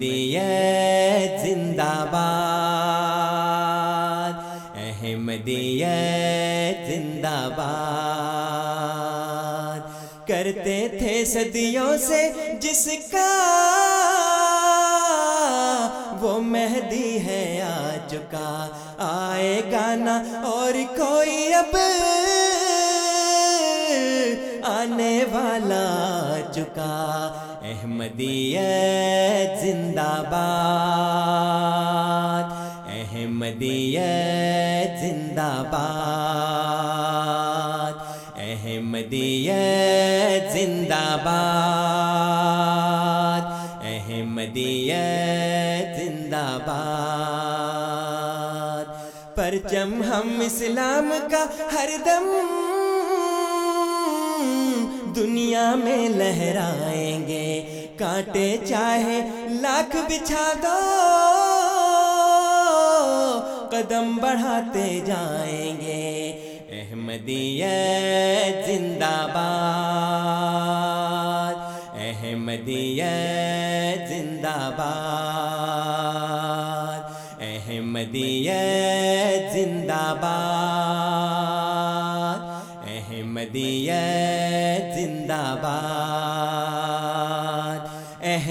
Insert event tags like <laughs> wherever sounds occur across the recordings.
احمدیت زندہ باد احمدیت زندہ باد کرتے تھے صدیوں سے جس کا وہ مہدی ہے آ چکا آئے گانا اور کوئی اب آنے والا چکا احمدیت زندہ باد احمدیت زندہ باد احمدیت زندہ باد احمدیت زندہ باد پرچم ہم اسلام کا ہر دم دنیا میں لہرائیں گے۔ کانٹے چاہے لاکھ بچھا دو، قدم بڑھاتے جائیں گے۔ احمدیت زندہ باد، احمدیت زندہ باد، احمدیت زندہ باد، احمدیت زندہ باد۔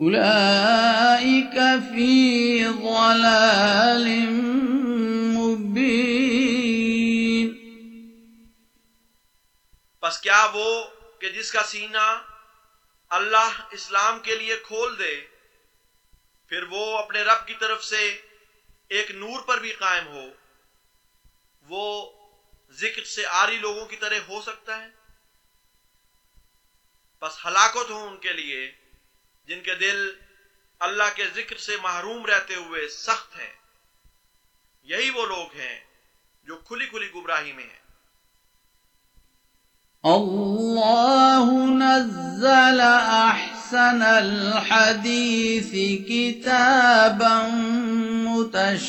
أولئك في ضلال مبين. بس کیا وہ کہ جس کا سینہ اللہ اسلام کے لیے کھول دے، پھر وہ اپنے رب کی طرف سے ایک نور پر بھی قائم ہو، وہ ذکر سے آری لوگوں کی طرح ہو سکتا ہے؟ بس ہلاکت ہو ان کے لیے۔ جن کے دل اللہ کے ذکر سے محروم رہتے ہوئے سخت ہیں۔ یہی وہ لوگ ہیں جو کھلی کھلی گمراہی میں ہیں۔ الله نزل أحسن الحديث كتابا متشابها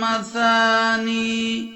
مثاني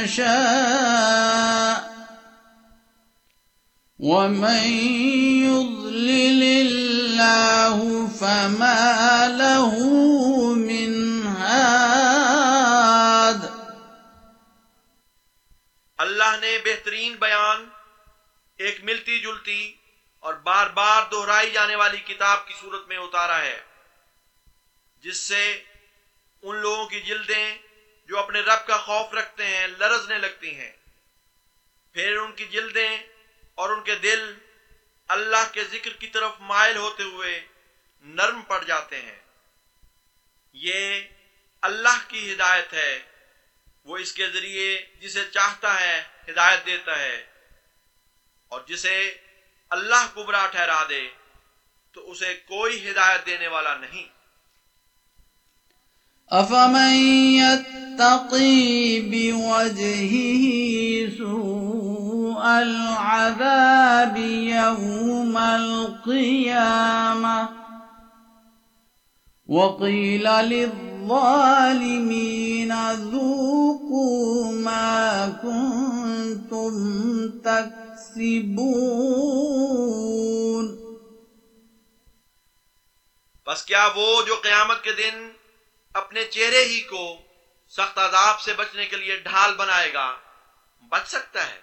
يشاء ومن يضلل الله فما له من هاد اللہ نے بہترین بیان، ایک ملتی جلتی اور بار بار دہرائی جانے والی کتاب کی صورت میں اتارا ہے، جس سے ان لوگوں کی جلدیں جو اپنے رب کا خوف رکھتے ہیں، لرزنے لگتی ہیں۔ پھر ان کی جلدیں اور ان کے دل اللہ کے ذکر کی طرف مائل ہوتے ہوئے نرم پڑ جاتے ہیں۔ یہ اللہ کی ہدایت ہے۔ وہ اس کے ذریعے جسے چاہتا ہے ہدایت دیتا ہے۔ اور جسے اللہ کبرا ٹھہرا دے، تو اسے کوئی ہدایت دینے والا نہیں۔ أفمن يتقي بوجهه سوء العذاب يوم القيامة وقيل للظالمين ذوقوا ما كنتم تكسبون بس کیا وہ جو قیامت کے دن اپنے چہرے ہی کو سخت عذاب سے بچنے کے لیے ڈھال بنائے گا، بچ سکتا ہے۔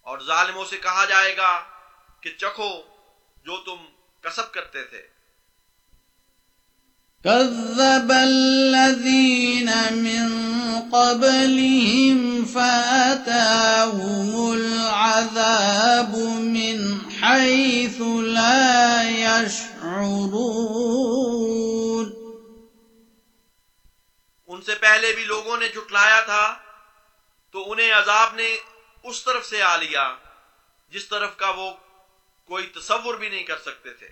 اور ظالموں سے کہا جائے گا کہ چکھو جو تم کسب کرتے تھے۔ كذب الذين من قبلهم فأتاهم العذاب من حيث لا يشعرون ان سے پہلے بھی لوگوں نے جھٹلایا تھا، تو انہیں عذاب نے اس طرف سے آ لیا، جس طرف کا وہ کوئی تصور بھی نہیں کر سکتے تھے۔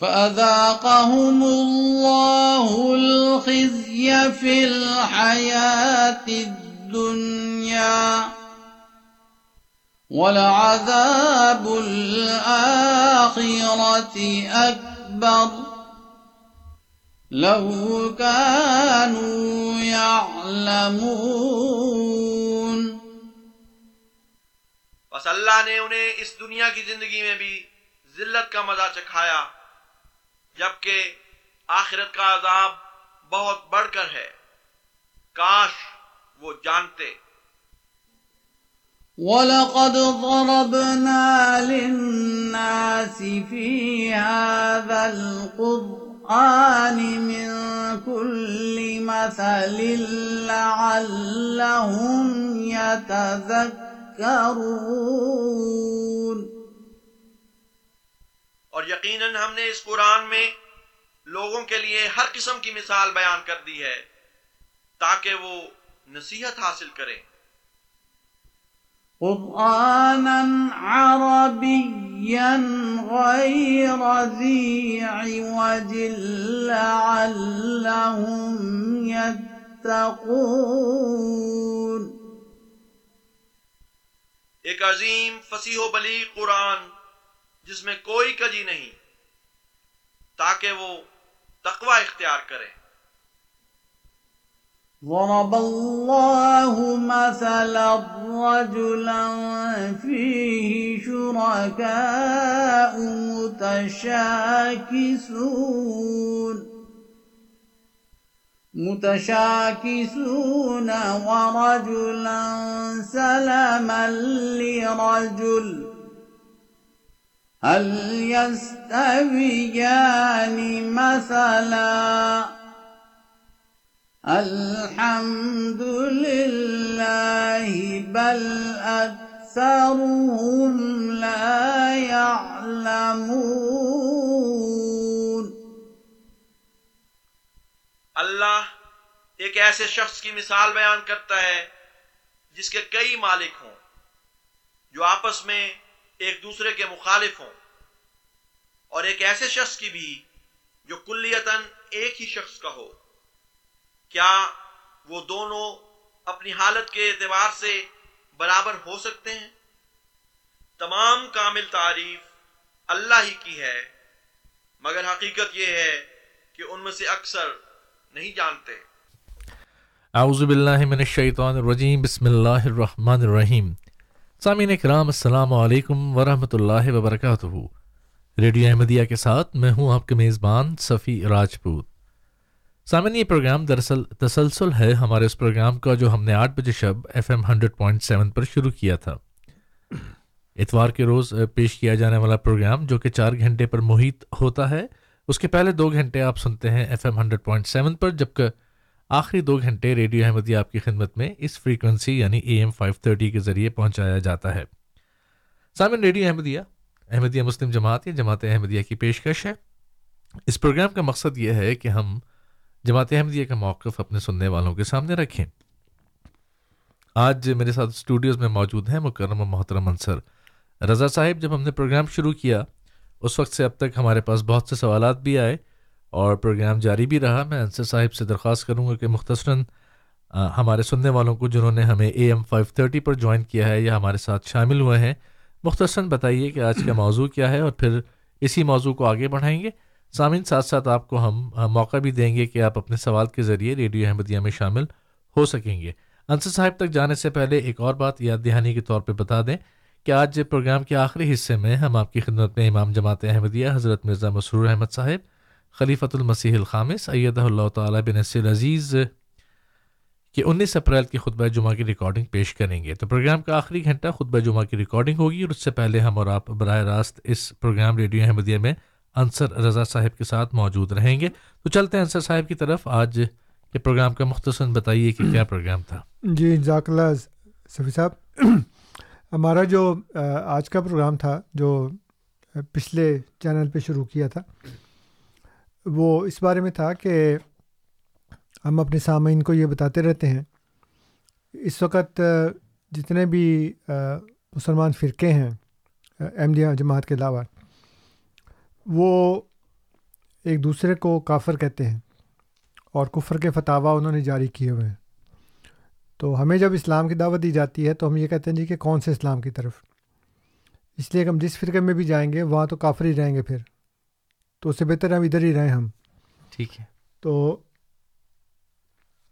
فأذاقهم الله الخزي في الحياة الدنيا ولعذاب الآخرة أكبر لو كانوا يعلمون۔ بس اللہ نے انہیں اس دنیا کی زندگی میں بھی ذلت کا مزہ چکھایا جبکہ آخرت کا عذاب بہت بڑھ کر ہے۔ کاش وہ جانتے۔ ولقد ضربنا للناس في هذا القرآن من كل مثل لعلهم يتذكرون. اور یقیناً ہم نے اس قرآن میں لوگوں کے لیے ہر قسم کی مثال بیان کر دی ہے تاکہ وہ نصیحت حاصل کریں۔ قرآنا عربيا غير ذي عوج لعلهم يتقون. ایک عظیم فصیح و بلیغ قرآن جس میں کوئی کجی نہیں، تاکہ وہ تقوی اختیار کریں ضرب الله مثلا رجلا فيه شركاء متشاكسون متشاكسون ورجلا سلما لرجل. هل يستويان مثلا؟ الحمد لله بل أكثرهم لا يعلمون اللہ ایک ایسے شخص کی مثال بیان کرتا ہے جس کے کئی مالک ہوں، جو آپس میں ایک دوسرے کے مخالف ہوں۔ اور ایک ایسے شخص کی بھی جو کلیتاً ایک ہی شخص کا ہو۔ کیا وہ دونوں اپنی حالت کے اعتبار سے برابر ہو سکتے ہیں؟ تمام کامل تعریف اللہ ہی کی ہے، مگر حقیقت یہ ہے کہ ان میں سے اکثر نہیں جانتے۔ اعوذ باللہ من الشیطان الرجیم، بسم اللہ الرحمن الرحیم۔ سامعین اکرام، السلام علیکم ورحمۃ اللہ وبرکاتہ۔ ریڈیو احمدیہ کے ساتھ میں ہوں آپ کے میزبان صفی راجپوت۔ سامعین، یہ پروگرام دراصل تسلسل ہے ہمارے اس پروگرام کا جو ہم نے آٹھ بجے شب F M hundred point seven پر شروع کیا تھا۔ اتوار کے روز پیش کیا جانے والا پروگرام جو کہ چار گھنٹے پر محیط ہوتا ہے، اس کے پہلے دو گھنٹے آپ سنتے ہیں F M hundred point seven پر، جبکہ آخری دو گھنٹے ریڈیو احمدیہ آپ کی خدمت میں اس فریکوینسی یعنی اے ایم فائیو تھرٹی کے ذریعے پہنچایا جاتا ہے۔ سامن ریڈیو احمدیہ احمدیہ مسلم جماعت یا جماعت احمدیہ کی پیشکش ہے۔ اس پروگرام کا مقصد یہ ہے کہ ہم جماعت احمدیہ کا موقف اپنے سننے والوں کے سامنے رکھیں۔ آج میرے ساتھ اسٹوڈیوز میں موجود ہیں مکرم و محترم انصر۔ رضا صاحب، جب ہم نے پروگرام شروع کیا، اس وقت سے اب تک ہمارے پاس بہت سے سوالات بھی آئے اور پروگرام جاری بھی رہا۔ میں انصر صاحب سے درخواست کروں گا کہ مختصراً ہمارے سننے والوں کو جنہوں نے ہمیں اے ایم فائیو تھرٹی پر جوائن کیا ہے یا ہمارے ساتھ شامل ہوئے ہیں، مختصراً بتائیے کہ آج کا موضوع کیا ہے اور پھر اسی موضوع کو آگے بڑھائیں گے۔ سامعین، ساتھ ساتھ آپ کو ہم موقع بھی دیں گے کہ آپ اپنے سوال کے ذریعے ریڈیو احمدیہ میں شامل ہو سکیں گے۔ انصر صاحب تک جانے سے پہلے ایک اور بات یاد دہانی کے طور پہ بتا دیں کہ آج پروگرام کے آخری حصے میں ہم آپ کی خدمت میں امام جماعت احمدیہ حضرت مرزا مسرور احمد صاحب، خلیفۃ المسیح الخام سید اللہ تعالیٰ بن عزیز کہ انیس اپریل کی خطبہ جمعہ کی ریکارڈنگ پیش کریں گے۔ تو پروگرام کا آخری گھنٹہ خطبہ جمعہ کی ریکارڈنگ ہوگی۔ اور اس سے پہلے ہم اور آپ براہ راست اس پروگرام ریڈیو احمدیہ میں انصر رضا صاحب کے ساتھ موجود رہیں گے۔ تو چلتے ہیں انصر صاحب کی طرف۔ آج کے پروگرام کا مختصر بتائیے کہ کیا پروگرام تھا۔ جی جزاک اللہ صفی صاحب۔ <clears throat> ہمارا جو آج کا پروگرام تھا، جو پچھلے چینل پہ شروع کیا تھا، وہ اس بارے میں تھا کہ ہم اپنے سامعین کو یہ بتاتے رہتے ہیں، اس وقت جتنے بھی مسلمان فرقے ہیں احمدیہ جماعت کے علاوہ وہ ایک دوسرے کو کافر کہتے ہیں اور کفر کے فتح انہوں نے جاری کیے ہوئے ہیں۔ تو ہمیں جب اسلام کی دعوت دی جاتی ہے تو ہم یہ کہتے ہیں جی کہ کون سے اسلام کی طرف؟ اس لیے کہ ہم جس فرقے میں بھی جائیں گے وہاں تو کافر ہی رہیں گے پھر۔ تو اس سے بہتر ہم ادھر ہی رہیں ہم۔ ٹھیک ہے۔ تو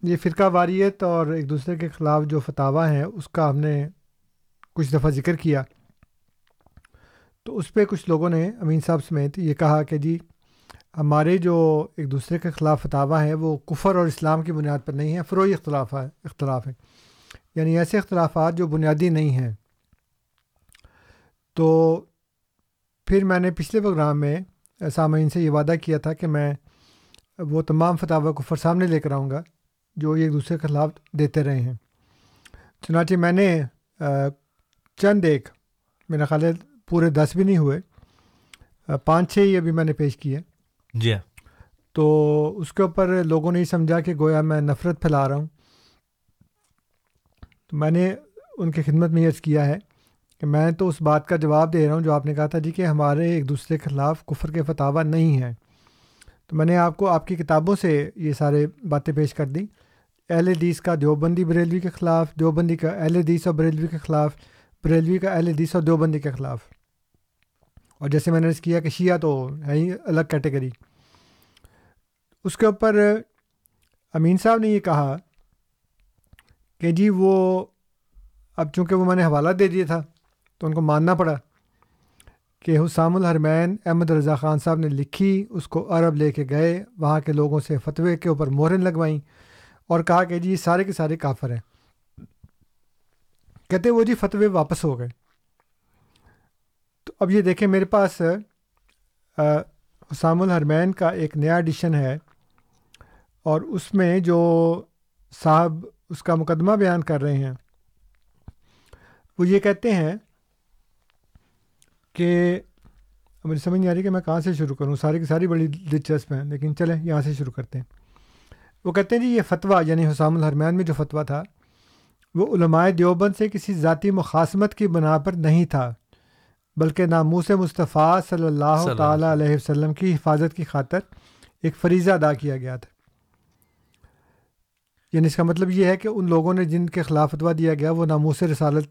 یہ فرقہ واریت اور ایک دوسرے کے خلاف جو فتح ہیں اس کا ہم نے کچھ دفعہ ذکر کیا۔ تو اس پہ کچھ لوگوں نے امین صاحب سمیت یہ کہا کہ جی ہمارے جو ایک دوسرے کے خلاف فتح ہیں، وہ کفر اور اسلام کی بنیاد پر نہیں ہیں فروئی اختلاف ہے اختلاف ہیں۔ یعنی ایسے اختلافات جو بنیادی نہیں ہیں۔ تو پھر میں نے پچھلے پروگرام میں سامعین سے یہ وعدہ کیا تھا کہ میں وہ تمام فتح کفر سامنے لے کر آؤں گا جو ایک دوسرے کے خلاف دیتے رہے ہیں۔ چنانچہ میں نے چند ایک میرا خیال پورے دس بھی نہیں ہوئے۔ پانچ چھ ہی ابھی میں نے پیش کیے جی۔ ہاں تو اس کے اوپر لوگوں نے یہ سمجھا کہ گویا میں نفرت پھیلا رہا ہوں۔ تو میں نے ان کی خدمت میں یہ کیا ہے کہ میں تو اس بات کا جواب دے رہا ہوں جو آپ نے کہا تھا جی کہ ہمارے ایک دوسرے کے خلاف کفر کے فتح نہیں ہیں۔ تو میں نے آپ کو آپ کی کتابوں سے یہ سارے باتیں پیش کر دیں۔ اہل حدیث کا دیوبندی بریلوی کے خلاف دیوبندی کا اہل حدیث اور بریلوی کے خلاف بریلوی کا اہل حدیث اور دیوبندی کے خلاف۔ اور جیسے میں نے اس کیا کہ شیعہ تو ہے ہی الگ کیٹیگری۔ اس کے اوپر امین صاحب نے یہ کہا کہ جی وہ اب چونکہ وہ میں نے حوالہ دے دیا تھا تو ان کو ماننا پڑا کہ حسام الحرمین احمد رضا خان صاحب نے لکھی، اس کو عرب لے کے گئے، وہاں کے لوگوں سے فتوے کے اوپر مہریں لگوائیں اور کہا کہ جی سارے کے سارے کافر ہیں۔ کہتے وہ جی فتوے واپس ہو گئے۔ اب یہ دیکھیں میرے پاس حسام الحرمین کا ایک نیا ایڈیشن ہے اور اس میں جو صاحب اس کا مقدمہ بیان کر رہے ہیں، وہ یہ کہتے ہیں کہ مجھے سمجھ نہیں آ رہی کہ میں کہاں سے شروع کروں، ساری کی ساری بڑی دلچسپ ہیں، لیکن چلیں یہاں سے شروع کرتے ہیں۔ وہ کہتے ہیں جی یہ فتویٰ یعنی حسام الحرمین میں جو فتویٰ تھا، وہ علماء دیوبند سے کسی ذاتی مخاصمت کی بنا پر نہیں تھا۔ بلکہ ناموس مصطفیٰ صلی اللہ تعالیٰ علیہ وسلم کی حفاظت کی خاطر ایک فریضہ ادا کیا گیا تھا۔ یعنی اس کا مطلب یہ ہے کہ ان لوگوں نے جن کے خلاف فتویٰ دیا گیا وہ ناموس رسالت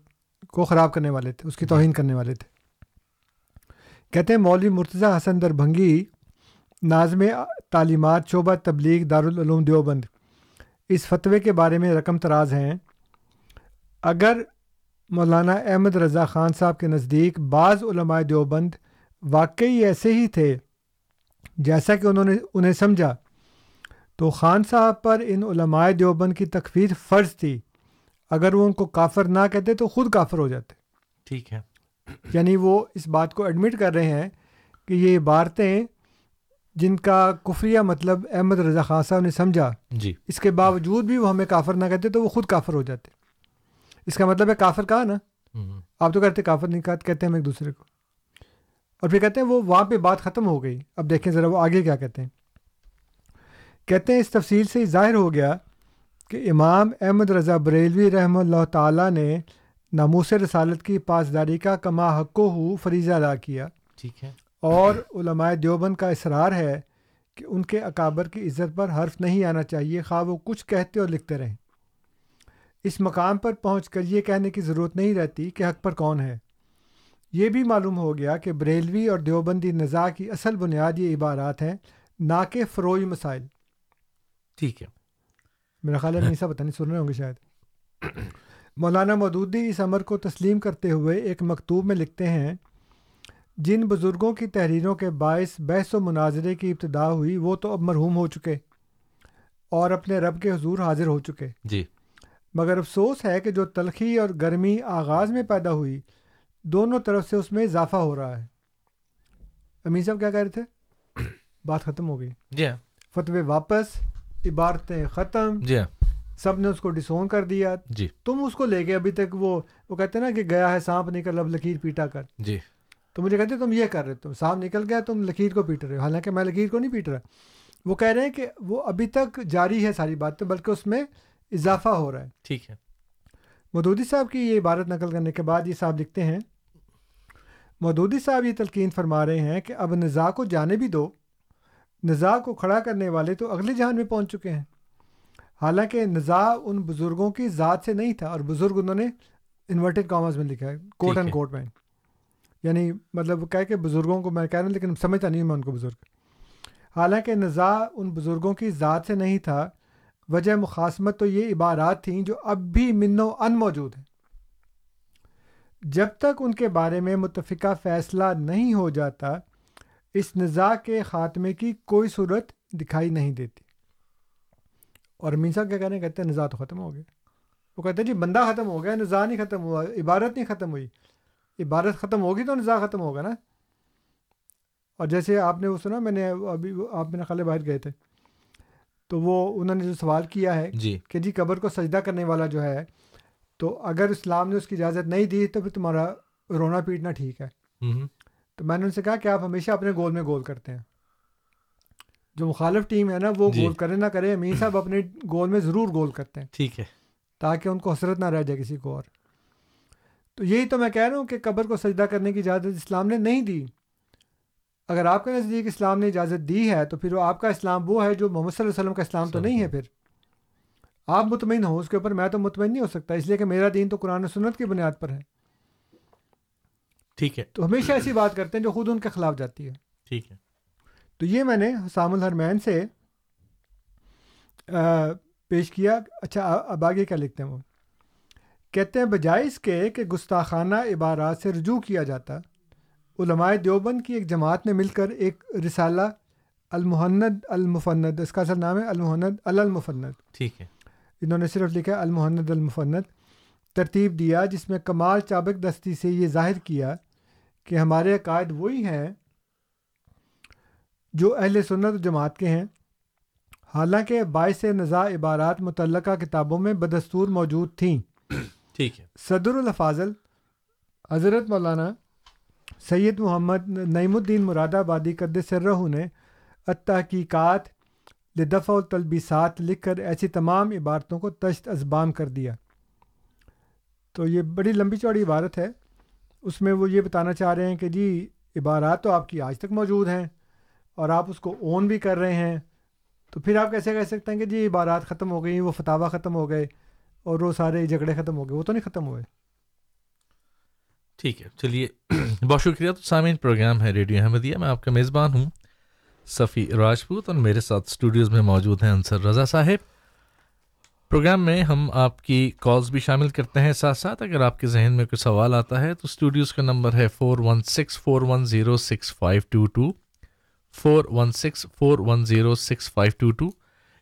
کو خراب کرنے والے تھے اس کی توہین کرنے والے تھے۔ کہتے ہیں مولوی مرتضی حسن دربھنگی نازم تعلیمات شعبہ تبلیغ دارالعلوم دیوبند۔ اس فتوے کے بارے میں رقم تراز ہیں۔ اگر مولانا احمد رضا خان صاحب کے نزدیک بعض علماء دیوبند واقعی ایسے ہی تھے جیسا کہ انہوں نے انہیں سمجھا۔ تو خان صاحب پر ان علماء دیوبند کی تکفیر فرض تھی۔ اگر وہ ان کو کافر نہ کہتے تو خود کافر ہو جاتے۔ ٹھیک ہے۔ یعنی وہ اس بات کو ایڈمٹ کر رہے ہیں کہ یہ عبارتیں جن کا کفریہ مطلب احمد رضا خان صاحب نے سمجھا۔ جی۔ اس کے باوجود بھی وہ ہمیں کافر نہ کہتے تو وہ خود کافر ہو جاتے۔ اس کا مطلب ہے کافر کہا نا؟ آپ تو کہتے کافر نہیں کہتے کہتے ہیں ہم ایک دوسرے کو۔ اور پھر کہتے ہیں وہ وہاں پہ بات ختم ہو گئی۔ اب دیکھیں ذرا وہ آگے کیا کہتے ہیں۔ کہتے ہیں اس تفصیل سے ظاہر ہو گیا کہ امام احمد رضا بریلوی رحمہ اللہ تعالیٰ نے ناموس رسالت کی پاسداری کا کما حق ہو فریضہ ادا کیا۔ ٹھیک ہے۔ اور علماء دیوبند کا اصرار ہے کہ ان کے اکابر کی عزت پر حرف نہیں آنا چاہیے خواہ وہ کچھ کہتے اور لکھتے رہیں۔ اس مقام پر پہنچ کر یہ کہنے کی ضرورت نہیں رہتی کہ حق پر کون ہے۔ یہ بھی معلوم ہو گیا کہ بریلوی اور دیوبندی نزاع کی اصل بنیاد یہ عبارات ہیں نہ کہ فروئی مسائل۔ ٹھیک ہے۔ میرا خیال ہے نیسا پتہ نہیں سن رہے ہوں گے شاید۔ <clears throat> مولانا مودودی اس امر کو تسلیم کرتے ہوئے ایک مکتوب میں لکھتے ہیں جن بزرگوں کی تحریروں کے باعث بحث و مناظرے کی ابتدا ہوئی وہ تو اب مرحوم ہو چکے اور اپنے رب کے حضور حاضر ہو چکے۔ جی۔ مگر افسوس ہے کہ جو تلخی اور گرمی آغاز میں پیدا ہوئی دونوں طرف سے اس میں اضافہ ہو رہا ہے۔ امین صاحب کیا کہہ رہے تھے؟ <coughs> بات ختم ہو گئی۔ جی ہاں۔ فتوے واپس عبارتیں ختم جی ہاں۔ سب نے اس کو ڈسون کر دیا۔ جی۔ تم اس کو لے گئے ابھی تک وہ وہ کہتے ہیں نا کہ گیا ہے سانپ نکل اب لکیر پیٹا کر۔ جی۔ تو مجھے کہتے تم یہ کر رہے تم سانپ نکل گیا تم لکیر کو پیٹ رہے ہو۔ حالانکہ میں لکیر کو نہیں پیٹ رہا۔ وہ کہہ رہے ہیں کہ وہ ابھی تک جاری ہے ساری باتیں بلکہ اس میں اضافہ ہو رہا ہے۔ ٹھیک ہے۔ مودودی صاحب کی یہ عبارت نقل کرنے کے بعد یہ صاحب لکھتے ہیں مودودی صاحب یہ تلقین فرما رہے ہیں کہ اب نزاع کو جانے بھی دو نزاع کو کھڑا کرنے والے تو اگلے جہان میں پہنچ چکے ہیں۔ حالانکہ نزاع ان بزرگوں کی ذات سے نہیں تھا اور بزرگ انہوں نے انورٹیڈ کامرس میں لکھا ہے کوٹ اینڈ۔ کوٹ میں۔ یعنی مطلب وہ کہہ کہ بزرگوں کو میں کہہ رہا ہوں لیکن سمجھتا نہیں ہوں میں ان کو بزرگ۔ حالانکہ نزاع ان بزرگوں کی ذات سے نہیں تھا وجہ مخاصمت تو یہ عبارات تھیں جو اب بھی من و ان موجود ہیں۔ جب تک ان کے بارے میں متفقہ فیصلہ نہیں ہو جاتا، اس نزاع کے خاتمے کی کوئی صورت دکھائی نہیں دیتی۔ اور امین صاحب کیا کہہ رہے ہیں کہتے ہیں، نزاع تو ختم ہو گیا۔ وہ کہتے ہیں جی بندہ ختم ہو گیا، نزاع نہیں ختم ہوا، عبارت نہیں ختم ہوئی۔ عبارت ختم ہوگی تو نزاع ختم ہوگا نا۔ اور جیسے آپ نے وہ سنا، میں نے ابھی آپ میرے خالے باہر گئے تھے۔ تو وہ انہوں نے جو سوال کیا ہے جی۔ کہ جی قبر کو سجدہ کرنے والا جو ہے تو اگر اسلام نے اس کی اجازت نہیں دی تو پھر تمہارا رونا پیٹنا ٹھیک ہے۔ تو میں نے ان سے کہا کہ آپ ہمیشہ اپنے گول میں گول کرتے ہیں۔ جو مخالف ٹیم ہے نا وہ جی۔ گول کرے نہ کرے امین صاحب اپنے گول میں ضرور گول کرتے ہیں۔ ٹھیک ہے۔ تاکہ ان کو حسرت نہ رہ جائے کسی کو اور۔ تو یہی تو میں کہہ رہا ہوں کہ قبر کو سجدہ کرنے کی اجازت اسلام نے نہیں دی۔ اگر آپ کے نزدیک اسلام نے اجازت دی ہے تو پھر وہ آپ کا اسلام وہ ہے جو محمد صلی اللہ علیہ وسلم کا اسلام تو نہیں ہے پھر۔ آپ مطمئن ہو اس کے اوپر میں تو مطمئن نہیں ہو سکتا اس لیے کہ میرا دین تو قرآن و سنت کی بنیاد پر ہے۔ ٹھیک ہے۔ تو ہمیشہ ایسی بات کرتے ہیں جو خود ان کے خلاف جاتی ہے۔ ٹھیک ہے۔ تو یہ میں نے حسام الحرمین سے پیش کیا۔ اچھا اب آگے کیا لکھتے ہیں وہ؟ کہتے ہیں بجائے اس کے کہ گستاخانہ عبارات سے رجوع کیا جاتا علماء دیوبند کی ایک جماعت نے مل کر ایک رسالہ المحند المفند اس کا اصل نام ہے المحند المفند ٹھیک ہے۔ انہوں نے صرف لکھا المحند المفند۔ ترتیب دیا جس میں کمال چابک دستی سے یہ ظاہر کیا کہ ہمارے عقائد وہی ہیں جو اہل سنت جماعت کے ہیں۔ حالانکہ باعث نزاع عبارات متعلقہ کتابوں میں بدستور موجود تھیں۔ ٹھیک ہے۔ صدر الفاظل حضرت مولانا سید محمد نعیم الدین مراد آبادی قد سرہ نے التحقیقات لدفع التلبیسات لکھ کر ایسی تمام عبارتوں کو تشت ازبام کر دیا۔ تو یہ بڑی لمبی چوڑی عبارت ہے۔ اس میں وہ یہ بتانا چاہ رہے ہیں کہ جی عبارات تو آپ کی آج تک موجود ہیں اور آپ اس کو اون بھی کر رہے ہیں۔ تو پھر آپ کیسے کہہ سکتے ہیں کہ جی عبارات ختم ہو گئی، وہ فتوا ختم ہو گئے اور وہ سارے جھگڑے ختم ہو گئے، وہ تو نہیں ختم ہوئے۔ ٹھیک ہے، چلیے۔ <clears throat> بہت شکریہ، تو سامعین، پروگرام ہے ریڈیو احمدیہ۔ میں آپ کا میزبان ہوں، صفی راجپوت، اور میرے ساتھ اسٹوڈیوز میں موجود ہیں انصر رضا صاحب۔ پروگرام میں ہم آپ کی کالز بھی شامل کرتے ہیں۔ ساتھ ساتھ اگر آپ کے ذہن میں کوئی سوال آتا ہے، تو اسٹوڈیوز کا نمبر ہے four one six four one zero six five two two four one six four one zero six five two two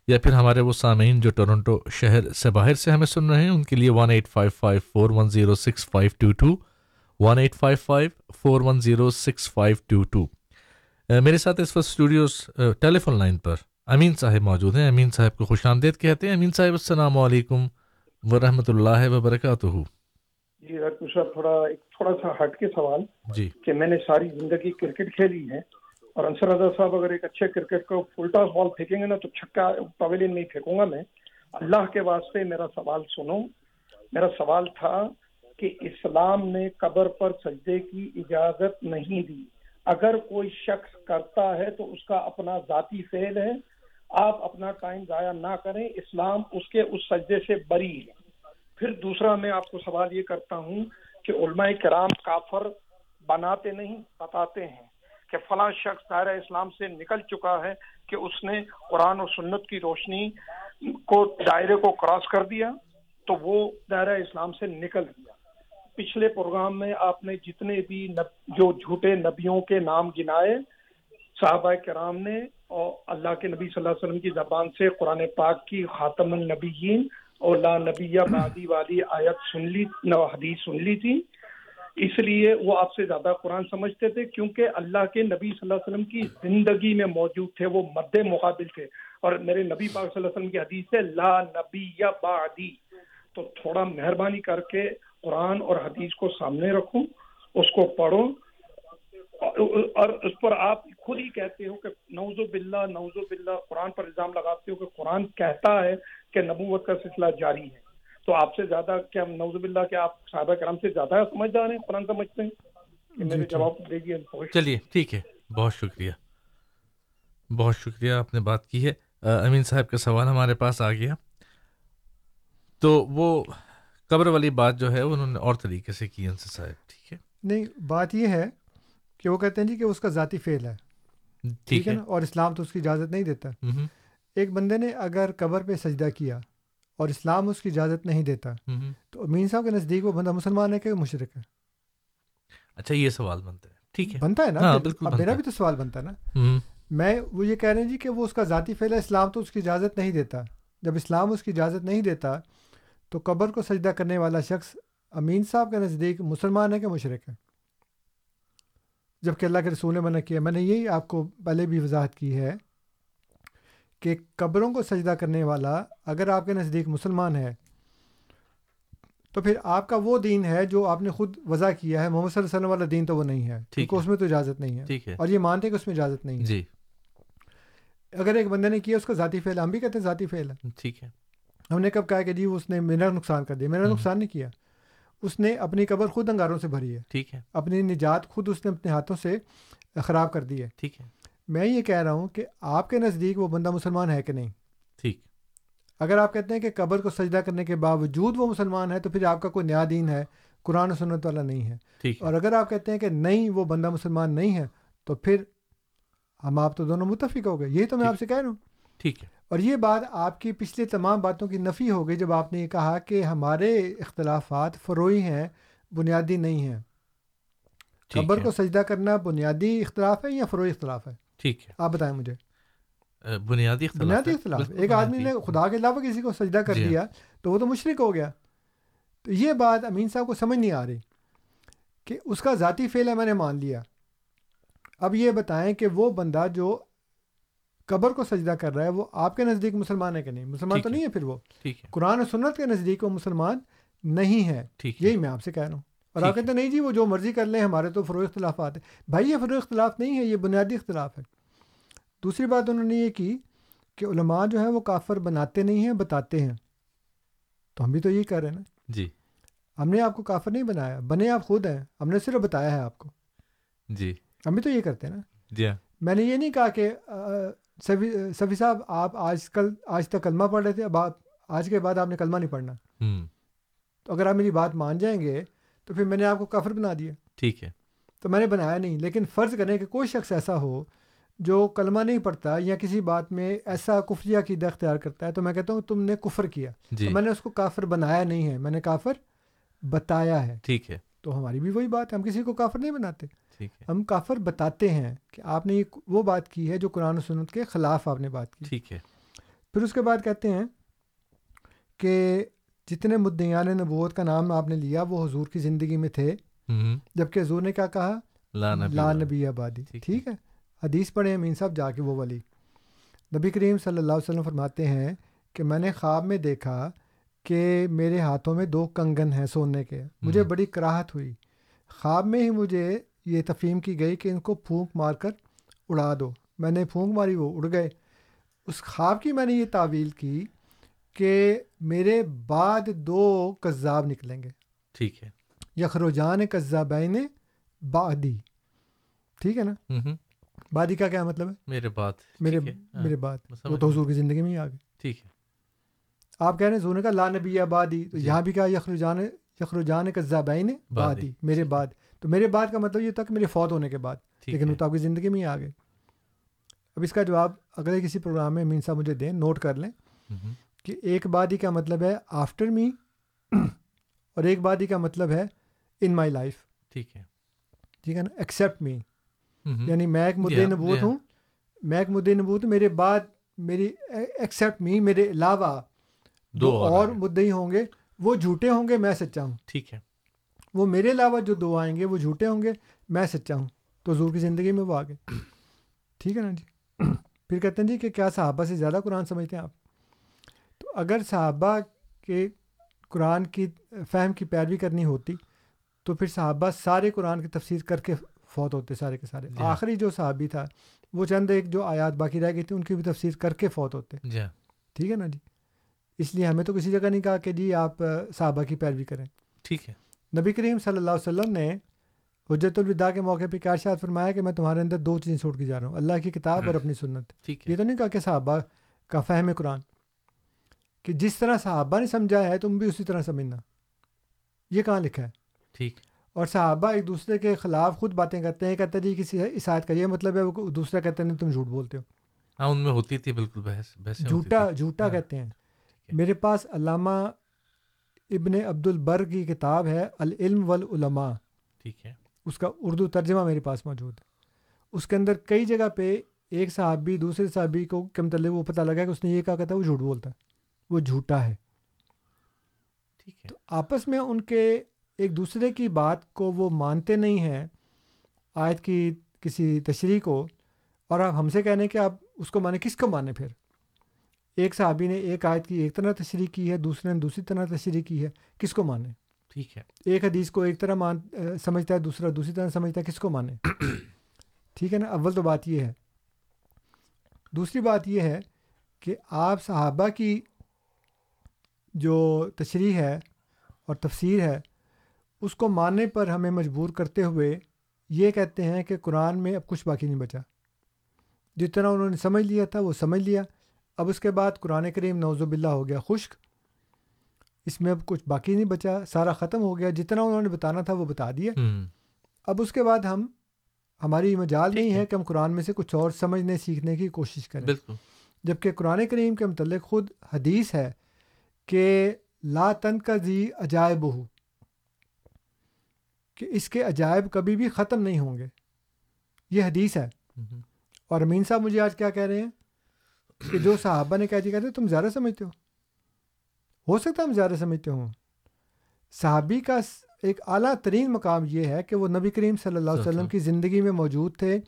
یا پھر ہمارے وہ سامعین جو ٹورنٹو شہر سے باہر سے ہمیں سن رہے ہیں، ان کے لیے one eight five five four one zero six five two two one eight five five four one zero six five two two میرے ساتھ اس وقت اسٹوڈیوز ٹیلی فون لائن پر امین صاحب موجود ہیں۔ امین صاحب کو خوش آمدید کہتے ہیں۔ امین صاحب السلام علیکم ورحمۃ اللہ وبرکاتہ جی ڈاکٹر صاحب تھوڑا ایک تھوڑا سا ہٹ کے سوال جی۔ کہ میں نے ساری زندگی کرکٹ کھیلی ہے اور انصر رضا صاحب اگر ایک اچھے کرکٹ کو فل ٹاس بال پھینکیں گے نا تو چھکا پویلین نہیں پھینکوں گا میں۔ اللہ کے واسطے میرا سوال سنو۔ میرا سوال تھا کہ اسلام نے قبر پر سجدے کی اجازت نہیں دی۔ اگر کوئی شخص کرتا ہے تو اس کا اپنا ذاتی فعل ہے۔ آپ اپنا ٹائم ضائع نہ کریں۔ اسلام اس کے اس سجدے سے بری ہے۔ پھر دوسرا میں آپ کو سوال یہ کرتا ہوں کہ علماء کرام کافر بناتے نہیں، بتاتے ہیں کہ فلاں شخص دائرہ اسلام سے نکل چکا ہے کہ اس نے قرآن و سنت کی روشنی کو، دائرے کو کراس کر دیا تو وہ دائرہ اسلام سے نکل گیا۔ پچھلے پروگرام میں آپ نے جتنے بھی جو جھوٹے نبیوں کے نام گنائے، صحابہ کرام نے اور اللہ کے نبی صلی اللہ علیہ وسلم کی زبان سے قرآن پاک کی خاتم النبیین اور لا نبی بادی والی آیت سن لی حدیث سن لی تھی۔ اس لیے وہ آپ سے زیادہ قرآن سمجھتے تھے کیونکہ اللہ کے نبی صلی اللہ علیہ وسلم کی زندگی میں موجود تھے، وہ مد مقابل تھے۔ اور میرے نبی پاک صلی اللہ علیہ وسلم کی حدیث ہے لا نبی یا بعدی۔ تو تھوڑا مہربانی کر کے قرآن اور حدیث کو سامنے رکھوں اس کو پڑھو اور اس پر آپ خود ہی کہتے ہو کہ نوز باللہ نوز باللہ قرآن پر الزام لگاتے ہو کہ قرآن کہتا ہے کہ نبوت کا سلسلہ جاری ہے۔ تو آپ سے زیادہ کیا نوز باللہ کہ آپ صحابہ کرام سے زیادہ سمجھدار ہیں قرآن سمجھتے ہیں؟ میرے جواب دے دیے چلیے ٹھیک ہے۔ بہت شکریہ۔ بہت شکریہ آپ نے بات کی ہے۔ امین صاحب کا سوال ہمارے پاس آ گیا۔ تو وہ قبر والی بات جو ہے انہوں نے اور طریقے سے کی انصر صاحب ٹھیک ہے؟ نہیں بات یہ ہے کہ وہ کہتے ہیں جی کہ اس کا ذاتی فعل ہے ٹھیک ہے نا؟ اور اسلام تو اس کی اجازت نہیں دیتا۔ ایک بندے نے اگر قبر پہ سجدہ کیا اور اسلام اس کی اجازت نہیں دیتا تو امین صاحب کے نزدیک وہ بندہ مسلمان ہے کہ مشرق ہے؟ اچھا یہ سوال بنتا ہے ٹھیک ہے۔ بنتا ہے نا؟ ہاں، میرا بھی تو سوال بنتا ہے نا۔ میں وہ یہ کہہ رہے ہیں جی کہ وہ اس کا ذاتی فعل ہے اسلام تو اس کی اجازت نہیں دیتا۔ جب اسلام اس کی اجازت نہیں دیتا تو قبر کو سجدہ کرنے والا شخص امین صاحب کے نزدیک مسلمان ہے کہ مشرق ہے؟ جبکہ اللہ کے رسول نے منع کیا میں نے یہی آپ کو پہلے بھی وضاحت کی ہے کہ قبروں کو سجدہ کرنے والا اگر آپ کے نزدیک مسلمان ہے تو پھر آپ کا وہ دین ہے جو آپ نے خود وضع کیا ہے۔ محمد صلی اللہ علیہ وسلم والا دین تو وہ نہیں ہے کیونکہ اس میں تو اجازت نہیں ہے۔ اور یہ مانتے کہ اس میں اجازت نہیں ہے۔ جی۔ اگر ایک بندے نے کیا اس کا ذاتی فعل ہم بھی کہتے ہیں ذاتی فعل۔ ہے ٹھیک ہے۔ ہم نے کب کہا کہ جی اس نے میرا نقصان کر دیا میرا نقصان نہیں کیا۔ اس نے اپنی قبر خود انگاروں سے بھری ہے۔ ٹھیک ہے۔ اپنی نجات خود اس نے اپنے ہاتھوں سے خراب کر دی ہے۔ ٹھیک ہے۔ میں یہ کہہ رہا ہوں کہ آپ کے نزدیک وہ بندہ مسلمان ہے کہ نہیں؟ ٹھیک۔ اگر آپ کہتے ہیں کہ قبر کو سجدہ کرنے کے باوجود وہ مسلمان ہے تو پھر آپ کا کوئی نیا دین ہے قرآن و سنت والا نہیں ہے۔ اور اگر آپ کہتے ہیں کہ نہیں وہ بندہ مسلمان نہیں ہے تو پھر ہم آپ تو دونوں متفق ہو گئے۔ یہی تو میں آپ سے کہہ رہا ہوں۔ ٹھیک ہے۔ اور یہ بات آپ کی پچھلے تمام باتوں کی نفی ہو گئی جب آپ نے یہ کہا کہ ہمارے اختلافات فروئی ہیں بنیادی نہیں ہیں۔ قبر کو سجدہ کرنا بنیادی اختلاف ہے یا فروئی اختلاف ہے؟ ٹھیک ہے۔ آپ بتائیں مجھے۔ بنیادی اختلاف بنیادی اختلاف۔ ایک آدمی نے خدا کے علاوہ کسی کو سجدہ کر جی دیا تو وہ تو مشرق ہو گیا۔ تو یہ بات امین صاحب کو سمجھ نہیں آ رہی کہ اس کا ذاتی فعل ہے میں نے مان لیا۔ اب یہ بتائیں کہ وہ بندہ جو قبر کو سجدہ کر رہا ہے وہ آپ کے نزدیک مسلمان ہے کہ نہیں؟ مسلمان تو نہیں ہے پھر وہ۔ قرآن و سنت کے نزدیک وہ مسلمان نہیں ہے۔ یہی میں آپ سے کہہ رہا ہوں۔ اور آپ کہتے ہیں نہیں جی وہ جو مرضی کر لیں ہمارے تو فروغ اختلافات ہیں۔ بھائی یہ فروغ اختلاف نہیں ہے یہ بنیادی اختلاف ہے۔ دوسری بات انہوں نے یہ کی کہ علماء جو ہیں وہ کافر بناتے نہیں ہیں بتاتے ہیں۔ تو ہم بھی تو یہی کر رہے ہیں نا۔ جی۔ ہم نے آپ کو کافر نہیں بنایا بنے آپ خود ہیں۔ ہم نے صرف بتایا ہے آپ کو۔ جی۔ ہم بھی تو یہ کرتے ہیں نا۔ جی ہاں۔ میں نے یہ نہیں کہا کہ سفی سفی صاحب آپ آج کل آج تک کلمہ پڑھ رہے تھے اب آپ آج کے بعد آپ نے کلمہ نہیں پڑھنا۔ تو اگر آپ میری بات مان جائیں گے تو پھر میں نے آپ کو کافر بنا دیا۔ ٹھیک ہے۔ تو میں نے بنایا نہیں لیکن فرض کریں کہ کوئی شخص ایسا ہو جو کلمہ نہیں پڑھتا یا کسی بات میں ایسا کفریہ کی اختیار کرتا ہے تو میں کہتا ہوں تم نے کفر کیا۔ جی۔ تو میں نے اس کو کافر بنایا نہیں ہے میں نے کافر بتایا ہے۔ ٹھیک ہے۔ تو ہماری بھی وہی بات ہے ہم کسی کو کافر نہیں بناتے۔ ہم کافر بتاتے ہیں کہ آپ نے یہ وہ بات کی ہے جو قرآن و سنت کے خلاف آپ نے بات کی۔ ٹھیک ہے۔ پھر اس کے بعد کہتے ہیں کہ جتنے مدعیان نبوت کا نام آپ نے لیا وہ حضور کی زندگی میں تھے۔ جبکہ حضور نے کیا کہا؟ لا نبی لا والا۔ نبی آبادی۔ ٹھیک ہے۔ حدیث پڑھے امین صاحب جا کے وہ والی۔ نبی کریم صلی اللہ علیہ وسلم فرماتے ہیں کہ میں نے خواب میں دیکھا کہ میرے ہاتھوں میں دو کنگن ہیں سونے کے۔ مجھے۔ بڑی کراہت ہوئی۔ خواب میں ہی مجھے یہ تفہیم کی گئی کہ ان کو پھونک مار کر اڑا دو۔ میں نے پھونک ماری وہ اڑ گئے۔ اس خواب کی میں نے یہ تعویل کی کہ میرے بعد دو کذاب نکلیں گے۔ ٹھیک ہے۔ یخرجان کذابین بادی ٹھیک ہے نا۔ بادی کا کیا مطلب ہے؟ میرے بات میرے ہے، ہاں، میرے بعد وہ تو۔ حضور کی زندگی میں ہی آ گئے۔ ٹھیک ہے۔ آپ کہہ رہے ہیں زون کا لا نبی آبادی تو جی۔ یہاں بھی کیا یخرجان یخرجان کذابین بادی میرے بعد۔ تو میرے بعد کا مطلب یہ تھا کہ میرے فوت ہونے کے بعد لیکن وہ تو آپ کی زندگی میں ہی آ گئے اب اس کا جواب اگلے کسی پروگرام میں امین صاحب مجھے دیں نوٹ کر لیں۔ کہ ایک بادی کا مطلب ہے آفٹر می اور ایک بادی کا مطلب ہے ان مائی لائف۔ ٹھیک ہے۔ ٹھیک ہے نا؟ Accept me. یعنی میں ایک جی مدعی ہاں، نبوت جی ہاں۔ ہوں۔ میں ایک مدعی نبوت میرے بعد میری ایکسیپٹ می میرے علاوہ دو اور۔ مدعی ہوں گے وہ جھوٹے ہوں گے میں سچا ہوں۔ ٹھیک ہے۔ وہ میرے علاوہ جو دو آئیں گے وہ جھوٹے ہوں گے میں سچا ہوں تو حضور کی زندگی میں وہ آگے ٹھیک ہے نا جی؟ پھر کہتے ہیں جی کہ کیا صحابہ سے زیادہ قرآن سمجھتے ہیں آپ؟ تو اگر صحابہ کے قرآن کی فہم کی پیروی کرنی ہوتی تو پھر صحابہ سارے قرآن کی تفسیر کر کے فوت ہوتے سارے کے سارے۔ جی۔ آخری جو صحابی تھا وہ چند ایک جو آیات باقی رہ گئی تھی ان کی بھی تفسیر کر کے فوت ہوتے۔ جی۔ ٹھیک ہے نا جی؟ اس لیے ہمیں تو کسی جگہ نہیں کہا کہ جی آپ صحابہ کی پیروی کریں۔ ٹھیک ہے۔ نبی کریم صلی اللہ علیہ وسلم نے حجت الوداع کے موقع پہ کیا ارشاد فرمایا کہ میں تمہارے اندر دو چیزیں چھوڑ کے جا رہا ہوں اللہ کی کتاب اور اپنی سنت۔ یہ تو نہیں کہا کہ صحابہ کا فہم قرآن کہ جس طرح صحابہ نے سمجھا ہے تم بھی اسی طرح سمجھنا۔ یہ کہاں لکھا ہے؟ ٹھیک۔ اور صحابہ ایک دوسرے کے خلاف خود باتیں کرتے ہیں کہتے ہیں جی کسی اس آیت کا یہ مطلب ہے وہ دوسرا کہتے ہیں تم جھوٹ بولتے ہو۔ ہاں ان میں ہوتی تھی بالکل بحث جھوٹا۔ جھوٹا ہاں، کہتے ہیں۔ میرے پاس علامہ ابن عبد البر کی کتاب ہے العلم والعلماء۔ ٹھیک ہے۔ اس کا اردو ترجمہ میرے پاس موجود۔ ہے اس کے اندر کئی جگہ پہ ایک صحابی دوسرے صحابی کو کے متعلق وہ پتہ لگا کہ اس نے یہ کہا کہتا ہے وہ جھوٹ بولتا ہے وہ جھوٹا ہے۔ ٹھیک ہے۔ تو آپس میں ان کے ایک دوسرے کی بات کو وہ مانتے نہیں ہیں آیت کی کسی تشریح کو اور آپ ہم سے کہنے کہ آپ اس کو مانیں کس کو مانیں پھر؟ ایک صحابی نے ایک آیت کی ایک طرح تشریح کی ہے دوسرے نے دوسری طرح تشریح کی ہے۔ کس کو مانیں ٹھیک ہے۔ ایک حدیث کو ایک طرح مان سمجھتا ہے دوسرا دوسری طرح سمجھتا ہے کس کو مانے؟ <clears throat> ٹھیک ہے نا؟ اول تو بات یہ ہے۔ دوسری بات یہ ہے کہ آپ صحابہ کی جو تشریح ہے اور تفسیر ہے اس کو ماننے پر ہمیں مجبور کرتے ہوئے یہ کہتے ہیں کہ قرآن میں اب کچھ باقی نہیں بچا۔ جتنا انہوں نے سمجھ لیا تھا وہ سمجھ لیا۔ اب اس کے بعد قرآن کریم نوز باللہ ہو گیا خشک۔ اس میں اب کچھ باقی نہیں بچا سارا ختم ہو گیا۔ جتنا انہوں نے بتانا تھا وہ بتا دیا اب اس کے بعد ہم ہماری مجال نہیں ہے۔ کہ ہم قرآن میں سے کچھ اور سمجھنے سیکھنے کی کوشش کریں۔ بالکل۔ جبکہ قرآن کریم کے متعلق خود حدیث ہے کہ لا تن کا زی عجائب ہو کہ اس کے عجائب کبھی بھی ختم نہیں ہوں گے۔ یہ حدیث ہے۔ اور امین صاحب مجھے آج کیا کہہ رہے ہیں؟ کہ جو صحابہ نے کہہ دیا کہتے تم زیادہ سمجھتے ہو۔ ہو سکتا ہم زیادہ سمجھتے ہوں۔ صحابی کا ایک اعلیٰ ترین مقام یہ ہے کہ وہ نبی کریم صلی اللہ علیہ وسلم کی زندگی میں موجود تھے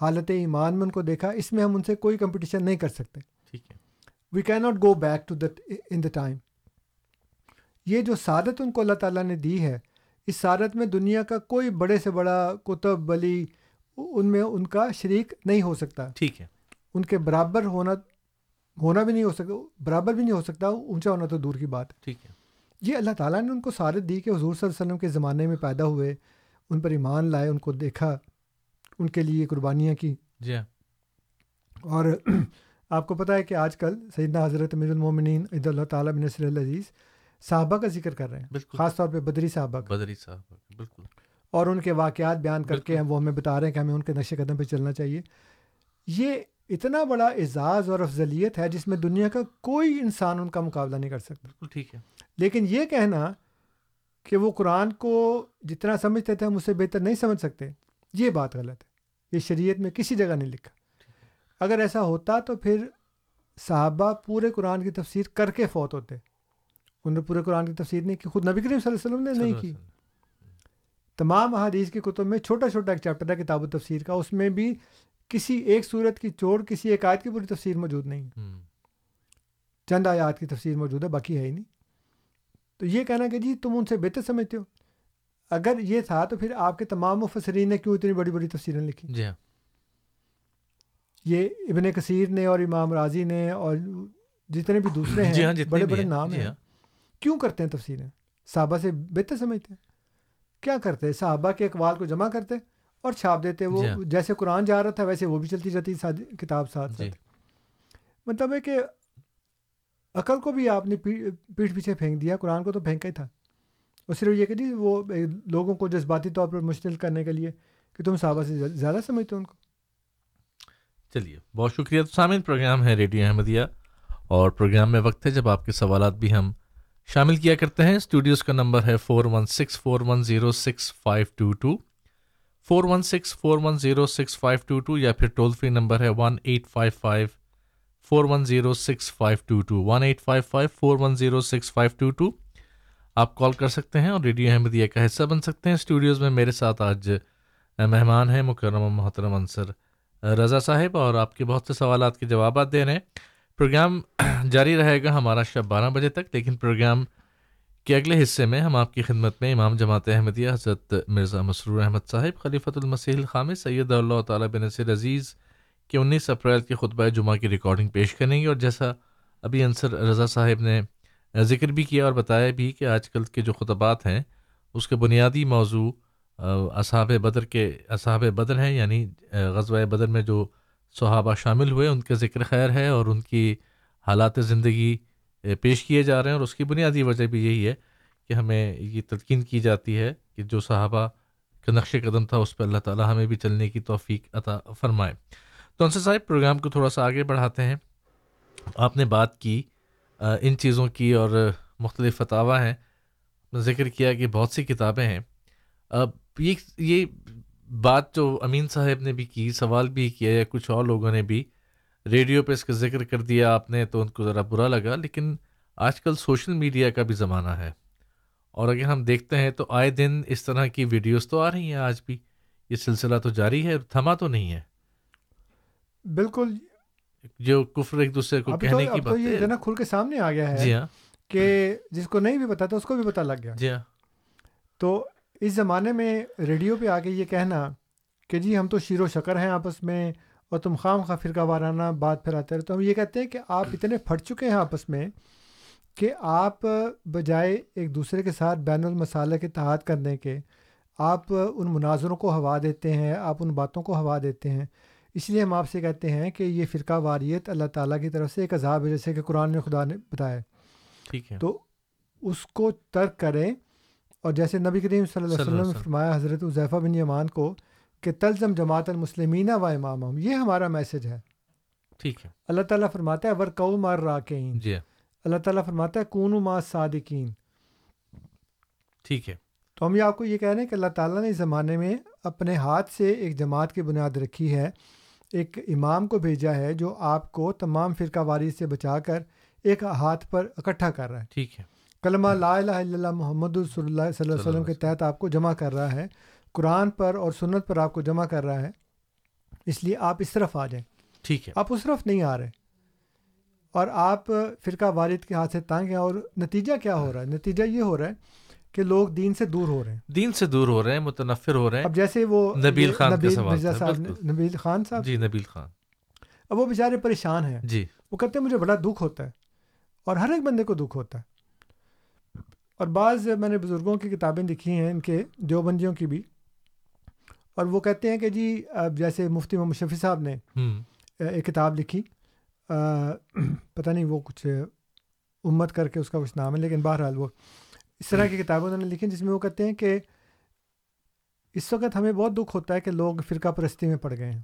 حالت ایمان میں ان کو دیکھا اس میں ہم ان سے کوئی کمپٹیشن نہیں کر سکتے۔ ٹھیک ہے۔ We can not go back to that in the time یہ جو سعادت ان کو اللہ تعالیٰ نے دی ہے اس سعادت میں دنیا کا کوئی بڑے سے بڑا کتب ولی ان میں ان کا شریک نہیں ہو سکتا۔ ٹھیک ہے۔ ان کے برابر ہونا ہونا بھی نہیں ہو سکتا برابر بھی نہیں ہو سکتا اونچا ہونا تو دور کی بات ہے۔ ٹھیک ہے۔ یہ اللہ تعالیٰ نے ان کو سارت دی کہ حضور صلی اللہ علیہ وسلم کے زمانے میں پیدا ہوئے ان پر ایمان لائے ان کو دیکھا ان کے لیے قربانیاں کی۔ جی ہاں۔ اور <clears throat> آپ کو پتہ ہے کہ آج کل سیدنا حضرت امیر المومنین عید اللہ تعالیٰ بن نصر العزیز صحابہ کا ذکر کر رہے ہیں بالکل۔ خاص طور پہ بدری صحابہ کا۔ بدری صاحب بالکل۔ اور ان کے واقعات بیان کر کے بالکل۔ وہ ہمیں بتا رہے ہیں کہ ہمیں ان کے نقش قدم پہ چلنا چاہیے۔ یہ اتنا بڑا اعزاز اور افضلیت ہے جس میں دنیا کا کوئی انسان ان کا مقابلہ نہیں کر سکتا۔ بالکل ٹھیک ہے۔ لیکن یہ کہنا کہ وہ قرآن کو جتنا سمجھتے تھے ہم اسے بہتر نہیں سمجھ سکتے یہ بات غلط ہے۔ یہ شریعت میں کسی جگہ نہیں لکھا۔ اگر ایسا ہوتا تو پھر صحابہ پورے قرآن کی تفسیر کر کے فوت ہوتے۔ انہوں نے پورے قرآن کی تفسیر نہیں کی خود نبی کریم صلی اللہ علیہ وسلم نے نہیں کی۔ تمام احادیث کی کتب میں چھوٹا چھوٹا ایک چیپٹر ہے کتاب و تفسیر کا اس میں بھی کسی ایک صورت کی چوڑ کسی ایک آیت کی پوری تفسیر موجود نہیں۔ ہوں چند آیات کی تفسیر موجود ہے باقی ہے ہی نہیں۔ تو یہ کہنا کہ جی تم ان سے بہتر سمجھتے ہو۔ اگر یہ تھا تو پھر آپ کے تمام مفسرین نے کیوں اتنی بڑی بڑی تفسیریں لکھی؟ جی ہاں۔ یہ ابن کثیر نے اور امام راضی نے اور جتنے بھی دوسرے <coughs> جی ہاں ہیں جتنے بڑے بڑے نام جی ہیں۔ ہاں۔ کیوں کرتے ہیں تفسیریں؟ صحابہ سے بہتر سمجھتے ہیں۔ کیا کرتے صحابہ کے اقوال کو جمع کرتے اور چھاپ دیتے وہ جی ہاں۔ جیسے قرآن جا رہا تھا ویسے وہ بھی چلتی جاتی ساتھ کتاب ساتھ جی۔ ساتھ۔ مطلب ہے کہ عقل کو بھی آپ نے پی- پیٹھ پیچھے پھینک دیا قرآن کو تو پھینکا ہی تھا۔ اور صرف یہ کہ جی وہ لوگوں کو جذباتی طور پر مشتل کرنے کے لیے کہ تم صحابہ سے زیا- زیادہ سمجھتے ہو ان کو۔ چلیے بہت شکریہ۔ تو سامعین پروگرام ہے ریڈیو احمدیہ اور پروگرام میں وقت ہے۔ جب آپ کے سوالات بھی ہم شامل کیا کرتے ہیں اسٹوڈیوز کا نمبر ہے four one six four one zero six five two two. Four one six, four one zero six five two two یا پھر ٹول فری نمبر ہے one eight five five, four one zero six five two two, one eight five five, four one zero six five two two. آپ call کر سکتے ہیں اور radio Ahmadiyya کا حصہ بن سکتے ہیں۔ اسٹوڈیوز میں میرے ساتھ آج مہمان ہیں مکرم محترم انصر رضا صاحب اور آپ کے بہت سے سوالات کے جوابات دے رہے ہیں۔ پروگرام جاری رہے گا ہمارا شب بارہ بجے تک، لیکن پروگرام کے اگلے حصے میں ہم آپ کی خدمت میں امام جماعت احمدیہ حضرت مرزا مسرور احمد صاحب، خلیفۃ المسیح الخام سید اللہ تعالیٰ بن نصیر عزیز کے انیس اپریل کے خطبہ جمعہ کی ریکارڈنگ پیش کریں گے اور جیسا ابھی انصر رضا صاحب نے ذکر بھی کیا اور بتایا بھی کہ آج کل کے جو خطبات ہیں، اس کے بنیادی موضوع اصحاب بدر کے اصحاب بدر ہیں یعنی غزوہ بدر میں جو صحابہ شامل ہوئے، ان کے ذکر خیر ہے اور ان کی حالات زندگی پیش کیے جا رہے ہیں اور اس کی بنیادی وجہ بھی یہی ہے کہ ہمیں یہ تلقین کی جاتی ہے کہ جو صحابہ کا نقش قدم تھا اس پہ اللہ تعالیٰ ہمیں بھی چلنے کی توفیق عطا فرمائے۔ تو انصر صاحب، پروگرام کو تھوڑا سا آگے بڑھاتے ہیں۔ آپ نے بات کی ان چیزوں کی اور مختلف فتوا ہیں۔ ذکر کیا کہ بہت سی کتابیں ہیں۔ اب یہ یہ بات جو امین صاحب نے بھی کی، سوال بھی کیا یا کچھ اور لوگوں نے بھی ریڈیو پہ اس کا ذکر کر دیا آپ نے تو ان کو ذرا برا لگا لیکن آج کل سوشل میڈیا کا بھی زمانہ ہے۔ اور اگر ہم دیکھتے ہیں تو آئے دن اس طرح کی ویڈیوز تو آ رہی ہیں آج بھی۔ یہ سلسلہ تو جاری ہے تھما تو نہیں ہے۔ بالکل۔ جو کفر ایک دوسرے کو کہنے کی بات یہ اتنا کھل کے سامنے آ گیا ہے جی ہاں۔ کہ جس کو نہیں بھی پتا تھا اس کو بھی پتا لگ گیا۔ جی ہاں۔ تو اس زمانے میں ریڈیو پہ آ کے یہ کہنا کہ جی ہم تو شیر و شکر ہیں آپس میں اور تم خام خواہ فرقہ وارانہ بات پھیلاتے رہے تو ہم یہ کہتے ہیں کہ آپ اتنے پھٹ چکے ہیں آپس میں کہ آپ بجائے ایک دوسرے کے ساتھ بین المسالہ کے اتحاد کرنے کے آپ ان مناظروں کو ہوا دیتے ہیں آپ ان باتوں کو ہوا دیتے ہیں۔ اس لیے ہم آپ سے کہتے ہیں کہ یہ فرقہ واریت اللہ تعالیٰ کی طرف سے ایک عذاب ہے جیسے کہ قرآن میں خدا نے بتایا۔ ٹھیک ہے۔ تو اس کو ترک کریں اور جیسے نبی کریم صلی اللہ علیہ وسلم نے فرمایا حضرت عضیفہ بن یمان کو کہ تلزم جماعت المسلمین و امام یہ ہمارا میسج ہے۔ ٹھیک ہے۔ اللہ تعالیٰ فرماتا ہے ورکو مار راکین جی۔ اللہ تعالیٰ فرماتا ہے کون ما صادقین ٹھیک ہے۔ تو ہم یہ آپ کو یہ کہہ رہے ہیں کہ اللہ تعالیٰ نے اس زمانے میں اپنے ہاتھ سے ایک جماعت کی بنیاد رکھی ہے ایک امام کو بھیجا ہے جو آپ کو تمام فرقہ واری سے بچا کر ایک ہاتھ پر اکٹھا کر رہا ہے۔ ٹھیک ہے۔ کلمہ لا الہ الا اللہ محمد صلی اللہ علیہ وسلم کے تحت آپ کو جمع کر رہا ہے۔ قرآن پر اور سنت پر آپ کو جمع کر رہا ہے اس لیے آپ اس طرف آ جائیں۔ ٹھیک ہے۔ آپ اس طرف نہیں آ رہے۔ اور آپ فرقہ والد کے ہاتھ سے تانگ ہیں اور نتیجہ کیا ہو رہا ہے؟ نتیجہ یہ ہو رہا ہے کہ لوگ دین سے دور ہو رہے ہیں۔ دین سے دور ہو رہے ہیں متنفر ہو رہے ہیں۔ اب جیسے وہ نبیل خان نبیل مرزا صاحب نبیل خان صاحب؟ جی نبیل خان۔ اب وہ بیچارے پریشان ہیں۔ جی۔ وہ کہتے ہیں مجھے بڑا دکھ ہوتا ہے اور ہر ایک بندے کو دکھ ہوتا ہے۔ اور بعض میں نے بزرگوں کی کتابیں لکھی ہیں ان کے دیوبندیوں کی بھی۔ اور وہ کہتے ہیں کہ جی اب جیسے مفتی محمد شفیع صاحب نے ایک کتاب لکھی پتہ نہیں وہ کچھ امت کر کے اس کا کچھ نام ہے لیکن بہرحال وہ اس طرح کی کتابیں انہوں نے لکھی جس میں وہ کہتے ہیں کہ اس وقت ہمیں بہت دکھ ہوتا ہے کہ لوگ فرقہ پرستی میں پڑ گئے ہیں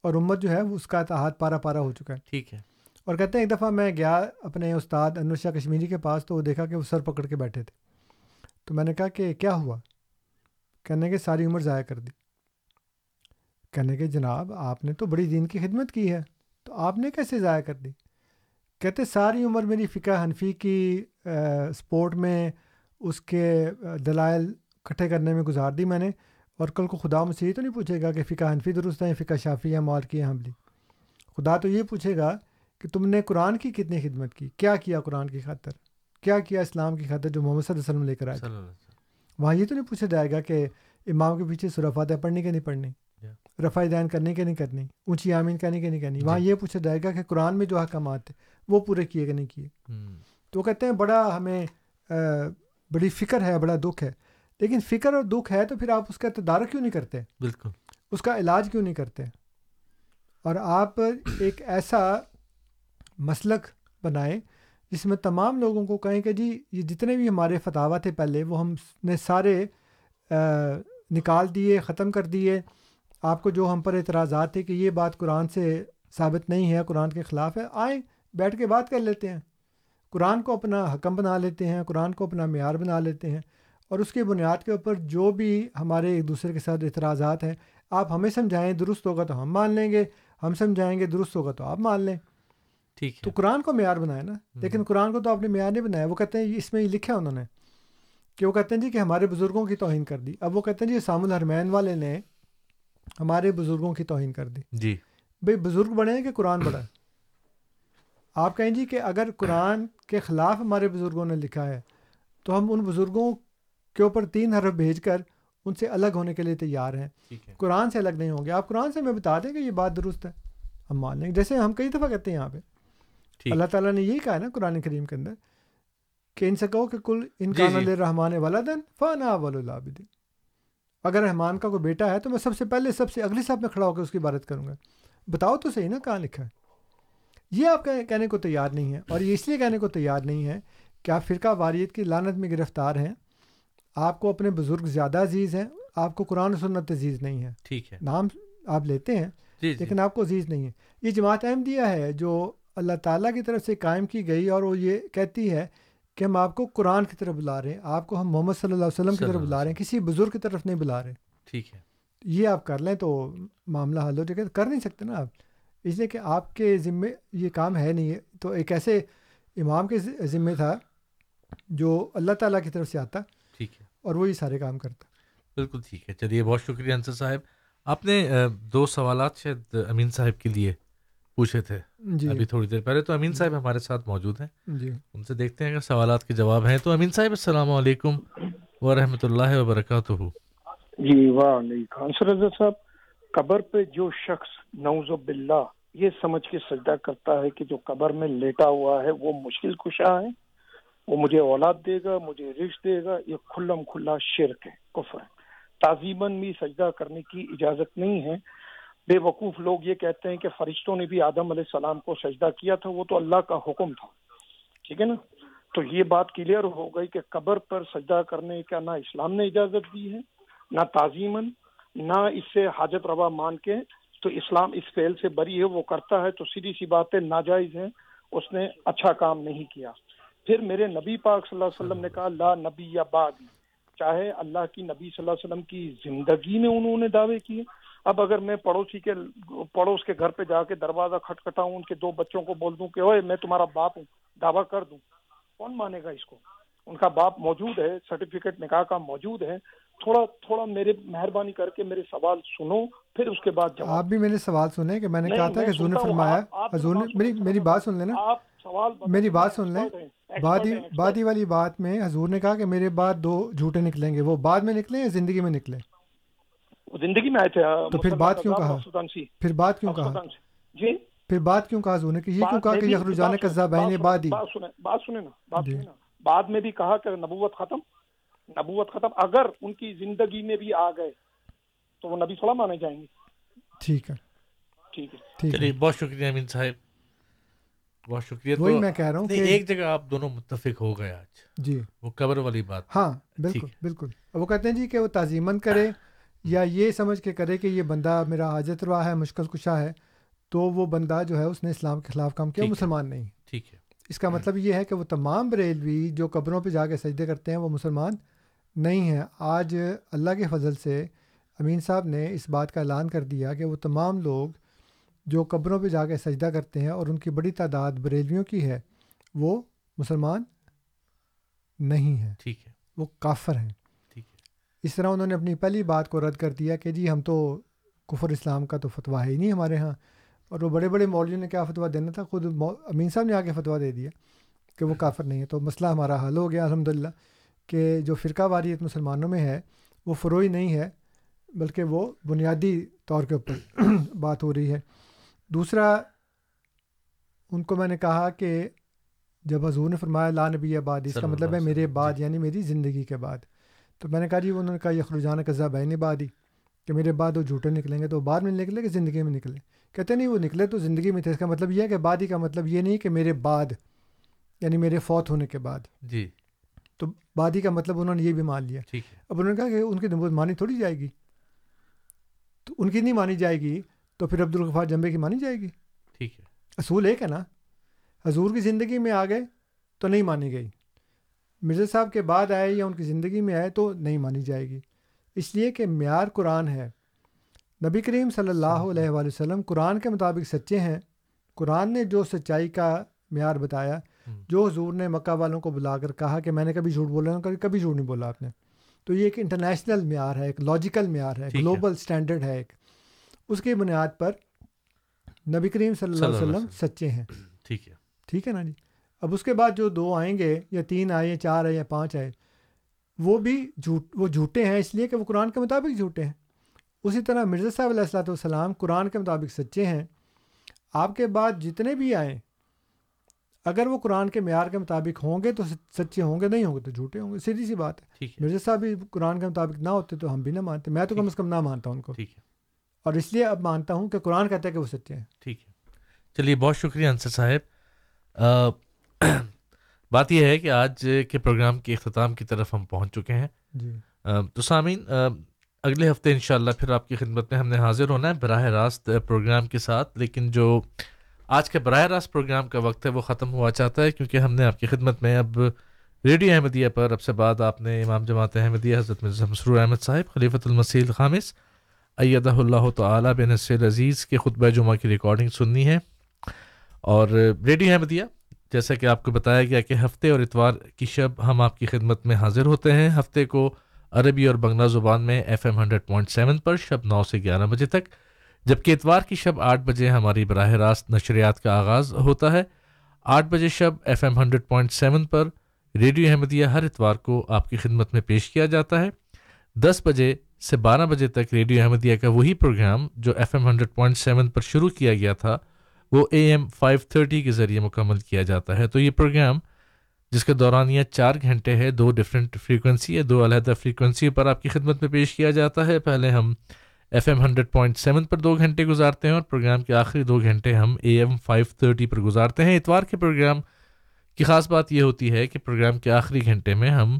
اور امت جو ہے وہ اس کا اتحاد پارا پارا ہو چکا ہے۔ ٹھیک ہے۔ اور کہتے ہیں ایک دفعہ میں گیا اپنے استاد انور شاہ کشمیری کے پاس تو وہ دیکھا کہ وہ سر پکڑ کے بیٹھے تھے۔ تو میں نے کہا کہ کیا ہوا؟ کہنے کہ ساری عمر ضائع کر دی۔ کہنے کہ جناب آپ نے تو بڑی دین کی خدمت کی ہے تو آپ نے کیسے ضائع کر دی؟ کہتے ساری عمر میری فقہ حنفی کی سپورٹ میں اس کے دلائل کٹھے کرنے میں گزار دی میں نے اور کل کو خدا مسیح تو نہیں پوچھے گا کہ فقہ حنفی درست ہے فقہ شافی ہے مال کی حملی خدا تو یہ پوچھے گا کہ تم نے قرآن کی کتنی خدمت کی؟ کیا کیا قرآن کی خاطر؟ کیا کیا اسلام کی خاطر جو محمد صلی اللہ علیہ وسلم لے کر آئے وہاں یہ تو نہیں پوچھا جائے گا کہ امام کے پیچھے سرفات پڑھنی کہ نہیں پڑھنی؟ رفائی دین کرنے کے نہیں کرنی اونچی آمین کرنے کے نہیں کرنی۔ وہاں یہ پوچھا جائے گا کہ قرآن میں جو احکامات تھے وہ پورے کیے کہ نہیں کیے؟ تو وہ کہتے ہیں بڑا ہمیں بڑی فکر ہے بڑا دکھ ہے۔ لیکن فکر اور دکھ ہے تو پھر آپ اس کا تدارک کیوں نہیں کرتے؟ بالکل۔ اس کا علاج کیوں نہیں کرتے؟ اور آپ ایک ایسا مسلک بنائیں جس میں تمام لوگوں کو کہیں کہ جی یہ جتنے بھی ہمارے فتح تھے پہلے وہ ہم نے سارے نکال دیے ختم کر دیے۔ آپ کو جو ہم پر اعتراضات تھے کہ یہ بات قرآن سے ثابت نہیں ہے قرآن کے خلاف ہے آئیں بیٹھ کے بات کر لیتے ہیں۔ قرآن کو اپنا حکم بنا لیتے ہیں قرآن کو اپنا معیار بنا لیتے ہیں اور اس کی بنیاد کے اوپر جو بھی ہمارے ایک دوسرے کے ساتھ اعتراضات ہیں آپ ہمیں سمجھائیں درست ہوگا تو ہم مان لیں گے ہم سمجھائیں گے درست ہوگا تو آپ مان لیں۔ ٹھیک تو قرآن کو معیار بنائے نا لیکن قرآن کو تو آپ نے معیار نہیں بنایا۔ وہ کہتے ہیں اس میں یہ لکھا انہوں نے کہ وہ کہتے ہیں جی کہ ہمارے بزرگوں کی توہین کر دی۔ اب وہ کہتے ہیں جی سام الحرمین والے نے ہمارے بزرگوں کی توہین کر دی۔ جی۔ بھائی بزرگ بڑے ہیں کہ قرآن بڑا ہے؟ آپ کہیں جی کہ اگر قرآن کے خلاف ہمارے بزرگوں نے لکھا ہے تو ہم ان بزرگوں کے اوپر تین حرف بھیج کر ان سے الگ ہونے کے لیے تیار ہیں۔ قرآن سے الگ نہیں ہوں گے۔ آپ قرآن سے ہمیں بتا دیں کہ یہ بات درست ہے۔ ہم مان لیں۔ گے جیسے ہم کئی دفعہ کہتے ہیں یہاں پہ۔ اللہ تعالیٰ نے یہی کہا ہے نا قرآن کریم کے اندر کہ ان سے کہو کہ کل ان کا رحمان والا دن فنا ولابدین اگر رحمان کا کوئی بیٹا ہے تو میں سب سے پہلے سب سے اگلی صاحب میں کھڑا ہو کے اس کی عبادت کروں گا۔ بتاؤ تو صحیح نا کہاں لکھا ہے۔ یہ آپ کہنے کو تیار نہیں ہے اور یہ اس لیے کہنے کو تیار نہیں ہے کہ آپ فرقہ واریت کی لانت میں گرفتار ہیں۔ آپ کو اپنے بزرگ زیادہ عزیز ہیں آپ کو قرآن سنت عزیز نہیں ہے۔ ٹھیک ہے۔ نام آپ لیتے ہیں جی۔ لیکن آپ کو عزیز نہیں ہے۔ یہ جماعت احمدیہ ہے جو اللہ تعالیٰ کی طرف سے قائم کی گئی اور وہ یہ کہتی ہے کہ ہم آپ کو قرآن کی طرف بلا رہے ہیں آپ کو ہم محمد صلی اللہ علیہ وسلم کی طرف بلا رہے ہیں کسی بزرگ کی طرف نہیں بلا رہے۔ ٹھیک ہے۔ یہ آپ کر لیں تو معاملہ حل ہو جائے گا۔ کر نہیں سکتے نا آپ۔ اس لیے کہ آپ کے ذمے یہ کام ہے نہیں۔ ہے تو ایک ایسے امام کے ذمے تھا جو اللہ تعالیٰ کی طرف سے آتا ٹھیک ہے۔ اور وہی سارے کام کرتا۔ بالکل ٹھیک ہے۔ چلیے بہت شکریہ انصر صاحب۔ آپ نے دو سوالات شاید امین صاحب کے لیے پوچھے تھے۔ جی۔ ابھی تھوڑی دیر پہلے تو امین صاحب ہمارے ساتھ موجود ہیں۔ جی۔ ان سے دیکھتے ہیں اگر سوالات کے جواب ہیں۔ تو امین صاحب السلام علیکم ورحمۃ اللہ وبرکاتہ۔ جی وعلیکم رضا صاحب قبر پہ جو شخص نوز باللہ یہ سمجھ کے سجدہ کرتا ہے کہ جو قبر میں لیٹا ہوا ہے وہ مشکل کشا ہے۔ وہ مجھے اولاد دے گا مجھے رشت دے گا۔ یہ کھلم کھلا شرک ہے کفر ہے۔ تعظیمن بھی سجدہ کرنے کی اجازت نہیں ہے۔ بے وقوف لوگ یہ کہتے ہیں کہ فرشتوں نے بھی آدم علیہ السلام کو سجدہ کیا تھا، وہ تو اللہ کا حکم تھا۔ ٹھیک ہے نا؟ تو یہ بات کلیئر ہو گئی کہ قبر پر سجدہ کرنے کا نہ اسلام نے اجازت دی ہے، نہ تعظیمن نہ اس سے حاجت روا مان کے۔ تو اسلام اس فعل سے بری ہے، وہ کرتا ہے تو سیدھی سی باتیں ناجائز ہیں، اس نے اچھا کام نہیں کیا۔ پھر میرے نبی پاک صلی اللہ علیہ وسلم نے کہا، لا نبی یا بعد۔ چاہے اللہ کی نبی صلی اللہ علیہ وسلم کی زندگی میں انہوں نے دعوے کیے اب اگر میں پڑوسی کے پڑوس کے گھر پہ جا کے دروازہ کھٹکھٹاؤں ان کے دو بچوں کو بول دوں کہ اوے میں تمہارا باپ ہوں دعویٰ کر دوں۔ کون مانے گا اس کو؟ ان کا باپ موجود ہے سرٹیفکیٹ نکاح کا موجود ہے۔ تھوڑا تھوڑا میرے مہربانی کر کے میرے سوال سنو پھر اس کے بعد آپ بھی میرے سوال سنے کہ میں نے کہا تھا کہ حضور نے فرمایا حضور نے میری میری بات سن لینا۔ آپ سوال میری بات سن لیں۔ بادی بادی والی بات میں حضور نے کہا کہ میرے بعد دو جھوٹے نکلیں گے وہ بعد میں نکلیں یا زندگی میں نکلے زندگی میں آئے تھے تو پھر بات کیوں کہا؟ پھر بات کیوں کہا؟ جی؟ پھر بات کیوں کہا؟ حضور نے کہ یہ کیوں کہا کہ یخرجان کذابین بات بعد بات سنیں بات سنیں نا بات جی۔ سنیں نا۔ بعد میں بھی کہا کہ نبوت ختم نبوت ختم اگر ان کی زندگی میں بھی آ گئے تو وہ نبی تھوڑا مانے جائیں گے۔ ٹھیک ہے۔ ٹھیک ہے۔ چلیے بہت شکریہ امین صاحب۔ بہت شکریہ۔ وہی تو میں کہہ رہا ہوں کہ ایک جگہ آپ دونوں متفق ہو گئے آج۔ جی۔ وہ قبر والی بات۔ ہاں بالکل بالکل۔ وہ کہتے ہیں جی کہ وہ تعظیمن کرے <laughs> یا یہ سمجھ کے کرے کہ یہ بندہ میرا حاجت روا ہے مشکل کشا ہے تو وہ بندہ جو ہے اس نے اسلام کے خلاف کام کیا۔ مسلمان نہیں۔ ٹھیک ہے۔ اس کا مطلب یہ ہے کہ وہ تمام بریلوی جو قبروں پہ جا کے سجدے کرتے ہیں وہ مسلمان نہیں ہیں۔ آج اللہ کے فضل سے امین صاحب نے اس بات کا اعلان کر دیا کہ وہ تمام لوگ جو قبروں پہ جا کے سجدہ کرتے ہیں اور ان کی بڑی تعداد بریلویوں کی ہے وہ مسلمان نہیں ہیں۔ ٹھیک ہے۔ وہ کافر ہیں۔ اس طرح انہوں نے اپنی پہلی بات کو رد کر دیا کہ جی ہم تو کفر اسلام کا تو فتویٰ ہے ہی نہیں ہمارے ہاں۔ اور وہ بڑے بڑے مولویوں نے کیا فتویٰ دینا تھا؟ خود امین صاحب نے آ کے فتویٰ دے دیا کہ وہ کافر نہیں ہے۔ تو مسئلہ ہمارا حل ہو گیا الحمد للہ کہ جو فرقہ واریت مسلمانوں میں ہے وہ فروئی نہیں ہے بلکہ وہ بنیادی طور کے اوپر <clears throat> بات ہو رہی ہے۔ دوسرا ان کو میں نے کہا کہ جب حضور نے فرمایا لا نبی بعد اس کا مطلب ہے میرے بعد جی۔ یعنی میری زندگی کے بعد۔ تو میں نے کہا جی انہوں نے کہا یہ خرجان قزا بین بادی کہ میرے بعد وہ جھوٹے نکلیں گے تو بعد میں نکلے کہ زندگی میں نکلے کہتے نہیں وہ نکلے تو زندگی میں تھے۔ اس کا مطلب یہ ہے کہ بعد ہی کا مطلب یہ نہیں کہ میرے بعد یعنی میرے فوت ہونے کے بعد۔ جی۔ تو بعد ہی کا مطلب انہوں نے یہ بھی مان لیا۔ اب انہوں نے کہا کہ ان کی نبوت مانی تھوڑی جائے گی۔ تو ان کی نہیں مانی جائے گی تو پھر عبدالغفار جنبے کی مانی جائے گی۔ ٹھیک ہے۔ اصول ایک ہے نا۔ حضور کی زندگی میں آ گئے تو نہیں مانی گئی۔ مرزا صاحب کے بعد آئے یا ان کی زندگی میں آئے تو نہیں مانی جائے گی۔ اس لیے کہ معیار قرآن ہے۔ نبی کریم صلی اللہ علیہ وآلہ وسلم قرآن کے مطابق سچے ہیں۔ قرآن نے جو سچائی کا معیار بتایا۔ جو حضور نے مکہ والوں کو بلا کر کہا کہ میں نے کبھی جھوٹ بولا کبھی کبھی جھوٹ نہیں بولا آپ نے۔ تو یہ ایک انٹرنیشنل معیار ہے ایک لاجیکل معیار ہے۔ گلوبل اسٹینڈرڈ ہے۔ ایک۔ اس کی بنیاد پر نبی کریم صلی اللہ علیہ وسلم۔ سچے ہیں۔ ٹھیک ہے۔ ٹھیک ہے نا جی؟ اب اس کے بعد جو دو آئیں گے یا تین آئے یا چار آئے یا پانچ آئے وہ بھی جھوٹ وہ جھوٹے ہیں اس لیے کہ وہ قرآن کے مطابق جھوٹے ہیں۔ اسی طرح مرزا صاحب علیہ السلاۃ والسلام قرآن کے مطابق سچے ہیں۔ آپ کے بعد جتنے بھی آئیں اگر وہ قرآن کے معیار کے مطابق ہوں گے تو سچے ہوں گے نہیں ہوں گے تو جھوٹے ہوں گے سیدھی سی بات ہے۔ مرزا صاحب بھی قرآن کے مطابق نہ ہوتے تو ہم بھی نہ مانتے۔ میں تو کم از کم نہ مانتا ہوں ان کو۔ ٹھیک ہے۔ اور اس لیے اب مانتا ہوں کہ قرآن کہتا ہے کہ وہ سچے ہیں۔ ٹھیک ہے۔ چلیے بہت شکریہ انصر صاحب۔ <coughs> بات یہ ہے کہ آج کے پروگرام کے اختتام کی طرف ہم پہنچ چکے ہیں۔ جی۔ تو سامعین اگلے ہفتے انشاءاللہ پھر آپ کی خدمت میں ہم نے حاضر ہونا ہے براہ راست پروگرام کے ساتھ لیکن جو آج کے براہ راست پروگرام کا وقت ہے وہ ختم ہوا چاہتا ہے کیونکہ ہم نے آپ کی خدمت میں اب ریڈیو احمدیہ پر اب سے بعد آپ نے امام جماعت احمدیہ حضرت مرزا مسرور احمد صاحب خلیفۃ المسیح الخامس ایدہ اللہ تعالیٰ بن نصر عزیز کے خطبہ جمعہ کی ریکارڈنگ سننی ہے۔ اور ریڈیو احمدیہ جیسا کہ آپ کو بتایا گیا کہ ہفتے اور اتوار کی شب ہم آپ کی خدمت میں حاضر ہوتے ہیں۔ ہفتے کو عربی اور بنگلہ زبان میں F M hundred point seven پر شب نو سے گیارہ بجے تک، جبکہ اتوار کی شب آٹھ بجے ہماری براہ راست نشریات کا آغاز ہوتا ہے۔ آٹھ بجے شب F M hundred point seven پر ریڈیو احمدیہ ہر اتوار کو آپ کی خدمت میں پیش کیا جاتا ہے۔ دس بجے سے بارہ بجے تک ریڈیو احمدیہ کا وہی پروگرام جو F M hundred point seven پر شروع کیا گیا تھا وہ اے ایم فائیو تھرٹی کے ذریعے مکمل کیا جاتا ہے۔ تو یہ پروگرام جس کا دورانیہ چار گھنٹے ہے دو ڈفرینٹ فریکوینسی ہے، دو علیحدہ فریکوینسی پر آپ کی خدمت میں پیش کیا جاتا ہے۔ پہلے ہم F M hundred point seven پر دو گھنٹے گزارتے ہیں اور پروگرام کے آخری دو گھنٹے ہم اے ایم فائیو تھرٹی پر گزارتے ہیں۔ اتوار کے پروگرام کی خاص بات یہ ہوتی ہے کہ پروگرام کے آخری گھنٹے میں ہم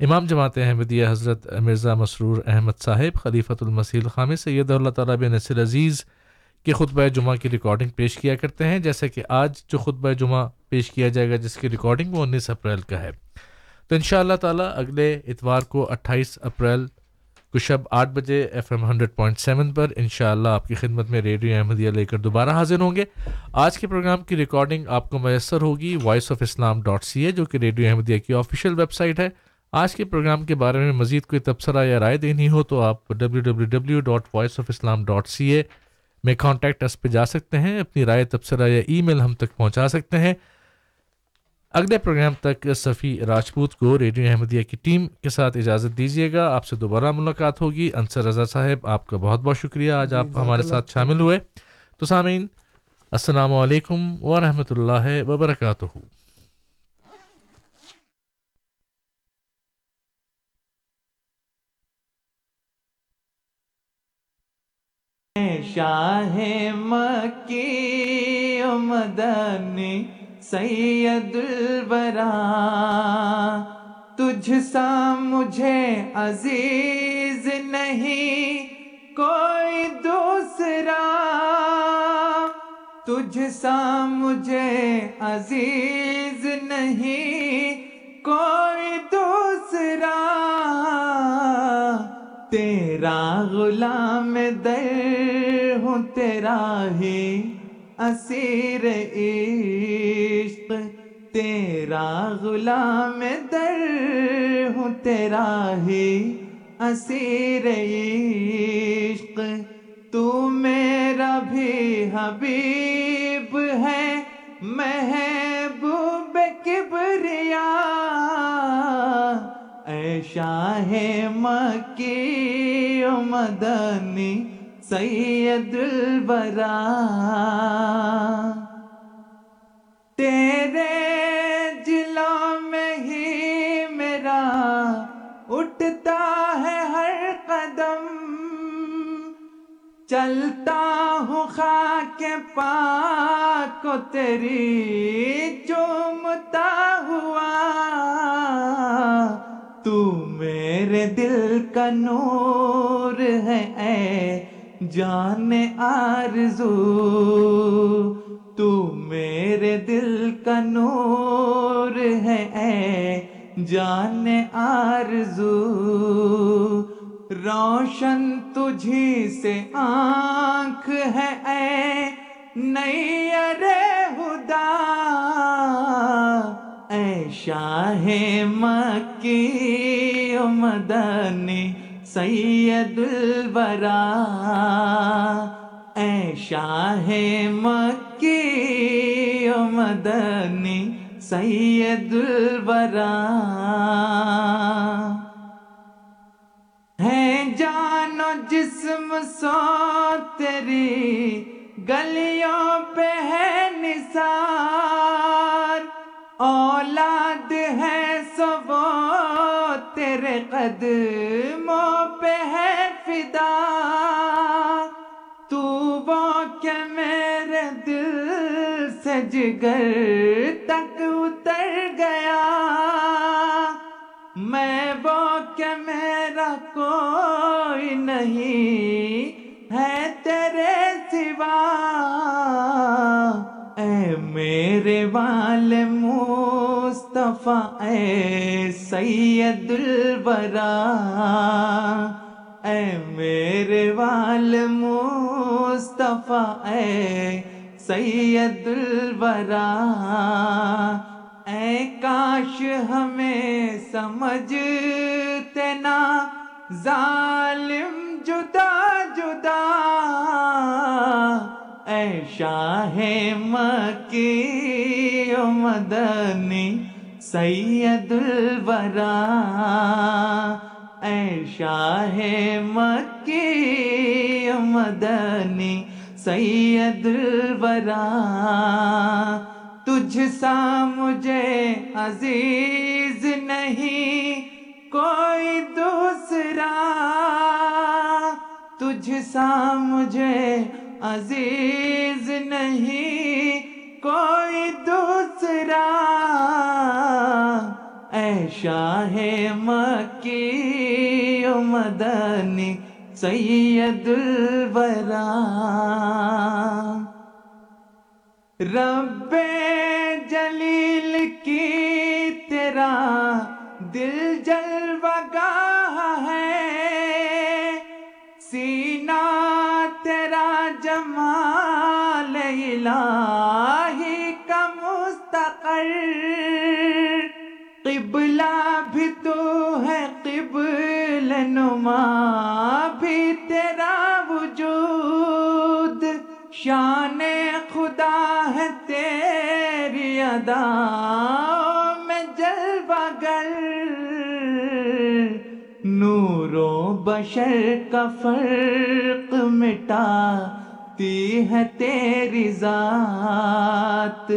امام جماعت احمدیہ حضرت مرزا مسرور احمد صاحب، خلیفۃ المسیح الخام سید اللہ تعالیٰ بن نصر عزیز کے خطبہ جمعہ کی ریکارڈنگ پیش کیا کرتے ہیں جیسے کہ آج جو خطبہ جمعہ پیش کیا جائے گا، جس کی ریکارڈنگ وہ انیس اپریل کا ہے۔ تو ان شاء اللہ تعالیٰ اگلے اتوار کو اٹھائیس اپریل کو شب آٹھ بجے F M hundred point seven پر ان شاء اللہ آپ کی خدمت میں ریڈیو احمدیہ لے کر دوبارہ حاضر ہوں گے۔ آج کے پروگرام کی ریکارڈنگ آپ کو میسر ہوگی voice of Islam dot C A جو کہ ریڈیو احمدیہ کی آفیشیل ویب سائٹ ہے۔ آج کے پروگرام کے بارے میں مزید کوئی تبصرہ یا رائے دینی ہو تو آپ W W W dot voice of Islam dot C A میں کانٹیکٹ اس پہ جا سکتے ہیں اپنی رائے تبصرہ یا ای میل ہم تک پہنچا سکتے ہیں۔ اگلے پروگرام تک صفی راجپوت کو ریڈیو احمدیہ کی ٹیم کے ساتھ اجازت دیجیے گا۔ آپ سے دوبارہ ملاقات ہوگی۔ انصر رضا صاحب آپ کا بہت بہت شکریہ۔ آج آپ جزاک ہمارے ساتھ شامل ہوئے۔ تو سامعین السلام علیکم ورحمۃ اللہ وبرکاتہ۔ شاہ مکی مدنی سید البرا تجھ سا مجھے عزیز نہیں کوئی دوسرا، تجھ سا مجھے عزیز نہیں کوئی دوسرا۔ تیرا غلام در ہوں، تیرا ہی اسیر عشق، تیرا غلام در ہوں، تیرا ہی اسیر عشق۔ تو میرا بھی حبیب ہے، محبوب کبریا۔ اے شاہ مکی مدنی سید البرا تیرے جلوں میں ہی میرا اٹھتا ہے ہر قدم چلتا ہوں خاک پاک کو تیری چومتا ہوا تو میرے دل کا نور ہے، اے جان آرزو۔ تو میرے دل کا نور ہے، اے جان آرزو۔ روشن تجھی سے آنکھ ہے، اے نئی ارے ہدا اے شاہ مکی و مدنی سید البرا اے شاہ مکی و مدنی سید البرا ہے جان و جسم سو تیری گلیوں پہ ہے نثار اولاد ہے تیرے قدموں پہ ہے فدا۔ تو وہ کہ میرے دل سے جگر تک اتر گیا۔ میں وہ کہ میرا کوئی نہیں ہے تیرے سوا۔ اے میرے وال مصطفیٰ، اے سید البرا اے میرے وال مصطفیٰ، اے سید البرا اے کاش ہمیں سمجھتے نا ظالم جدا جدا، اے شاہ مکی و مدنی سید البرا اے شاہ مکی مدنی، سید البرا تجھ سا مجھے عزیز نہیں، کوئی دوسرا، تجھ سا مجھے عزیز نہیں کوئی دوسرا اے شاہ مکی و مدنی سید البرا رب جلیل کی تیرا دل جلوہ گاہ ہے سینہ تیرا جمال الہی قبلہ بھی تو ہے قبل نما، بھی تیرا وجود۔ شان خدا ہے تیری ادا، میں جلوہ گر۔ نور و بشر کا فرق مٹا ہے تیری ذات۔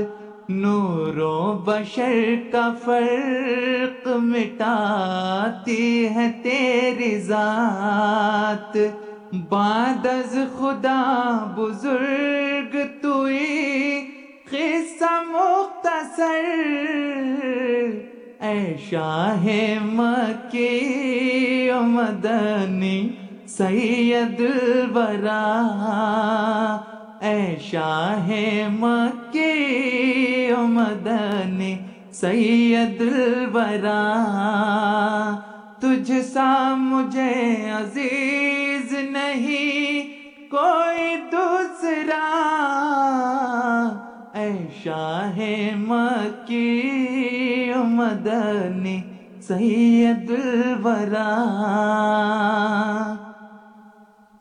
نور و بشر کا فرق مٹاتی ہے تیری ذات۔ بعد از خدا بزرگ توئی قصہ مختصر۔ اے شاہ مکی و مدنی سید الورا۔ اے شاہ مکی سید الورا، تجھ سا مجھے عزیز نہیں، کوئی دوسرا۔ اے شاہ مکی مدنی سید الورا،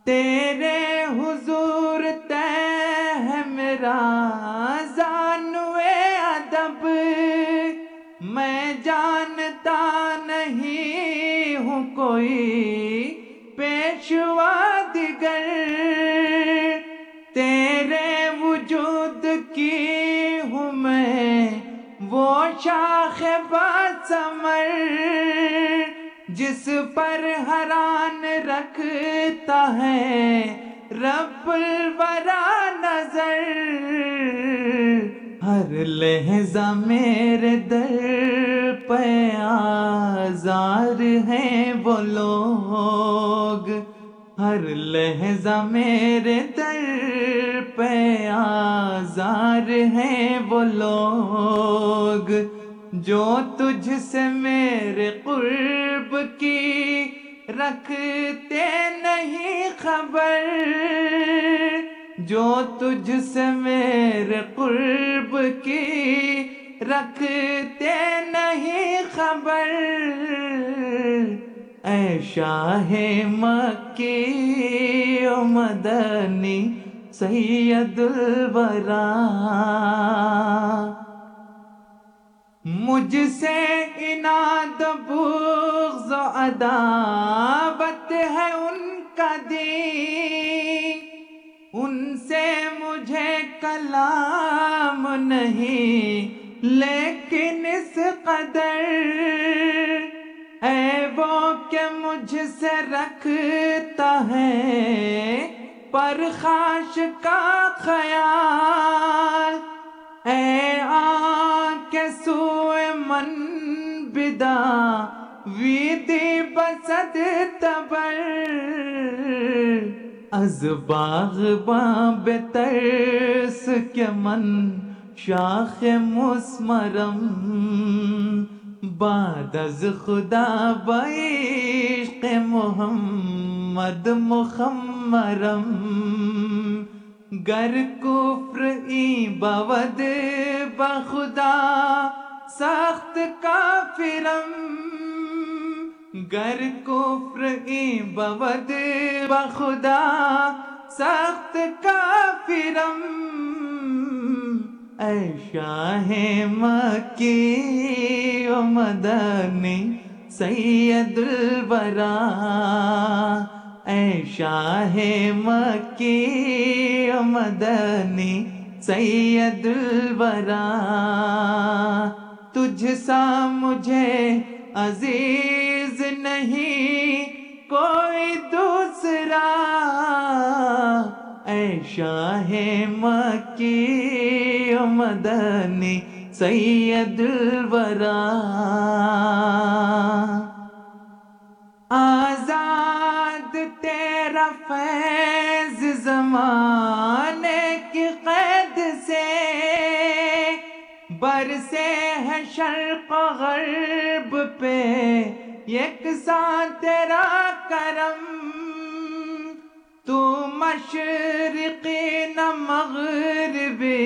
تیرے حضور تے ہے میرا۔ کوئی پیشوا دیگر، تیرے وجود کی ہوں میں وہ شاخ سمر جس پر حران رکھتا ہے رب الورا نظر۔ ہر لہجہ میرے در پہ آزار ہیں وہ لوگ۔ ہر لہجہ میرے در پہ آزار ہیں وہ لوگ۔ جو تجھ سے میرے قرب کی رکھتے نہیں خبر جو تجھ سے میرے قرب کی رکھتے نہیں خبر۔ اے شاہ مکی و مدنی سید الورا۔ مجھ سے اناد بغض و عداوت ہے ان کا دین۔ کلام نہیں، لیکن اس قدر۔ اے وہ کہ مجھ سے رکھتا ہے پر خاش کا خیال۔ اے آنکھ سوئے من بدا ویدی بسد تبر۔ از باغ باب ترس کے من شاخ مسمرم بعد از خدا بعشق محمد مخمرم گر کفر ای بود بخدا سخت کافرم گر کفر ای بود بخدا سخت کافرم۔ اے شاہ مکی و مدنی سید الورا۔ اے شاہ مکی و مدنی سید الورا۔ تجھ سا مجھے عزیز نہیں کوئی دوسرا۔ اے شاہ مکی و مدنی سید الورا۔ آزاد تیرا فیض شرق و غرب پہ یکساں تیرا کرم، تو مشرقی نہ مغربی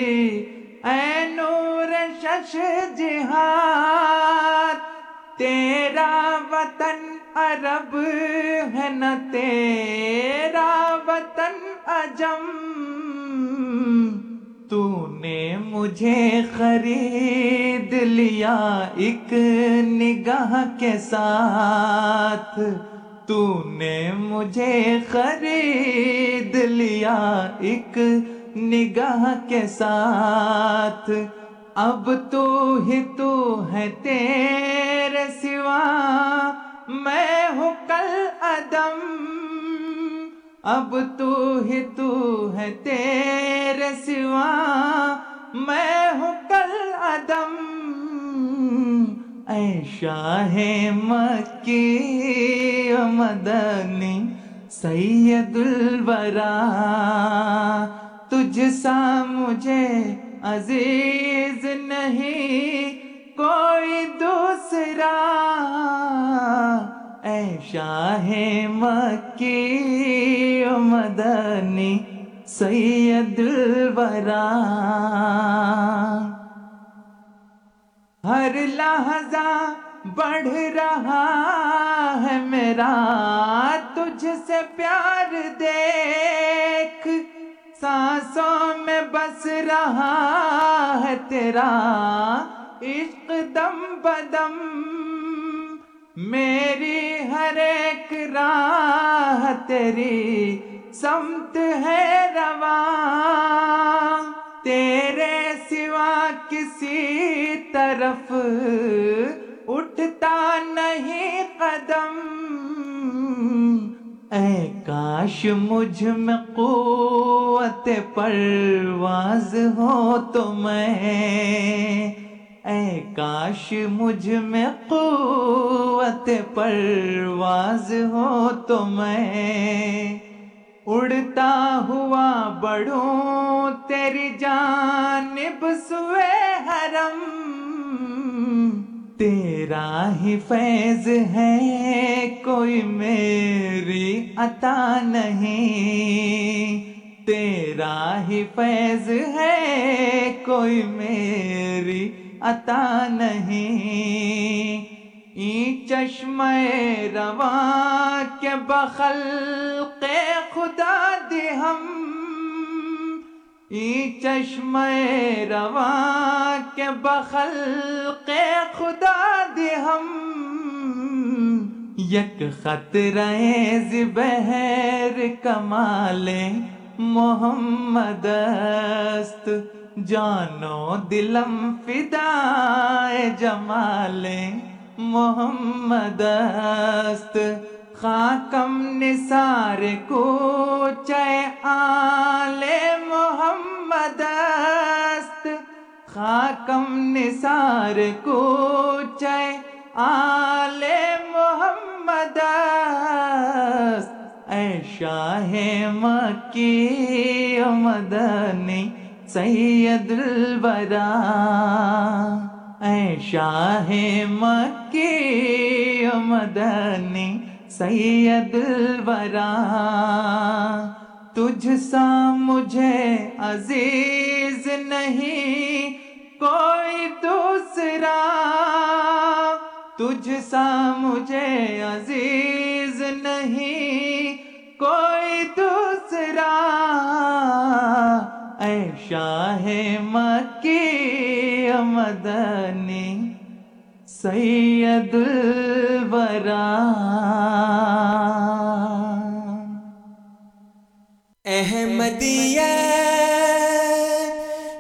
اے نور شش جہاد، تیرا وطن عرب ہے نہ تیرا وطن عجم۔ تو نے مجھے خرید لیا ایک نگاہ کے ساتھ۔ تو نے مجھے خرید لیا ایک نگاہ کے ساتھ۔ اب تو ہی تو ہے تیرے سوا، میں ہوں کل عدم۔ اب تو ہی تو ہے تیرے سوا۔ میں ہوں کل عدم۔ اے شاہ مکی و مدنی سید الورا۔ تجھ سا مجھے عزیز نہیں، کوئی دوسرا۔ اے شاہ مکی و مدنی سید الورا ہر لحظہ بڑھ رہا ہے میرا تجھ سے پیار دیکھ سانسوں میں بس رہا ہے تیرا عشق دم بدم میری ہر ایک راہ تیری سمت ہے رواں۔ تیرے سوا کسی طرف اٹھتا نہیں قدم۔ اے کاش مجھ میں قوت پرواز ہو تو میں اے کاش مجھ میں قوت پرواز ہو تو میں اڑتا ہوا بڑھوں تیری جانب سوے حرم تیرا ہی فیض ہے، کوئی میری عطا نہیں۔ تیرا ہی فیض ہے، کوئی میری عطا نہیں۔ ای چشم رواں کے بخل خدا دی ہم۔ ای چشم رواں کے بخل کے خدا دی ہم۔ یک خط ریز بہر کمال محمد است۔ جانو دلم فدائے جمال محمد است۔ خاکم نثار کوچے آل محمد است۔ خاکم نثار کوچے آل محمد است۔ اے شاہ مکی و مدنی سید الورا اے شاہ مکی مدنی سید الورا تجھ سا مجھے عزیز نہیں، کوئی دوسرا، تجھ سا مجھے عزیز نہیں، کوئی دوسرا۔ اے شاہ مکی مدنی سید الورا۔ احمدیت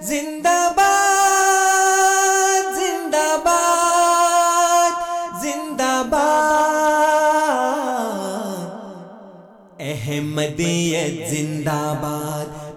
زندہ باد زندہ باد زندہ باد احمدیت زندہ باد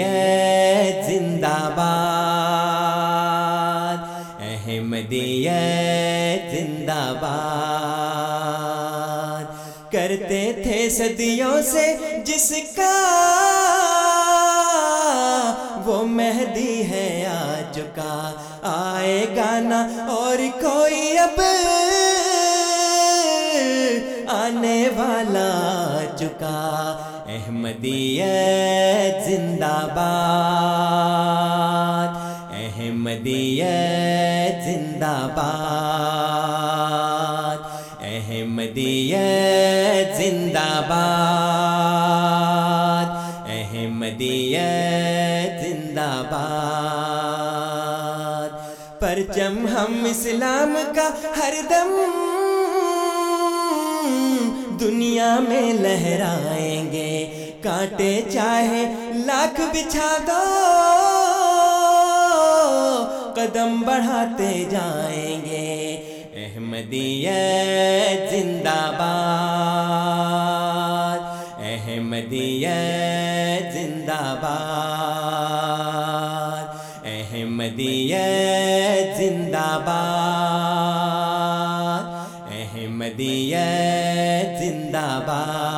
احمدیت زندہ باد احمدیت زندہ باد۔ کرتے تھے صدیوں سے جس کا وہ مہدی ہے آ چکا آئے گانا اور کوئی اب آنے والا آ چکا احمدیت زندہ باد احمدیت زندہ باد احمدیت زندہ باد احمدیت زندہ باد۔ پرچم ہم اسلام کا ہر دم دنیا میں لہرائیں گے۔ کانٹے چاہے لاکھ بچھا دو، قدم بڑھاتے جائیں گے۔ احمدیت زندہ باد، احمدیت زندہ باد، احمدیت زندہ باد، احمدیت زندہ باد۔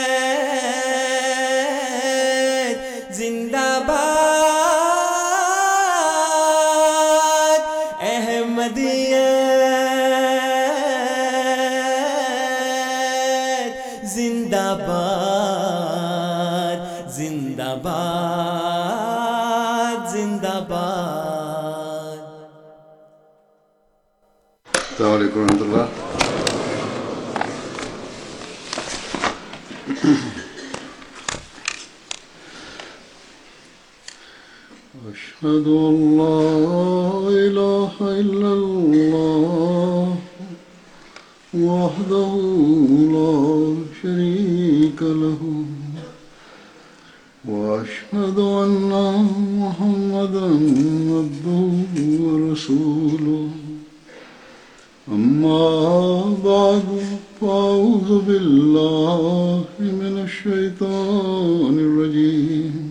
أشهد أن لا إله إلا الله وحده لا شريك له وأشهد أن محمدا عبده ورسوله. أما بعد، فأعوذ بالله من الشيطان الرجيم.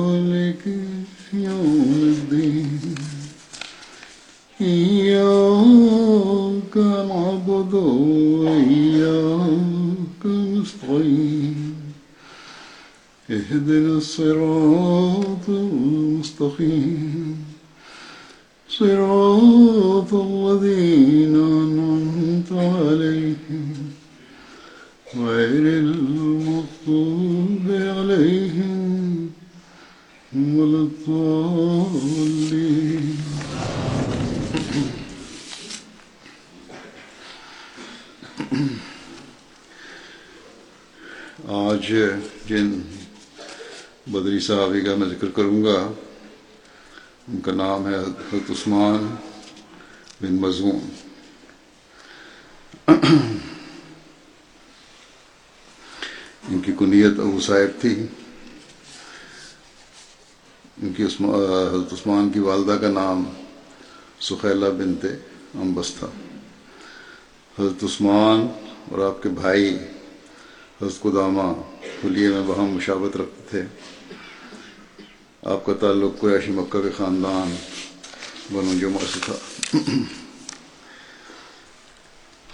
نعبد وإياك نستعين اهدنا الصراط المستقيم. صراط الذين أنعمت عليهم. غير المغضوب عليهم ولا الضالين. آج جن بدری صحابی کا میں ذکر کروں گا، ان کا نام ہے حضرت عثمان بن مضمون ان کی کنیت ابو صاحب تھی۔ ان کی حضرت عثمان کی والدہ کا نام سخیلہ بنت امبس تھا۔ حضرت عثمان اور آپ کے بھائی حضرت قدامہ حلیے میں بہم مشابت رکھتے تھے۔ آپ کا تعلق قریشی مکہ کے خاندان بنو جمعہ سے تھا۔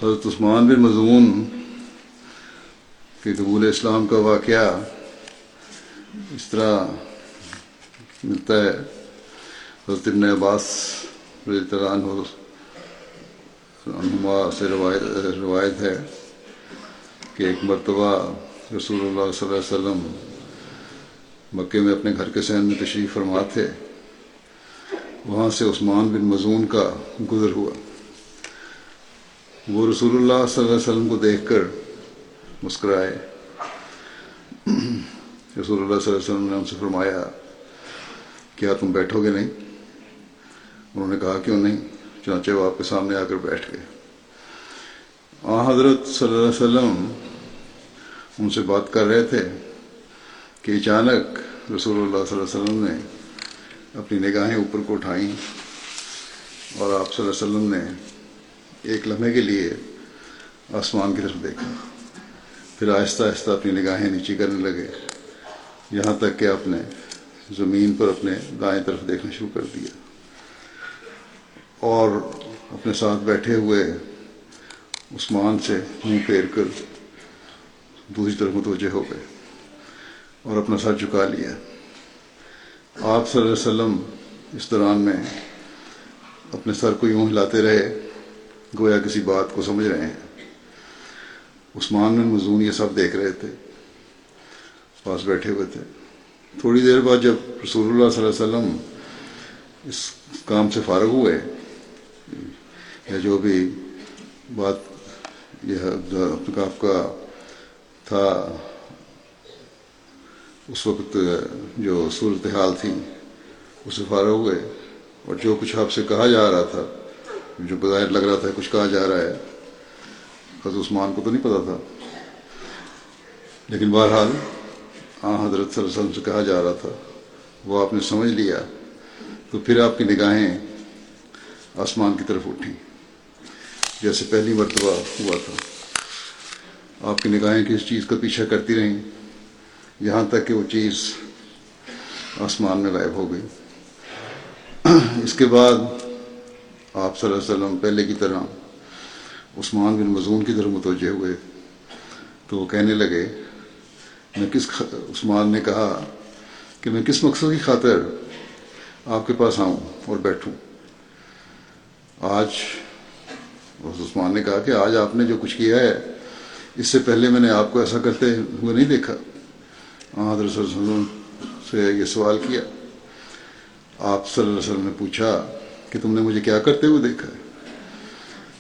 حضرت عثمان بن مضمون کے قبول اسلام کا واقعہ اس طرح ملتا ہے۔ حضرت ابن عباس رضی اللہ عنہ سے روایت روایت ہے۔ کہ ایک مرتبہ رسول اللہ صلی اللہ علیہ وسلم مکے میں اپنے گھر کے سین میں تشریف فرما تھے، وہاں سے عثمان بن مزون کا گزر ہوا۔ وہ رسول اللہ صلی اللہ علیہ وسلم کو دیکھ کر مسکرائے۔ رسول اللہ صلی اللہ علیہ وسلم نے ان سے فرمایا، کیا تم بیٹھو گے نہیں؟ انہوں نے کہا، کیوں نہیں؟ چنانچہ وہ آپ کے سامنے آ کر بیٹھ گئے۔ آ حضرت صلی اللہ علیہ وسلم ان سے بات کر رہے تھے کہ اچانک رسول اللہ صلی اللہ علیہ وسلم نے اپنی نگاہیں اوپر کو اٹھائیں اور آپ صلی اللہ علیہ وسلم نے ایک لمحے کے لیے آسمان کی طرف دیکھا۔ پھر آہستہ آہستہ اپنی نگاہیں نیچے کرنے لگے۔ یہاں تک کہ آپ نے زمین پر اپنے دائیں طرف دیکھنا شروع کر دیا۔ اور اپنے ساتھ بیٹھے ہوئے عثمان سے منہ پھیر کر دوسری طرف متوجہ ہو گئے اور اپنا سر چکا لیا۔ آپ صلی اللہ علیہ وسلم اس دوران میں اپنے سر کو یوں ہلاتے رہے، گویا کسی بات کو سمجھ رہے ہیں۔ عثمان بن مزون یہ سب دیکھ رہے تھے، پاس بیٹھے ہوئے تھے۔ تھوڑی دیر بعد جب رسول اللہ صلی اللہ علیہ وسلم اس کام سے فارغ ہوئے، یا جو بھی بات یہ آپ کا تھا، اس وقت جو صورتحال تھی اس سے فارغ ہوئے اور جو کچھ آپ سے کہا جا رہا تھا، جو بظاہر لگ رہا تھا کچھ کہا جا رہا ہے، حضرت عثمان کو تو نہیں پتا تھا۔ لیکن بہرحال ہاں حضرت صلی اللہ علیہ وسلم سے کہا جا رہا تھا، وہ آپ نے سمجھ لیا۔ تو پھر آپ کی نگاہیں آسمان کی طرف اٹھیں، جیسے پہلی مرتبہ ہوا تھا۔ آپ کی نگاہیں کس چیز کا پیچھا کرتی رہیں؟ یہاں تک کہ وہ چیز آسمان میں غائب ہو گئی۔ اس کے بعد آپ صلی اللہ علیہ وسلم پہلے کی طرح عثمان بن مضمون کی طرف متوجہ ہوئے۔ تو وہ کہنے لگے، میں کس عثمان نے کہا کہ میں کس مقصد کی خاطر آپ کے پاس آؤں اور بیٹھوں۔ آج عثمان نے کہا کہ آج آپ نے جو کچھ کیا ہے اس سے پہلے میں نے آپ کو ایسا کرتے ہوئے نہیں دیکھا۔ ہاں، حضرت صلی اللہ علیہ وسلم سے یہ سوال کیا۔ آپ صلی اللہ علیہ وسلم نے پوچھا کہ تم نے مجھے کیا کرتے ہوئے دیکھا؟ ہے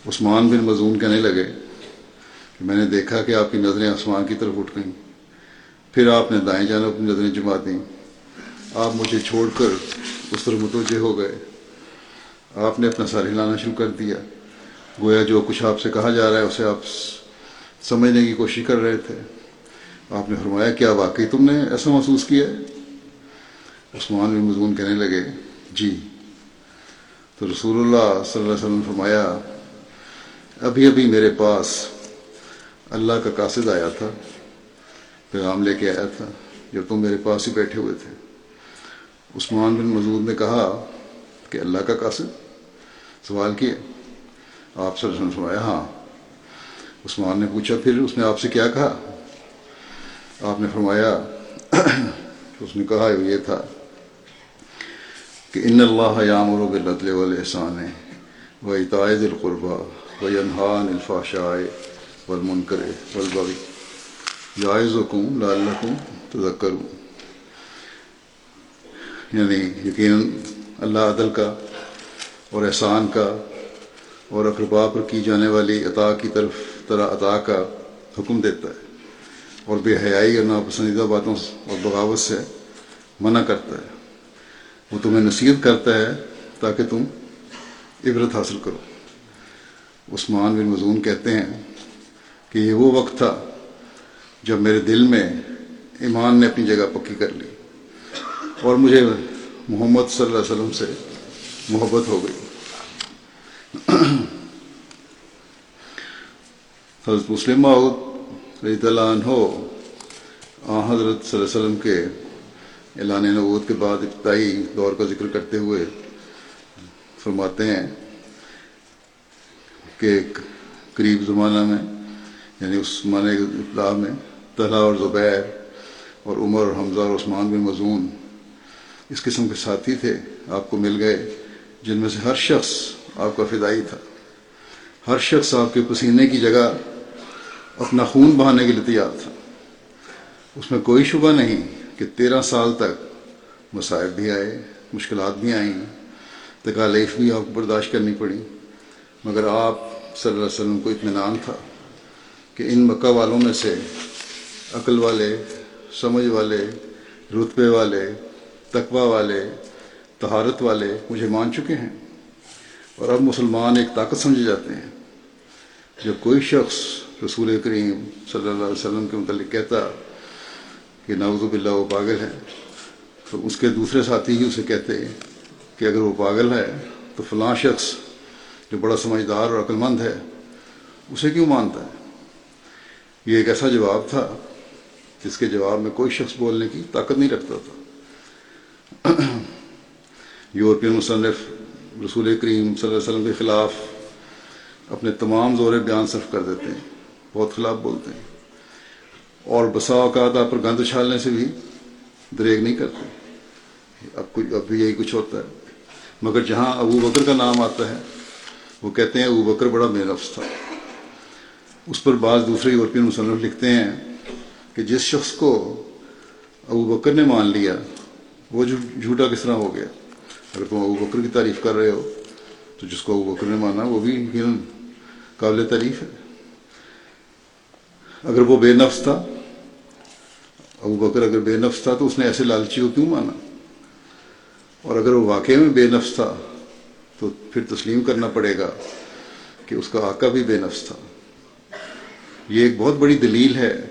عثمان بن مضون کہنے لگے کہ میں نے دیکھا کہ آپ کی نظریں آسمان کی طرف اٹھ گئیں۔ پھر آپ نے دائیں جانب اپنی نظریں جما دیں۔ آپ مجھے چھوڑ کر اس طرف متوجہ ہو گئے۔ آپ نے اپنا سر ہلانا شروع کر دیا۔ گویا جو کچھ آپ سے کہا جا رہا ہے اسے آپ سمجھنے کی کوشش کر رہے تھے۔ آپ نے فرمایا، کیا واقعی تم نے ایسا محسوس کیا ہے؟ عثمان بن مضمون کہنے لگے جی۔ تو رسول اللہ صلی اللہ علیہ وسلم فرمایا، ابھی ابھی میرے پاس اللہ کا قاصد آیا تھا، پیغام لے کے آیا تھا، جب تم میرے پاس ہی بیٹھے ہوئے تھے۔ عثمان بن مزود نے کہا کہ اللہ کا قاصد؟ سوال کیا۔ آپ صلی اللہ علیہ وسلم فرمایا ہاں۔ عثمان نے پوچھا، پھر اس نے آپ سے کیا کہا؟ آپ نے فرمایا اس نے کہا، یہ تھا کہ ان اللہ یامر بالعدل والاحسان و اطاعت القربہ و ینحان الفاشائے والمنکر والبغی۔ یعظکم لعلکم تذکرون۔ یعنی یقیناً اللہ عدل کا اور احسان کا اور اقربا پر کی جانے والی عطا کی طرف طرح عطا کا حکم دیتا ہے اور بے حیائی اور ناپسندیدہ باتوں اور بغاوت سے منع کرتا ہے۔ وہ تمہیں نصیحت کرتا ہے تاکہ تم عبرت حاصل کرو۔ عثمان بن مضون کہتے ہیں کہ یہ وہ وقت تھا جب میرے دل میں ایمان نے اپنی جگہ پکی کر لی اور مجھے محمد صلی اللہ علیہ وسلم سے محبت ہو گئی۔ حضرت مسلم ماؤد رضی اللہ عنہ، آ، حضرت صلی اللہ علیہ وسلم کے اعلان نبوت کے بعد ابتدائی دور کا ذکر کرتے ہوئے فرماتے ہیں کہ قریب زمانہ میں یعنی اس زمانے کے ابتدا میں، طلحہ اور زبیر اور عمر اور حمزہ اور عثمان بن مضون اس قسم کے ساتھی تھے، آپ کو مل گئے، جن میں سے ہر شخص آپ کا فدائی تھا۔ ہر شخص آپ کے پسینے کی جگہ اپنا خون بہانے کے لیے تیار تھا۔ اس میں کوئی شبہ نہیں کہ تیرہ سال تک مصائب بھی آئے، مشکلات بھی آئیں تکالیف بھی آپ کو برداشت کرنی پڑی مگر آپ صلی اللہ علیہ وسلم کو اطمینان تھا کہ ان مکہ والوں میں سے عقل والے، سمجھ والے، رتبے والے، تقوی والے، طہارت والے مجھے مان چکے ہیں۔ اور اب مسلمان ایک طاقت سمجھے جاتے ہیں۔ جب کوئی شخص رسول کریم صلی اللہ علیہ وسلم کے متعلق کہتا کہ نعوذ باللہ وہ پاگل ہے۔ تو اس کے دوسرے ساتھی ہی اسے کہتے کہ اگر وہ پاگل ہے تو فلاں شخص جو بڑا سمجھدار اور عقلمند ہے، اسے کیوں مانتا ہے؟ یہ ایک ایسا جواب تھا جس کے جواب میں کوئی شخص بولنے کی طاقت نہیں رکھتا تھا۔ یورپین مصنف رسول کریم صلی اللہ علیہ وسلم کے خلاف اپنے تمام زور بیان صرف کر دیتے ہیں۔ بہت خلاف بولتے ہیں۔ اور بسا اوقات آپ پر گند اچھالنے سے بھی دریگ نہیں کرتے۔ اب کچھ اب بھی یہی کچھ ہوتا ہے۔ مگر جہاں ابو بکر کا نام آتا ہے، وہ کہتے ہیں ابو بکر بڑا بے نفس تھا۔ اس پر بعض دوسرے یورپین مصنف لکھتے ہیں کہ جس شخص کو ابو بکر نے مان لیا، وہ جھوٹا کس طرح ہو گیا؟ اگر تم ابو بکر کی تعریف کر رہے ہو، تو جس کو ابو بکر نے مانا، وہ بھی قابل تعریف ہے۔ اگر وہ بے نفس تھا، ابو بکر اگر بے نفس تھا تو اس نے ایسے لالچی کو کیوں مانا؟ اور اگر وہ واقعے میں بے نفس تھا تو پھر تسلیم کرنا پڑے گا کہ اس کا آقا بھی بے نفس تھا۔ یہ ایک بہت بڑی دلیل ہے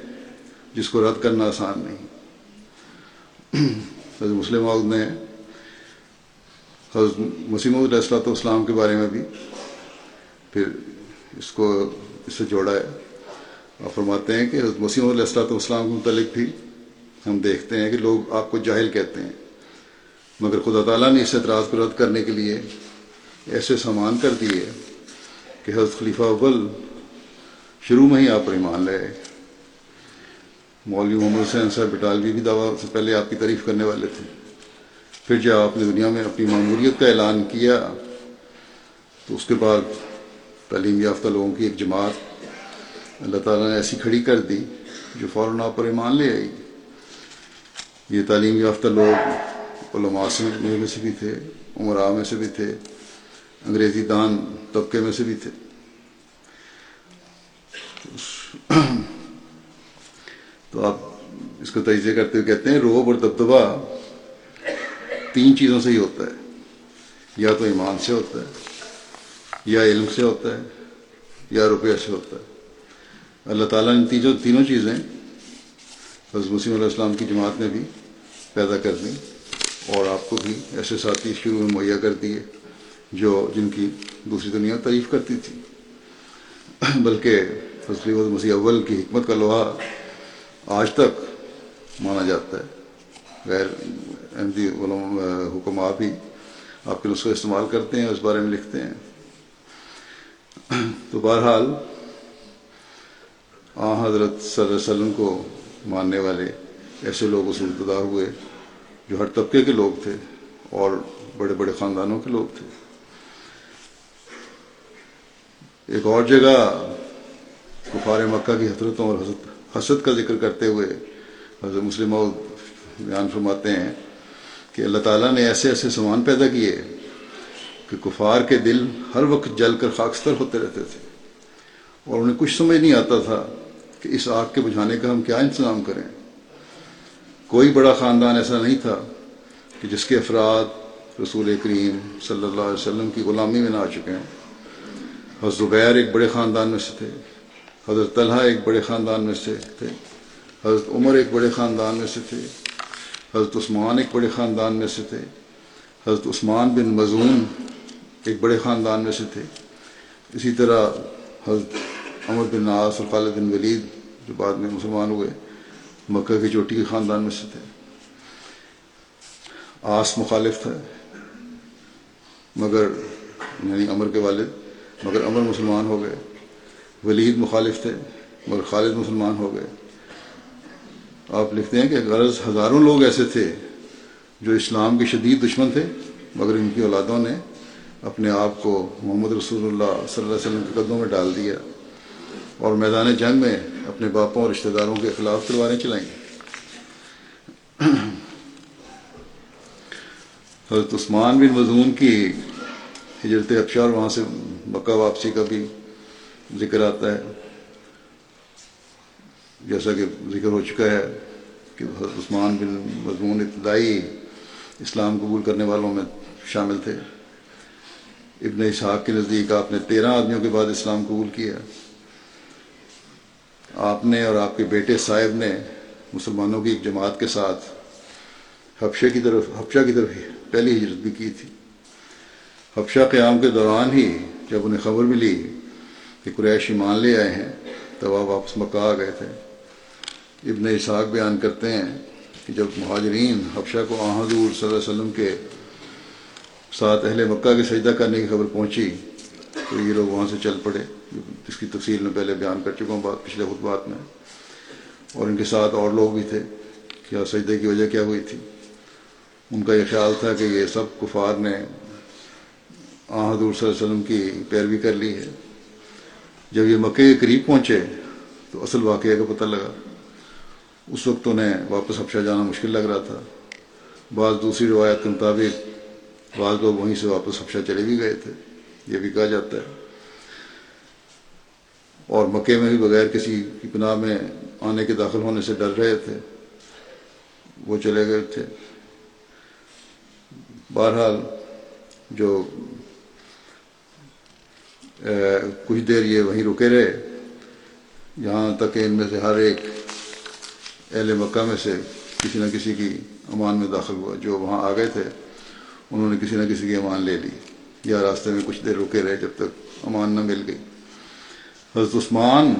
جس کو رد کرنا آسان نہیں۔ <clears throat> حضرت مسلم عود نے حضرت مسیم علیہ السلاۃ والسلام کے بارے میں بھی پھر اس کو اس سے جوڑا ہے۔ اور فرماتے ہیں کہ حضرت مسیم علیہ السلاۃ والسلام کے متعلق بھی ہم دیکھتے ہیں کہ لوگ آپ کو جاہل کہتے ہیں۔ مگر خدا تعالیٰ نے اس اعتراض کو رد کرنے کے لیے ایسے سامان کر دیے کہ حضرت خلیفہ اول شروع میں ہی آپ پر ایمان لے مولوی محمد حسین صاحب بٹالوی بھی دعویٰ سے پہلے آپ کی تعریف کرنے والے تھے۔ پھر جب آپ نے دنیا میں اپنی معمولیت کا اعلان کیا تو اس کے بعد تعلیم یافتہ لوگوں کی ایک جماعت اللہ تعالیٰ نے ایسی کھڑی کر دی جو فوراً آپ پر ایمان لے آئی۔ یہ تعلیم یافتہ لوگ علماء سے میں سے بھی تھے، عمراء میں سے بھی تھے، انگریزی دان طبقے میں سے بھی تھے۔ تو آپ اس کو تجزیہ کرتے ہوئے کہتے ہیں، روب اور دبدبا تین چیزوں سے ہی ہوتا ہے۔ یا تو ایمان سے ہوتا ہے، یا علم سے ہوتا ہے، یا روپیہ سے ہوتا ہے۔ اللہ تعالیٰ نے تینوں تینوں چیزیں حضرت مسیم علیہ السلام کی جماعت نے بھی پیدا کر دیں اور آپ کو بھی ایسے ساتھی شروع میں مہیا کر دیے جو جن کی دوسری دنیا تعریف کرتی تھی۔ بلکہ حضرت مسیح اول کی حکمت کا لوہا آج تک مانا جاتا ہے۔ غیر احمدی حکماء بھی آپ کے نسخے استعمال کرتے ہیں، اس بارے میں لکھتے ہیں۔ تو بہرحال آ حضرت صلی اللہ علیہ وسلم کو ماننے والے ایسے لوگ اس ابتدا ہوئے جو ہر طبقے کے لوگ تھے اور بڑے بڑے خاندانوں کے لوگ تھے۔ ایک اور جگہ کفار مکہ کی حضرتوں اور حضرت حسد کا ذکر کرتے ہوئے حضرت مسلم بیان فرماتے ہیں کہ اللہ تعالیٰ نے ایسے ایسے سامان پیدا کیے کہ کفار کے دل ہر وقت جل کر خاکستر ہوتے رہتے تھے اور انہیں کچھ سمجھ نہیں آتا تھا کہ اس آگ کے بجھانے کا ہم کیا انتظام کریں؟ کوئی بڑا خاندان ایسا نہیں تھا کہ جس کے افراد رسول کریم صلی اللہ علیہ وسلم کی غلامی میں نہ آ چکے ہیں حضرت زبیر ایک بڑے خاندان میں سے تھے، حضرت طلحہ ایک بڑے خاندان میں سے تھے، حضرت عمر ایک بڑے خاندان میں سے تھے، حضرت عثمان ایک بڑے خاندان میں سے تھے، حضرت عثمان بن مضمون ایک بڑے خاندان میں سے تھے۔ اسی طرح حضرت عمر بن ناس اور خالد بن ولید جو بعد میں مسلمان ہوئے، مکہ کی چوٹی کے خاندان میں سے تھے۔ آس مخالف تھا، مگر یعنی عمر کے والد، مگر عمر مسلمان ہو گئے۔ ولید مخالف تھے، مگر خالد مسلمان ہو گئے۔ آپ لکھتے ہیں کہ غرض ہزاروں لوگ ایسے تھے جو اسلام کے شدید دشمن تھے، مگر ان کی اولادوں نے اپنے آپ کو محمد رسول اللہ صلی اللہ علیہ وسلم کے قدموں میں ڈال دیا۔ اور میدان جنگ میں اپنے باپوں اور رشتہ داروں کے خلاف تلواریں چلائیں گے۔ حضرت عثمان بن مضمون کی ہجرت ابشا اور وہاں سے مکہ واپسی کا بھی ذکر آتا ہے۔ جیسا کہ ذکر ہو چکا ہے کہ حضرت عثمان بن مضمون ابتدائی اسلام قبول کرنے والوں میں شامل تھے۔ ابن اسحاق کے نزدیک آپ نے تیرہ آدمیوں کے بعد اسلام قبول کیا۔ آپ نے اور آپ کے بیٹے صاحب نے مسلمانوں کی ایک جماعت کے ساتھ حبشہ کی طرف حبشہ کی طرف پہلی ہجرت بھی کی تھی۔ حبشہ قیام کے دوران ہی جب انہیں خبر ملی کہ قریش ایمان لے آئے ہیں، تب آپ واپس مکہ آ گئے تھے۔ ابن اسحاق بیان کرتے ہیں کہ جب مہاجرین حبشہ کو آ حضور صلی اللہ علیہ وسلم کے ساتھ اہل مکہ کے سجدہ کرنے کی خبر پہنچی تو یہ لوگ وہاں سے چل پڑے۔ جس کی تفصیل میں پہلے بیان کر چکا ہوں بات پچھلے خطبات میں۔ اور ان کے ساتھ اور لوگ بھی تھے کیا سجدے کی وجہ کیا ہوئی تھی۔ ان کا یہ خیال تھا کہ یہ سب کفار نے آ حضور صلی اللہ علیہ وسلم کی پیروی کر لی ہے۔ جب یہ مکے کے قریب پہنچے تو اصل واقعہ کا پتہ لگا۔ اس وقت انہیں واپس حبشہ جانا مشکل لگ رہا تھا۔ بعض دوسری روایت کے مطابق بعض لوگ وہیں سے واپس حبشہ چلے بھی گئے تھے۔ یہ بھی کہا جاتا ہے۔ اور مکے میں بھی بغیر کسی کی پناہ میں آنے کے داخل ہونے سے ڈر رہے تھے۔ وہ چلے گئے تھے۔ بہرحال جو کچھ دیر یہ وہیں رکے رہے۔ یہاں تک کہ ان میں سے ہر ایک اہل مکہ میں سے کسی نہ کسی کی امان میں داخل ہوا۔ جو وہاں آ گئے تھے، انہوں نے کسی نہ کسی کی امان لے لی۔ یا راستے میں کچھ دیر رکے رہے جب تک امان نہ مل گئی۔ حضرت عثمان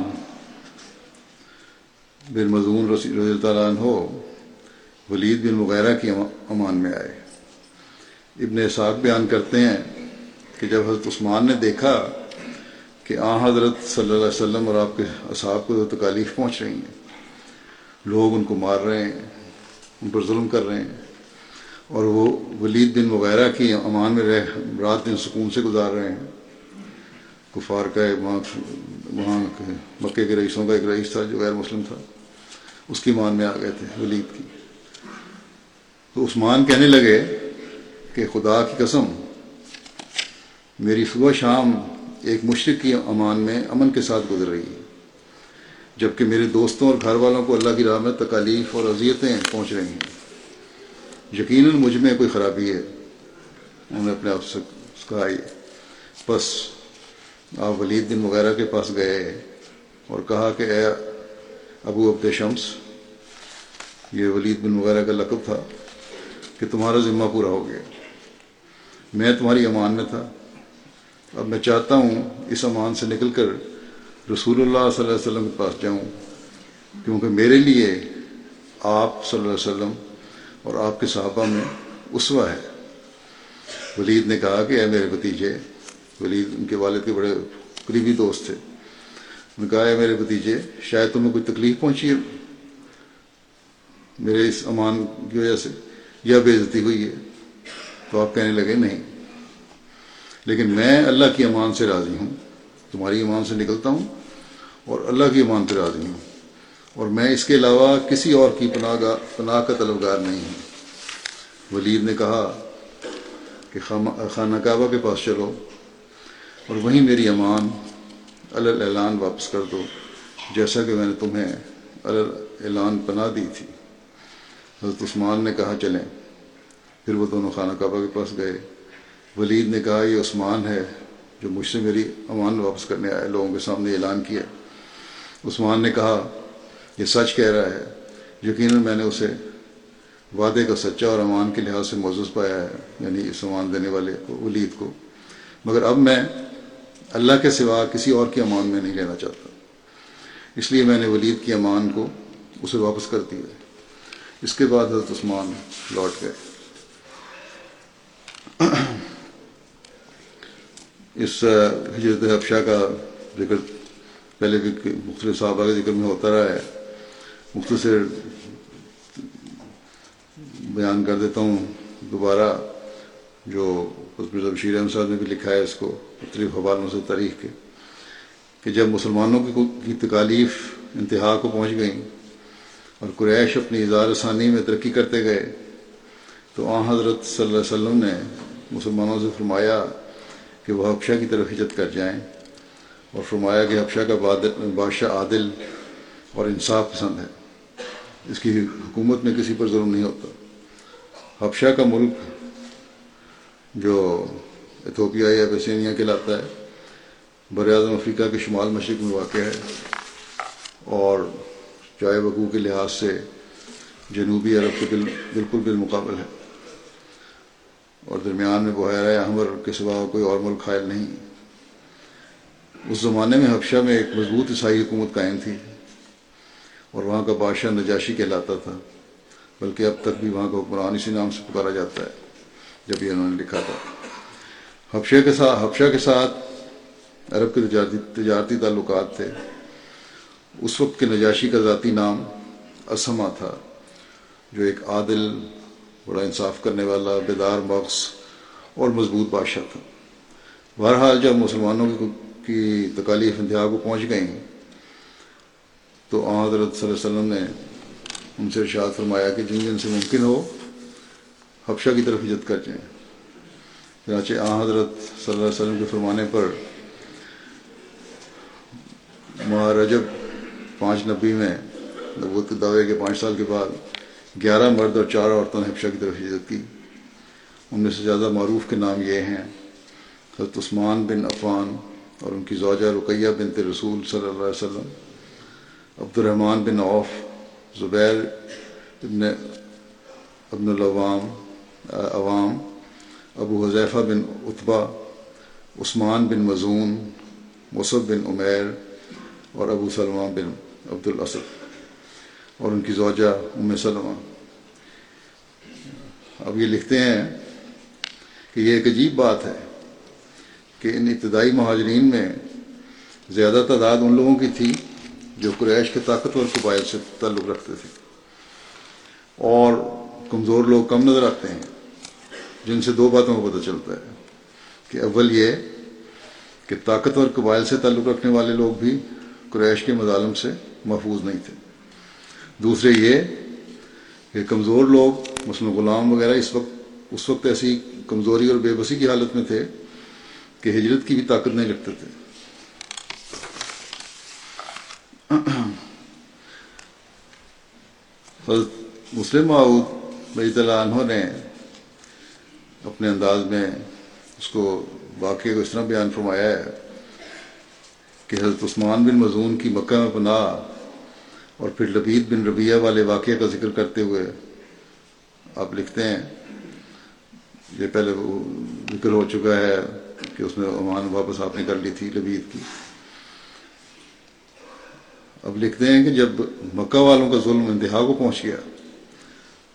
بن مضمون رضی اللہ عنہ ولید بن مغیرہ کی امان میں آئے۔ ابن صاحب بیان کرتے ہیں کہ جب حضرت عثمان نے دیکھا کہ آ حضرت صلی اللہ علیہ وسلم اور آپ کے اصحاب کو تکالیف پہنچ رہی ہیں، لوگ ان کو مار رہے ہیں، ان پر ظلم کر رہے ہیں اور وہ ولید بن وغیرہ کی امان میں رہ رات دن سکون سے گزار رہے ہیں۔ کفار کا وہاں وہاں مکے کے رئیسوں کا ایک رئیس تھا جو غیر مسلم تھا، اس کی مان میں آ گئے تھے، ولید کی۔ تو عثمان کہنے لگے کہ خدا کی قسم، میری صبح شام ایک مشرق کی امان میں امن کے ساتھ گزر رہی ہے، جبکہ میرے دوستوں اور گھر والوں کو اللہ کی راہ میں تکالیف اور اذیتیں پہنچ رہی ہیں۔ یقیناً مجھ میں کوئی خرابی ہے، انہوں نے اپنے آپ سے کہا بس آپ ولید بن وغیرہ کے پاس گئے اور کہا کہ اے ابو عبد شمس، یہ ولید بن وغیرہ کا لقب تھا کہ تمہارا ذمہ پورا ہو گیا۔ میں تمہاری امان میں تھا۔ اب میں چاہتا ہوں اس امان سے نکل کر رسول اللہ صلی اللہ علیہ وسلم کے پاس جاؤں، کیونکہ میرے لیے آپ صلی اللہ علیہ وسلم اور آپ کے صحابہ میں اسوا ہے۔ ولید نے کہا کہ اے میرے بھتیجے ولید، ان کے والد کے بڑے قریبی دوست تھے۔ انہوں نے کہا، اے میرے بھتیجے، شاید تمہیں کوئی تکلیف پہنچی ہے۔ میرے اس امان کی وجہ سے یا بے عزتی ہوئی ہے۔ تو آپ کہنے لگے، نہیں۔ لیکن میں اللہ کی امان سے راضی ہوں۔ تمہاری ایمان سے نکلتا ہوں اور اللہ کی ایمان پہ راضی ہوں۔ اور میں اس کے علاوہ کسی اور کی پناہ گاہ پناہ کا طلبگار نہیں ہوں۔ ولید نے کہا کہ خانہ کعبہ کے پاس چلو۔ اور وہیں میری امان اعلان واپس کر دو، جیسا کہ میں نے تمہیں اعلان پناہ دی تھی۔ حضرت عثمان نے کہا، چلیں۔ پھر وہ دونوں خانہ کعبہ کے پاس گئے۔ ولید نے کہا، یہ عثمان ہے جو مجھ سے میری امان واپس کرنے آئے، لوگوں کے سامنے اعلان کیا۔ عثمان نے کہا، یہ سچ کہہ رہا ہے۔ یقیناً میں نے اسے وعدے کا سچا اور امان کے لحاظ سے موزز پایا ہے یعنی اس امان دینے والے کو، ولید کو۔ مگر اب میں اللہ کے سوا کسی اور کی امان میں نہیں لینا چاہتا۔ اس لیے میں نے ولید کی امان کو اسے واپس کر دیا۔ اس کے بعد حضرت عثمان لوٹ گئے۔ اس حجرت حفشہ کا ذکر پہلے بھی مختلف صحابہ کے ذکر میں ہوتا رہا ہے۔ مختصر بیان کر دیتا ہوں دوبارہ۔ جو بشیر احمد صاحب نے بھی لکھا ہے اس کو، مختلف حوالوں سے تاریخ کے، کہ جب مسلمانوں کی تکالیف، انتہا کو پہنچ گئیں اور قریش اپنی اظہار ثانی میں ترقی کرتے گئے، تو آ حضرت صلی اللہ علیہ وسلم نے مسلمانوں سے فرمایا کہ وہ حبشہ کی طرف ہجرت کر جائیں اور فرمایا کہ حبشہ کا بادشاہ عادل اور انصاف پسند ہے۔ اس کی حکومت میں کسی پر ظلم نہیں ہوتا۔ حبشہ کا ملک جو ایتھوپیا یا بیسینیا کہلاتا ہے بر اعظم افریقہ کے شمال مشرق میں واقع ہے اور چائے وقوع کے لحاظ سے جنوبی عرب کے بالکل بالمقابل ہے۔ اور درمیان میں بحیرہ احمر کے سوا کوئی اور ملک خائل نہیں۔ اس زمانے میں حبشہ میں ایک مضبوط عیسائی حکومت قائم تھی اور وہاں کا بادشاہ نجاشی کہلاتا تھا، بلکہ اب تک بھی وہاں کا حکمران اسی نام سے پکارا جاتا ہے۔ جب یہ انہوں نے لکھا تھا۔ حبشہ کے ساتھ حبشہ کے ساتھ عرب کے تجارتی تجارتی تعلقات تھے۔ اس وقت کے نجاشی کا ذاتی نام اسما تھا، جو ایک عادل، بڑا انصاف کرنے والا، بیدار مغز اور مضبوط بادشاہ تھا۔ بہرحال جب مسلمانوں کی تکالیف انتہا کو پہنچ گئیں، تو آ حضرت صلی اللہ علیہ وسلم نے ان سے ارشاد فرمایا کہ جن جن سے ممکن ہو حبشہ کی طرف عزت کر جائیں چنانچہ آ حضرت صلی اللہ علیہ وسلم کے فرمانے پر ماہ رجب پانچ نبی میں، نبوت کے دعوے کے پانچ سال کے بعد گیارہ مرد اور چار عورتوں نے حبشہ کی طرف ہجرت کی۔ ان میں سے زیادہ معروف کے نام یہ ہیں، حضرت عثمان بن عفان اور ان کی زوجہ رقیہ بنت رسول صلی اللہ علیہ وسلم عبد الرحمن بن عوف، زبیر ابن ابن العوام عوام، ابو حضیفہ بن اتبا عثمان بن مضون مصب بن عمیر اور ابو سلمہ بن عبد الاسد اور ان کی زوجہ ام سلمہ۔ اب یہ لکھتے ہیں کہ یہ ایک عجیب بات ہے کہ ان ابتدائی مہاجرین میں زیادہ تعداد ان لوگوں کی تھی جو قریش کے طاقتور قبائل سے تعلق رکھتے تھے اور کمزور لوگ کم نظر آتے ہیں۔ جن سے دو باتوں کا پتہ چلتا ہے کہ اول یہ کہ طاقتور قبائل سے تعلق رکھنے والے لوگ بھی قریش کے مظالم سے محفوظ نہیں تھے۔ دوسرے یہ کہ کمزور لوگ، مثلاً غلام وغیرہ اس وقت اس وقت ایسی کمزوری اور بے بسی کی حالت میں تھے کہ ہجرت کی بھی طاقت نہیں رکھتے تھے۔ مسلم معود بھائی تعالیٰ عنہ نے اپنے انداز میں اس کو واقعے کو اس طرح بیان فرمایا ہے کہ حضرت عثمان بن مضون کی مکہ میں پناہ اور پھر لبید بن ربیہ والے واقعے کا ذکر کرتے ہوئے آپ لکھتے ہیں، یہ پہلے ذکر ہو چکا ہے کہ اس میں امان واپس آپ نے کر لی تھی لبید کی۔ اب لکھتے ہیں کہ جب مکہ والوں کا ظلم انتہا کو پہنچ گیا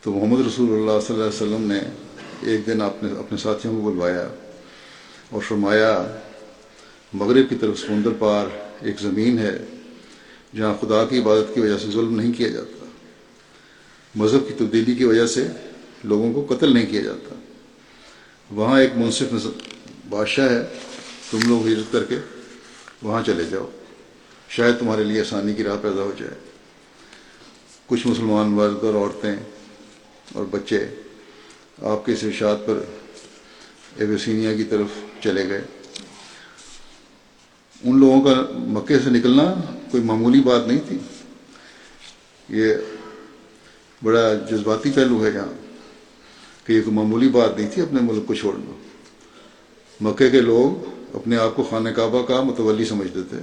تو محمد رسول اللہ صلی اللہ علیہ وسلم نے ایک دن اپنے اپنے ساتھیوں کو بلوایا اور فرمایا، مغرب کی طرف سمندر پار ایک زمین ہے جہاں خدا کی عبادت کی وجہ سے ظلم نہیں کیا جاتا۔ مذہب کی تبدیلی کی وجہ سے لوگوں کو قتل نہیں کیا جاتا۔ وہاں ایک منصف بادشاہ ہے، تم لوگ ہجرت کر کے وہاں چلے جاؤ۔ شاید تمہارے لیے آسانی کی راہ پیدا ہو جائے۔ کچھ مسلمان مرد اور عورتیں اور بچے آپ کے اس ارشاد پر ایویسینیا کی طرف چلے گئے۔ ان لوگوں کا مکے سے نکلنا کوئی معمولی بات نہیں تھی۔ یہ بڑا جذباتی پہلو ہے یہاں کہ یہ کوئی معمولی بات نہیں تھی اپنے ملک کو چھوڑنا۔ مکے کے لوگ اپنے آپ کو خانہ کعبہ کا متولی سمجھتے تھے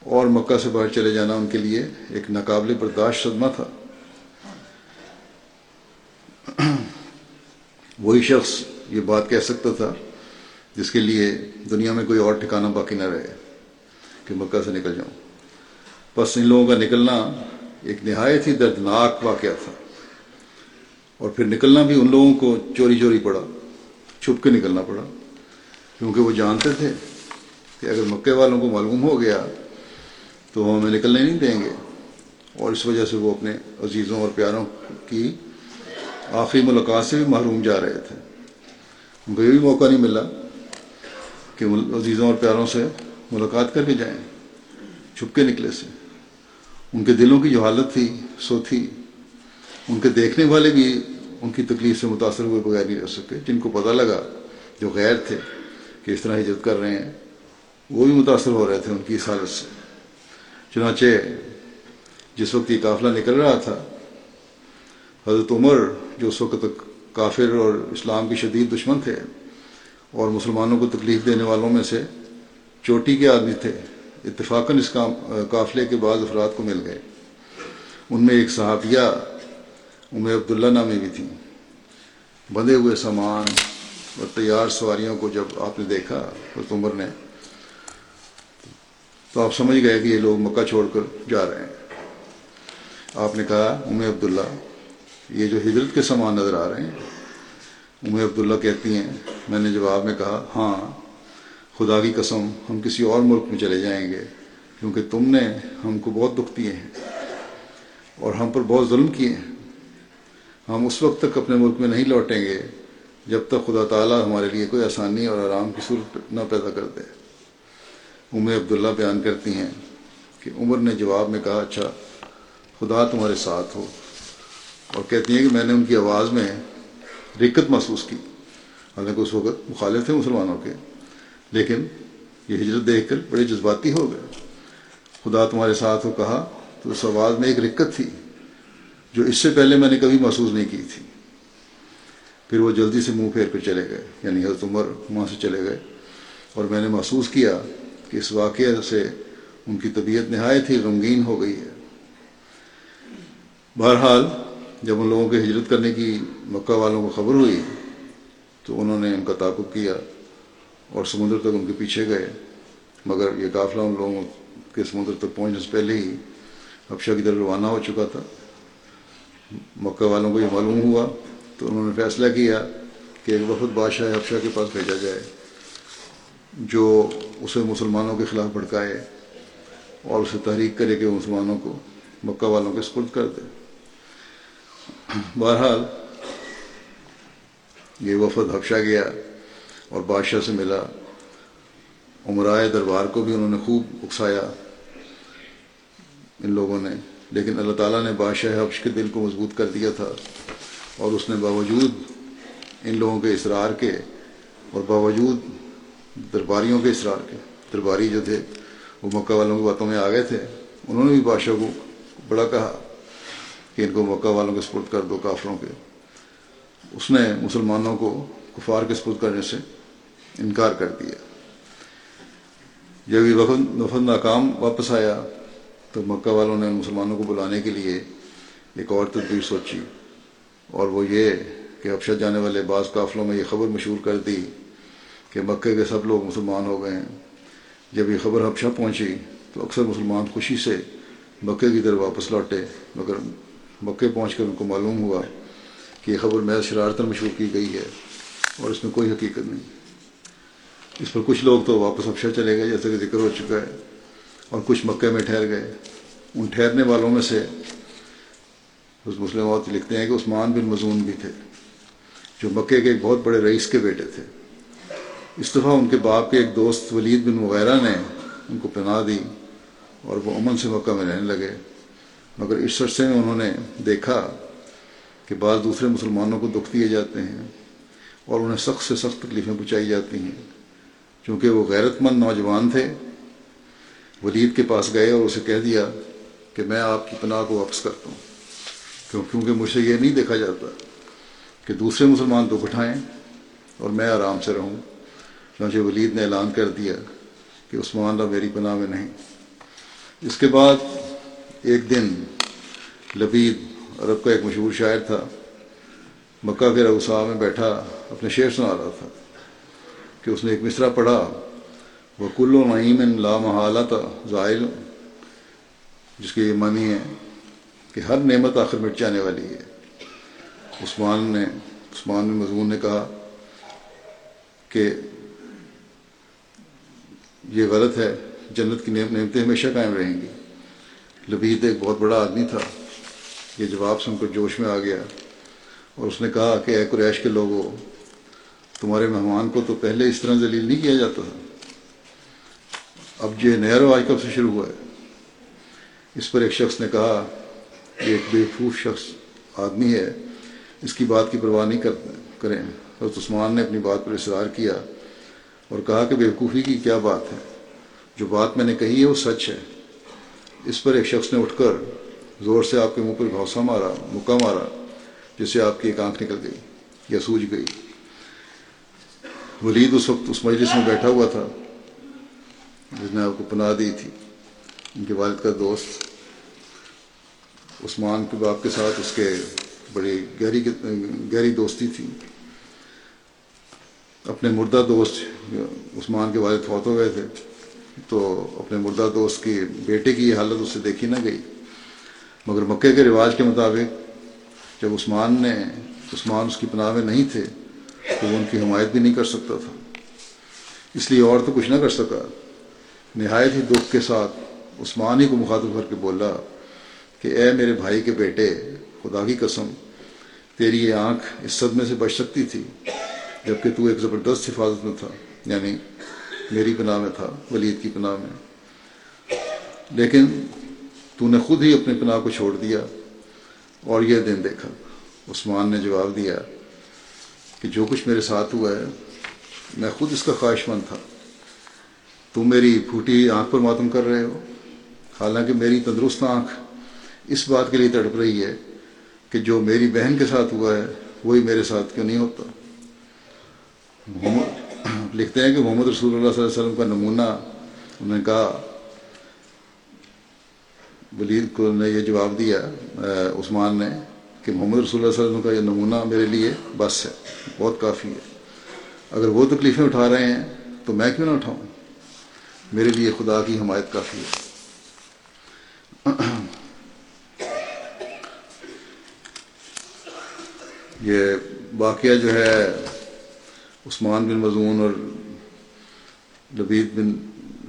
اور مکہ سے باہر چلے جانا ان کے لیے ایک ناقابل برداشت صدمہ تھا۔ وہی شخص یہ بات کہہ سکتا تھا جس کے لیے دنیا میں کوئی اور ٹھکانہ باقی نہ رہے کہ مکہ سے نکل جاؤں۔ بس ان لوگوں کا نکلنا ایک نہایت ہی دردناک واقعہ تھا۔ اور پھر نکلنا بھی ان لوگوں کو چوری چوری پڑا، چھپ کے نکلنا پڑا، کیونکہ وہ جانتے تھے کہ اگر مکے والوں کو معلوم ہو گیا تو وہ ہمیں نکلنے نہیں دیں گے۔ اور اس وجہ سے وہ اپنے عزیزوں اور پیاروں کی آخری ملاقات سے بھی محروم جا رہے تھے۔ ان کو یہ بھی موقع نہیں ملا کہ عزیزوں اور پیاروں سے ملاقات کر کے جائیں، چھپ کے نکلے سے۔ ان کے دلوں کی جو حالت تھی، سو تھی۔ ان کے دیکھنے والے بھی ان کی تکلیف سے متاثر ہوئے بغیر نہیں رہ سکے۔ جن کو پتہ لگا جو غیر تھے کہ اس طرح ہجرت کر رہے ہیں، وہ بھی متاثر ہو رہے تھے ان کی اس حالت سے۔ چنانچہ جس وقت یہ قافلہ نکل رہا تھا، حضرت عمر جو اس وقت کافر اور اسلام کی شدید دشمن تھے اور مسلمانوں کو تکلیف دینے والوں میں سے چوٹی کے آدمی تھے، اتفاقاً اس قافلے کے بعض افراد کو مل گئے۔ ان میں ایک صحافیہ ام عبداللہ نامی بھی تھیں۔ بندھے ہوئے سامان اور تیار سواریوں کو جب آپ نے دیکھا، حضرت عمر نے، تو آپ سمجھ گئے کہ یہ لوگ مکہ چھوڑ کر جا رہے ہیں۔ آپ نے کہا ام عبداللہ یہ جو ہجرت کے سامان نظر آ رہے ہیں ام عبداللہ کہتی ہیں، میں نے جواب میں کہا ہاں خدا کی قسم، ہم کسی اور ملک میں چلے جائیں گے، کیونکہ تم نے ہم کو بہت دکھ دیے ہیں اور ہم پر بہت ظلم کیے ہیں۔ ہم اس وقت تک اپنے ملک میں نہیں لوٹیں گے، جب تک خدا تعالیٰ ہمارے لیے کوئی آسانی اور آرام کی صورت نہ پیدا کر دے۔ ام عبداللہ بیان کرتی ہیں کہ عمر نے جواب میں کہا اچھا خدا تمہارے ساتھ ہو۔ اور کہتی ہیں کہ میں نے ان کی آواز میں رکت محسوس کی۔ حالانکہ اس وقت مخالف تھے مسلمانوں کے۔ لیکن یہ ہجرت دیکھ کر بڑے جذباتی ہو گئے۔ خدا تمہارے ساتھ ہو کہا تو اس آواز میں ایک رکت تھی جو اس سے پہلے میں نے کبھی محسوس نہیں کی تھی۔ پھر وہ جلدی سے منہ پھیر کر چلے گئے یعنی حضرت عمر وہاں سے چلے گئے۔ اور میں نے محسوس کیا کہ اس واقعے سے ان کی طبیعت نہایت ہی غمگین ہو گئی ہے۔ بہرحال جب ان لوگوں کے ہجرت کرنے کی مکہ والوں کو خبر ہوئی تو انہوں نے ان کا تعاقب کیا اور سمندر تک ان کے پیچھے گئے، مگر یہ قافلہ ان لوگوں کے سمندر تک پہنچنے سے پہلے ہی حبشہ کی طرف روانہ ہو چکا تھا۔ مکہ والوں کو یہ معلوم ہوا تو انہوں نے فیصلہ کیا کہ ایک وقت بادشاہ حبشہ کے پاس بھیجا جائے جو اسے مسلمانوں کے خلاف بھڑکائے اور اسے تحریک کرے کہ مسلمانوں کو مکہ والوں کے سپرد کر دے۔ بہرحال، یہ وفد حبشہ گیا اور بادشاہ سے ملا۔ عمرائے دربار کو بھی انہوں نے خوب اکسایا ان لوگوں نے، لیکن اللہ تعالیٰ نے بادشاہ حبش کے دل کو مضبوط کر دیا تھا اور اس نے باوجود ان لوگوں کے اصرار کے اور باوجود درباریوں کے اصرار کے، درباری جو تھے، وہ مکہ والوں کی باتوں میں آ گئے تھے، انہوں نے بھی بادشاہ کو بڑا کہا۔ کہ ان کو مکہ والوں کے سپرد کر دو کافروں کے۔ اس نے مسلمانوں کو کفار کے سپرد کرنے سے انکار کر دیا۔ جب یہ وفد وفد ناکام واپس آیا، تو مکہ والوں نے مسلمانوں کو بلانے کے لیے ایک اور تدبیر سوچی۔ اور وہ یہ کہ حبشہ جانے والے بعض قافلوں میں یہ خبر مشہور کر دی کہ مکے کے سب لوگ مسلمان ہو گئے۔ ہیں جب یہ خبر حبشہ پہنچی، تو اکثر مسلمان خوشی سے مکے کی طرف واپس لوٹے، مگر مکے پہنچ کر ان کو معلوم ہوا کہ یہ خبر محض شرارتن مشہور کی گئی ہے اور اس میں کوئی حقیقت نہیں۔ اس پر کچھ لوگ تو واپس حبشہ چلے گئے جیسے کہ ذکر ہو چکا ہے، اور کچھ مکے میں ٹھہر گئے۔ ان ٹھہرنے والوں میں سے اس مسلم عورت لکھتے ہیں کہ عثمان بن مضون بھی تھے، جو مکے کے ایک بہت بڑے رئیس کے بیٹے تھے۔ اس دفعہ ان کے باپ کے ایک دوست ولید بن مغیرہ نے ان کو پناہ دی اور وہ امن سے مکہ میں رہنے لگے۔ مگر اس عرصے میں انہوں نے دیکھا کہ بعض دوسرے مسلمانوں کو دکھ دیے جاتے ہیں اور انہیں سخت سے سخت تکلیفیں پہنچائی جاتی ہیں۔ چونکہ وہ غیرت مند نوجوان تھے، ولید کے پاس گئے اور اسے کہہ دیا کہ میں آپ کی پناہ کو واپس کرتا ہوں۔ کیوں؟ کیونکہ مجھ سے یہ نہیں دیکھا جاتا کہ دوسرے مسلمان دکھ اٹھائیں اور میں آرام سے رہوں۔ چنانچہ ولید نے اعلان کر دیا کہ عثمان اللہ میری پناہ میں نہیں۔ اس کے بعد ایک دن لبید عرب کا ایک مشہور شاعر تھا، مکہ کے روسا میں بیٹھا، اپنے شعر سنا رہا تھا کہ اس نے ایک مصرع پڑھا وہ کل و نعیم لا محالت زائل، جس کی یہ معنی ہے کہ ہر نعمت آخر مٹ جانے والی ہے۔ عثمان نے، عثمان بن مضمون نے کہا کہ یہ غلط ہے، جنت کی نعمتیں ہمیشہ قائم رہیں گی۔ لبید ایک بہت بڑا آدمی تھا۔ یہ جواب سن کر جوش میں آ گیا اور اس نے کہا کہ اے قریش کے لوگوں تمہارے مہمان کو تو پہلے اس طرح ذلیل نہیں کیا جاتا تھا۔ اب یہ نیا رواج کب سے شروع ہوا ہے؟ اس پر ایک شخص نے کہا، یہ ایک بیوقوف شخص آدمی ہے، اس کی بات کی پرواہ نہیں کریں۔ حضرت عثمان نے اپنی بات پر اصرار کیا اور کہا کہ بیوقوفی کی کیا بات ہے؟ جو بات میں نے کہی ہے وہ سچ ہے۔ اس پر ایک شخص نے اٹھ کر زور سے آپ کے منہ پر گھوسا مارا، مکہ مارا، جس سے آپ کی ایک آنکھ نکل گئی یا سوج گئی۔ ولید اس وقت اس مجلس میں بیٹھا ہوا تھا، جس نے آپ کو پناہ دی تھی۔ ان کے والد کا دوست عثمان کے باپ کے ساتھ، اس کے بڑی گہری گہری دوستی تھی۔ اپنے مردہ دوست عثمان کے والد فوت ہو گئے تھے۔ تو اپنے مردہ دوست کی بیٹے کی یہ حالت اس سے دیکھی نہ گئی۔ مگر مکے کے رواج کے مطابق جب عثمان نے، عثمان اس کی پناہ میں نہیں تھے، تو وہ ان کی حمایت بھی نہیں کر سکتا تھا۔ اس لیے اور تو کچھ نہ کر سکا۔ نہایت ہی دکھ کے ساتھ عثمان ہی کو مخاطب کر کے بولا کہ اے میرے بھائی کے بیٹے، خدا کی قسم، تیری یہ آنکھ اس صدمے سے بچ سکتی تھی جبکہ تو ایک زبردست حفاظت میں تھا۔ یعنی میری پناہ میں تھا، ولید کی پناہ میں لیکن تو نے خود ہی اپنے پناہ کو چھوڑ دیا اور یہ دن دیکھا۔ عثمان نے جواب دیا کہ جو کچھ میرے ساتھ ہوا ہے، میں خود اس کا خواہش مند تھا۔ تم میری پھوٹی آنکھ پر ماتم کر رہے ہو۔ حالانکہ میری تندرست آنکھ اس بات کے لیے تڑپ رہی ہے کہ جو میری بہن کے ساتھ ہوا ہے، وہی میرے ساتھ کیوں نہیں ہوتا؟ محمد لکھتے ہیں کہ محمد رسول اللہ صلی اللہ علیہ وسلم کا نمونہ، انہوں نے کہا، ولید کو نے یہ جواب دیا عثمان نے کہ محمد رسول اللہ صلی اللہ علیہ وسلم کا یہ نمونہ میرے لیے بس ہے، بہت کافی ہے۔ اگر وہ تکلیفیں اٹھا رہے ہیں تو میں کیوں نہ اٹھاؤں؟ میرے لیے خدا کی حمایت کافی ہے۔ یہ واقعہ جو ہے عثمان بن مضمون اور لبید بن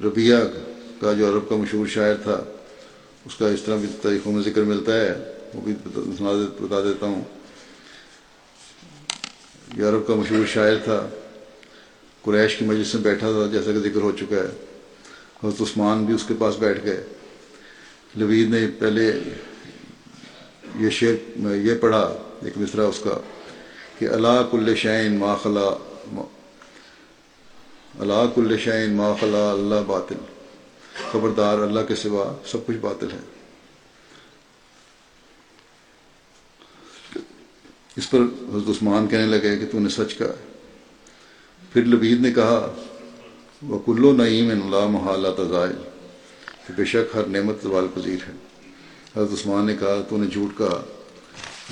ربیہ کا جو عرب کا مشہور شاعر تھا، اس کا اس طرح بھی تاریخوں میں ذکر ملتا ہے، وہ بھی بتا دیتا ہوں۔ یہ عرب کا مشہور شاعر تھا، قریش کی مجلس میں بیٹھا تھا، جیسا کہ ذکر ہو چکا ہے۔ حضرت عثمان بھی اس کے پاس بیٹھ گئے۔ لبید نے پہلے یہ شعر یہ پڑھا، ایک مصرا اس کا، کہ اللہ کل شعین ما خلا۔ اللہ کل شعین ما خلا اللہ باطل. خبردار اللہ کے سوا سب کچھ باطل ہے. اس پر حضرت عثمان کہنے لگے کہ تو نے سچ کہا پھر لبید نے کہا وہ کلو نعیم اللہ محالہ تزائل کہ بے شک ہر نعمت زوال پذیر ہے. حضرت عثمان نے کہا، تو نے جھوٹ کہا.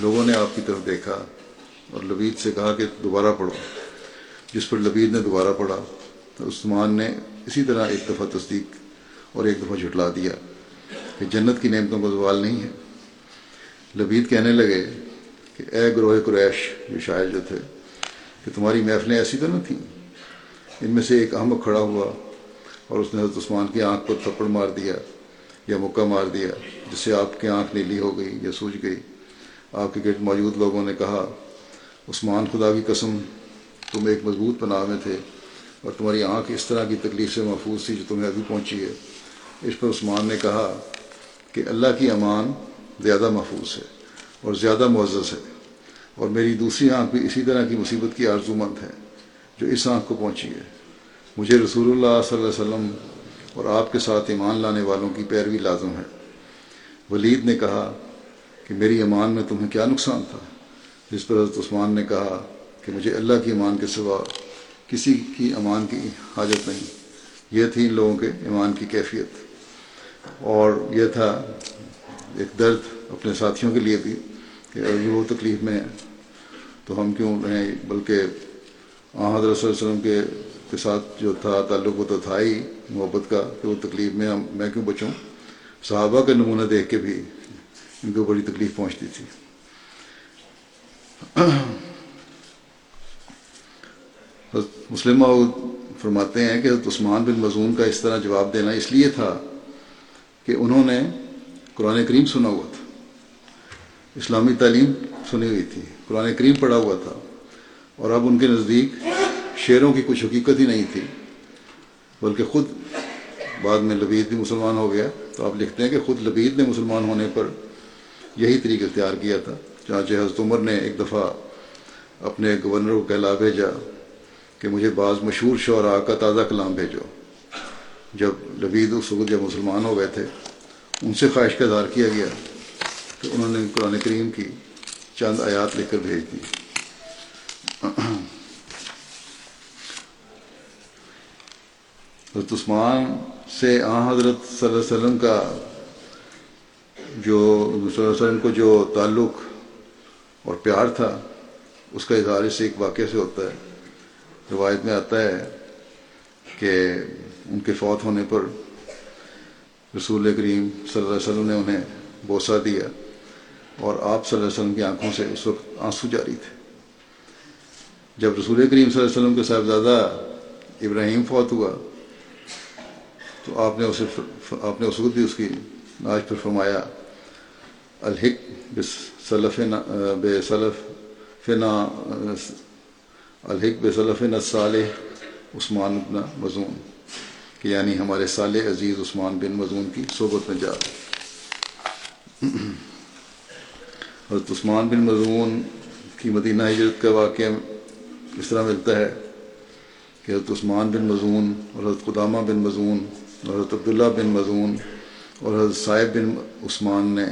لوگوں نے آپ کی طرف دیکھا اور لبید سے کہا کہ دوبارہ پڑھو. جس پر لبید نے دوبارہ پڑھا تو عثمان نے اسی طرح ایک دفعہ تصدیق اور ایک دفعہ جھٹلا دیا کہ جنت کی نعمتوں کا زوال نہیں ہے۔ لبید کہنے لگے کہ اے گروہ قریش جو شاعر جو تھے، کہ تمہاری محفلیں ایسی تو نہ تھیں؟ ان میں سے ایک احمد کھڑا ہوا اور اس نے حضرت عثمان کی آنکھ پر تھپڑ مار دیا یا مکہ مار دیا، جس سے آپ کی آنکھ نیلی ہو گئی یا سوج گئی۔ آپ کے گرد موجود لوگوں نے کہا، عثمان خدا کی قسم تم ایک مضبوط پناہ میں تھے اور تمہاری آنکھ اس طرح کی تکلیف سے محفوظ تھی جو تمہیں ابھی پہنچی ہے اس پر عثمان نے کہا کہ اللہ کی امان زیادہ محفوظ ہے اور زیادہ معزز ہے اور میری دوسری آنکھ بھی اسی طرح کی مصیبت کی آرزو مند ہے جو اس آنکھ کو پہنچی ہے۔ مجھے رسول اللہ صلی اللہ علیہ وسلم اور آپ کے ساتھ ایمان لانے والوں کی پیروی لازم ہے۔ ولید نے کہا کہ میری ایمان میں تمہیں کیا نقصان تھا؟ جس پر حضرت عثمان نے کہا کہ مجھے اللہ کی ایمان کے سوا کسی کی امان کی حاجت نہیں۔ یہ تھی ان لوگوں کے ایمان کی کیفیت۔ اور یہ تھا ایک درد اپنے ساتھیوں کے لیے بھی کہ اگر وہ تکلیف میں تو ہم کیوں رہیں؟ بلکہ حضرت صلی اللہ علیہ وسلم کے کے ساتھ جو تھا، تعلق وہ تو تھا ہی محبت کا کہ وہ تکلیف میں ہم میں کیوں بچوں؟ صحابہ کا نمونہ دیکھ کے بھی ان کو بڑی تکلیف پہنچتی تھی۔ مسلم فرماتے ہیں کہ حضرت عثمان بن مضمون کا اس طرح جواب دینا اس لیے تھا کہ انہوں نے قرآن کریم سنا ہوا تھا۔ اسلامی تعلیم سنی ہوئی تھی۔ قرآن کریم پڑھا ہوا تھا۔ اور اب ان کے نزدیک شعروں کی کچھ حقیقت ہی نہیں تھی۔ بلکہ خود بعد میں لبید بھی مسلمان ہو گیا۔ تو آپ لکھتے ہیں کہ خود لبید نے مسلمان ہونے پر یہی طریقہ اختیار کیا تھا۔ چانچہ حضرت عمر نے ایک دفعہ اپنے گورنر کو کہلا بھیجا۔ کہ مجھے بعض مشہور شعراء کا تازہ کلام بھیجو۔ جب لبید وقت جب مسلمان ہو گئے تھے، ان سے خواہش کا اظہار کیا گیا تو انہوں نے قرآن کریم کی چند آیات لکھ کر بھیج دی۔ حضرت عثمان سے آ حضرت صلی اللہ علیہ وسلم کا جو صلی اللہ علیہ وسلم کو جو تعلق اور پیار تھا، اس کا اظہار اس سے ایک واقعہ سے ہوتا ہے۔ روایت میں آتا ہے کہ ان کے فوت ہونے پر رسول کریم صلی اللہ علیہ وسلم نے انہیں بوسہ دیا اور آپ صلی اللہ علیہ وسلم کی آنکھوں سے اس وقت آنسو جاری تھے۔ جب رسول کریم صلی اللہ علیہ وسلم کے صاحبزادہ ابراہیم فوت ہوا، تو آپ نے اسے آپ نے اس وقت بھی اس کی ناج پر فرمایا، الحق بس صلف بے صلف فنا الحق بے صالح عثمان ابن مضمون کہ یعنی ہمارے صالح عزیز عثمان بن مضمون کی صحبت میں جا۔ حضرت عثمان بن مضمون کی مدینہ ہجرت کا واقعہ اس طرح ملتا ہے کہ حضرت عثمان بن مضمون اور حضرت قدامہ بن مضمون اور حضرت عبداللہ بن مضمون اور حضرت صاحب بن عثمان نے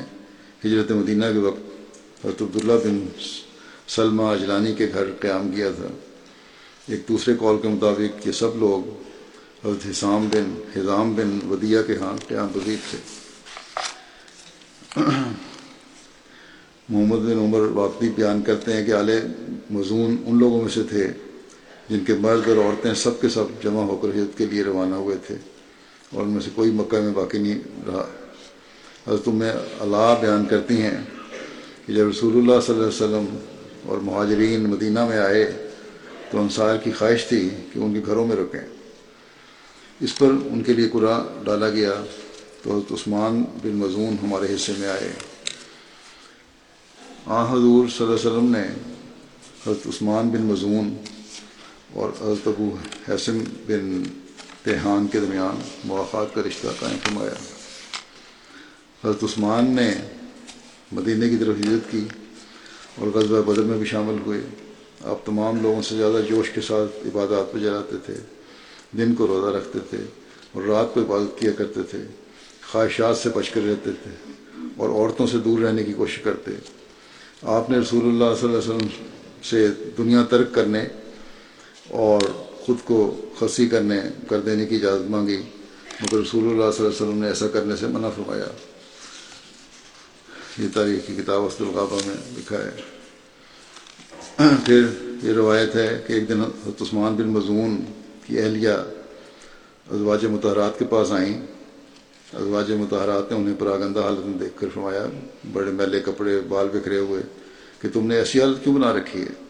ہجرت مدینہ کے وقت حضرت عبداللہ بن سلمہ اجلانی کے گھر قیام کیا تھا۔ ایک دوسرے قول کے مطابق یہ سب لوگ حضرت حسام بن حضام بن ودیہ کے ہاں قیام پذیر تھے۔ محمد بن عمر واقعی بیان کرتے ہیں کہ اعلی مضمون ان لوگوں میں سے تھے جن کے مرد اور عورتیں سب کے سب جمع ہو کر ہجرت کے لیے روانہ ہوئے تھے اور ان میں سے کوئی مکہ میں باقی نہیں رہا۔ حضرت میں اللہ بیان کرتی ہیں کہ جب رسول اللہ صلی اللہ علیہ وسلم اور مہاجرین مدینہ میں آئے تو انصار کی خواہش تھی کہ ان کے گھروں میں رکیں۔ اس پر ان کے لیے قرآن ڈالا گیا۔ تو حضرت عثمان بن مضمون ہمارے حصے میں آئے۔ آ حضور صلی اللہ علیہ وسلم نے حضرت عثمان بن مضمون اور حضرت ابو حسم بن تہان کے درمیان مواقع کا رشتہ قائم فرمایا۔ حضرت عثمان نے مدینہ کی طرف ہجرت کی۔ اور غزوہ بدر میں بھی شامل ہوئے۔ آپ تمام لوگوں سے زیادہ جوش کے ساتھ عبادات پہ جلاتے تھے، دن کو روزہ رکھتے تھے اور رات کو عبادت کیا کرتے تھے۔ خواہشات سے بچ کر رہتے تھے اور عورتوں سے دور رہنے کی کوشش کرتے۔ آپ نے رسول اللہ صلی اللہ علیہ وسلم سے دنیا ترک کرنے اور خود کو خسی کرنے، کر دینے کی اجازت مانگی، مگر رسول اللہ صلی اللہ علیہ وسلم نے ایسا کرنے سے منع فرمایا۔ یہ تاریخ کی کتاب وسط الغابہ میں لکھا ہے۔ <clears throat> پھر یہ روایت ہے کہ ایک دن حضرت عثمان بن مضمون کی اہلیہ ازواج متحرات کے پاس آئیں۔ ازواج متحرات نے انہیں پراگندہ حالت میں دیکھ کر فرمایا، بڑے میلے کپڑے، بال بکھرے ہوئے، کہ تم نے ایسی حالت کیوں بنا رکھی ہے؟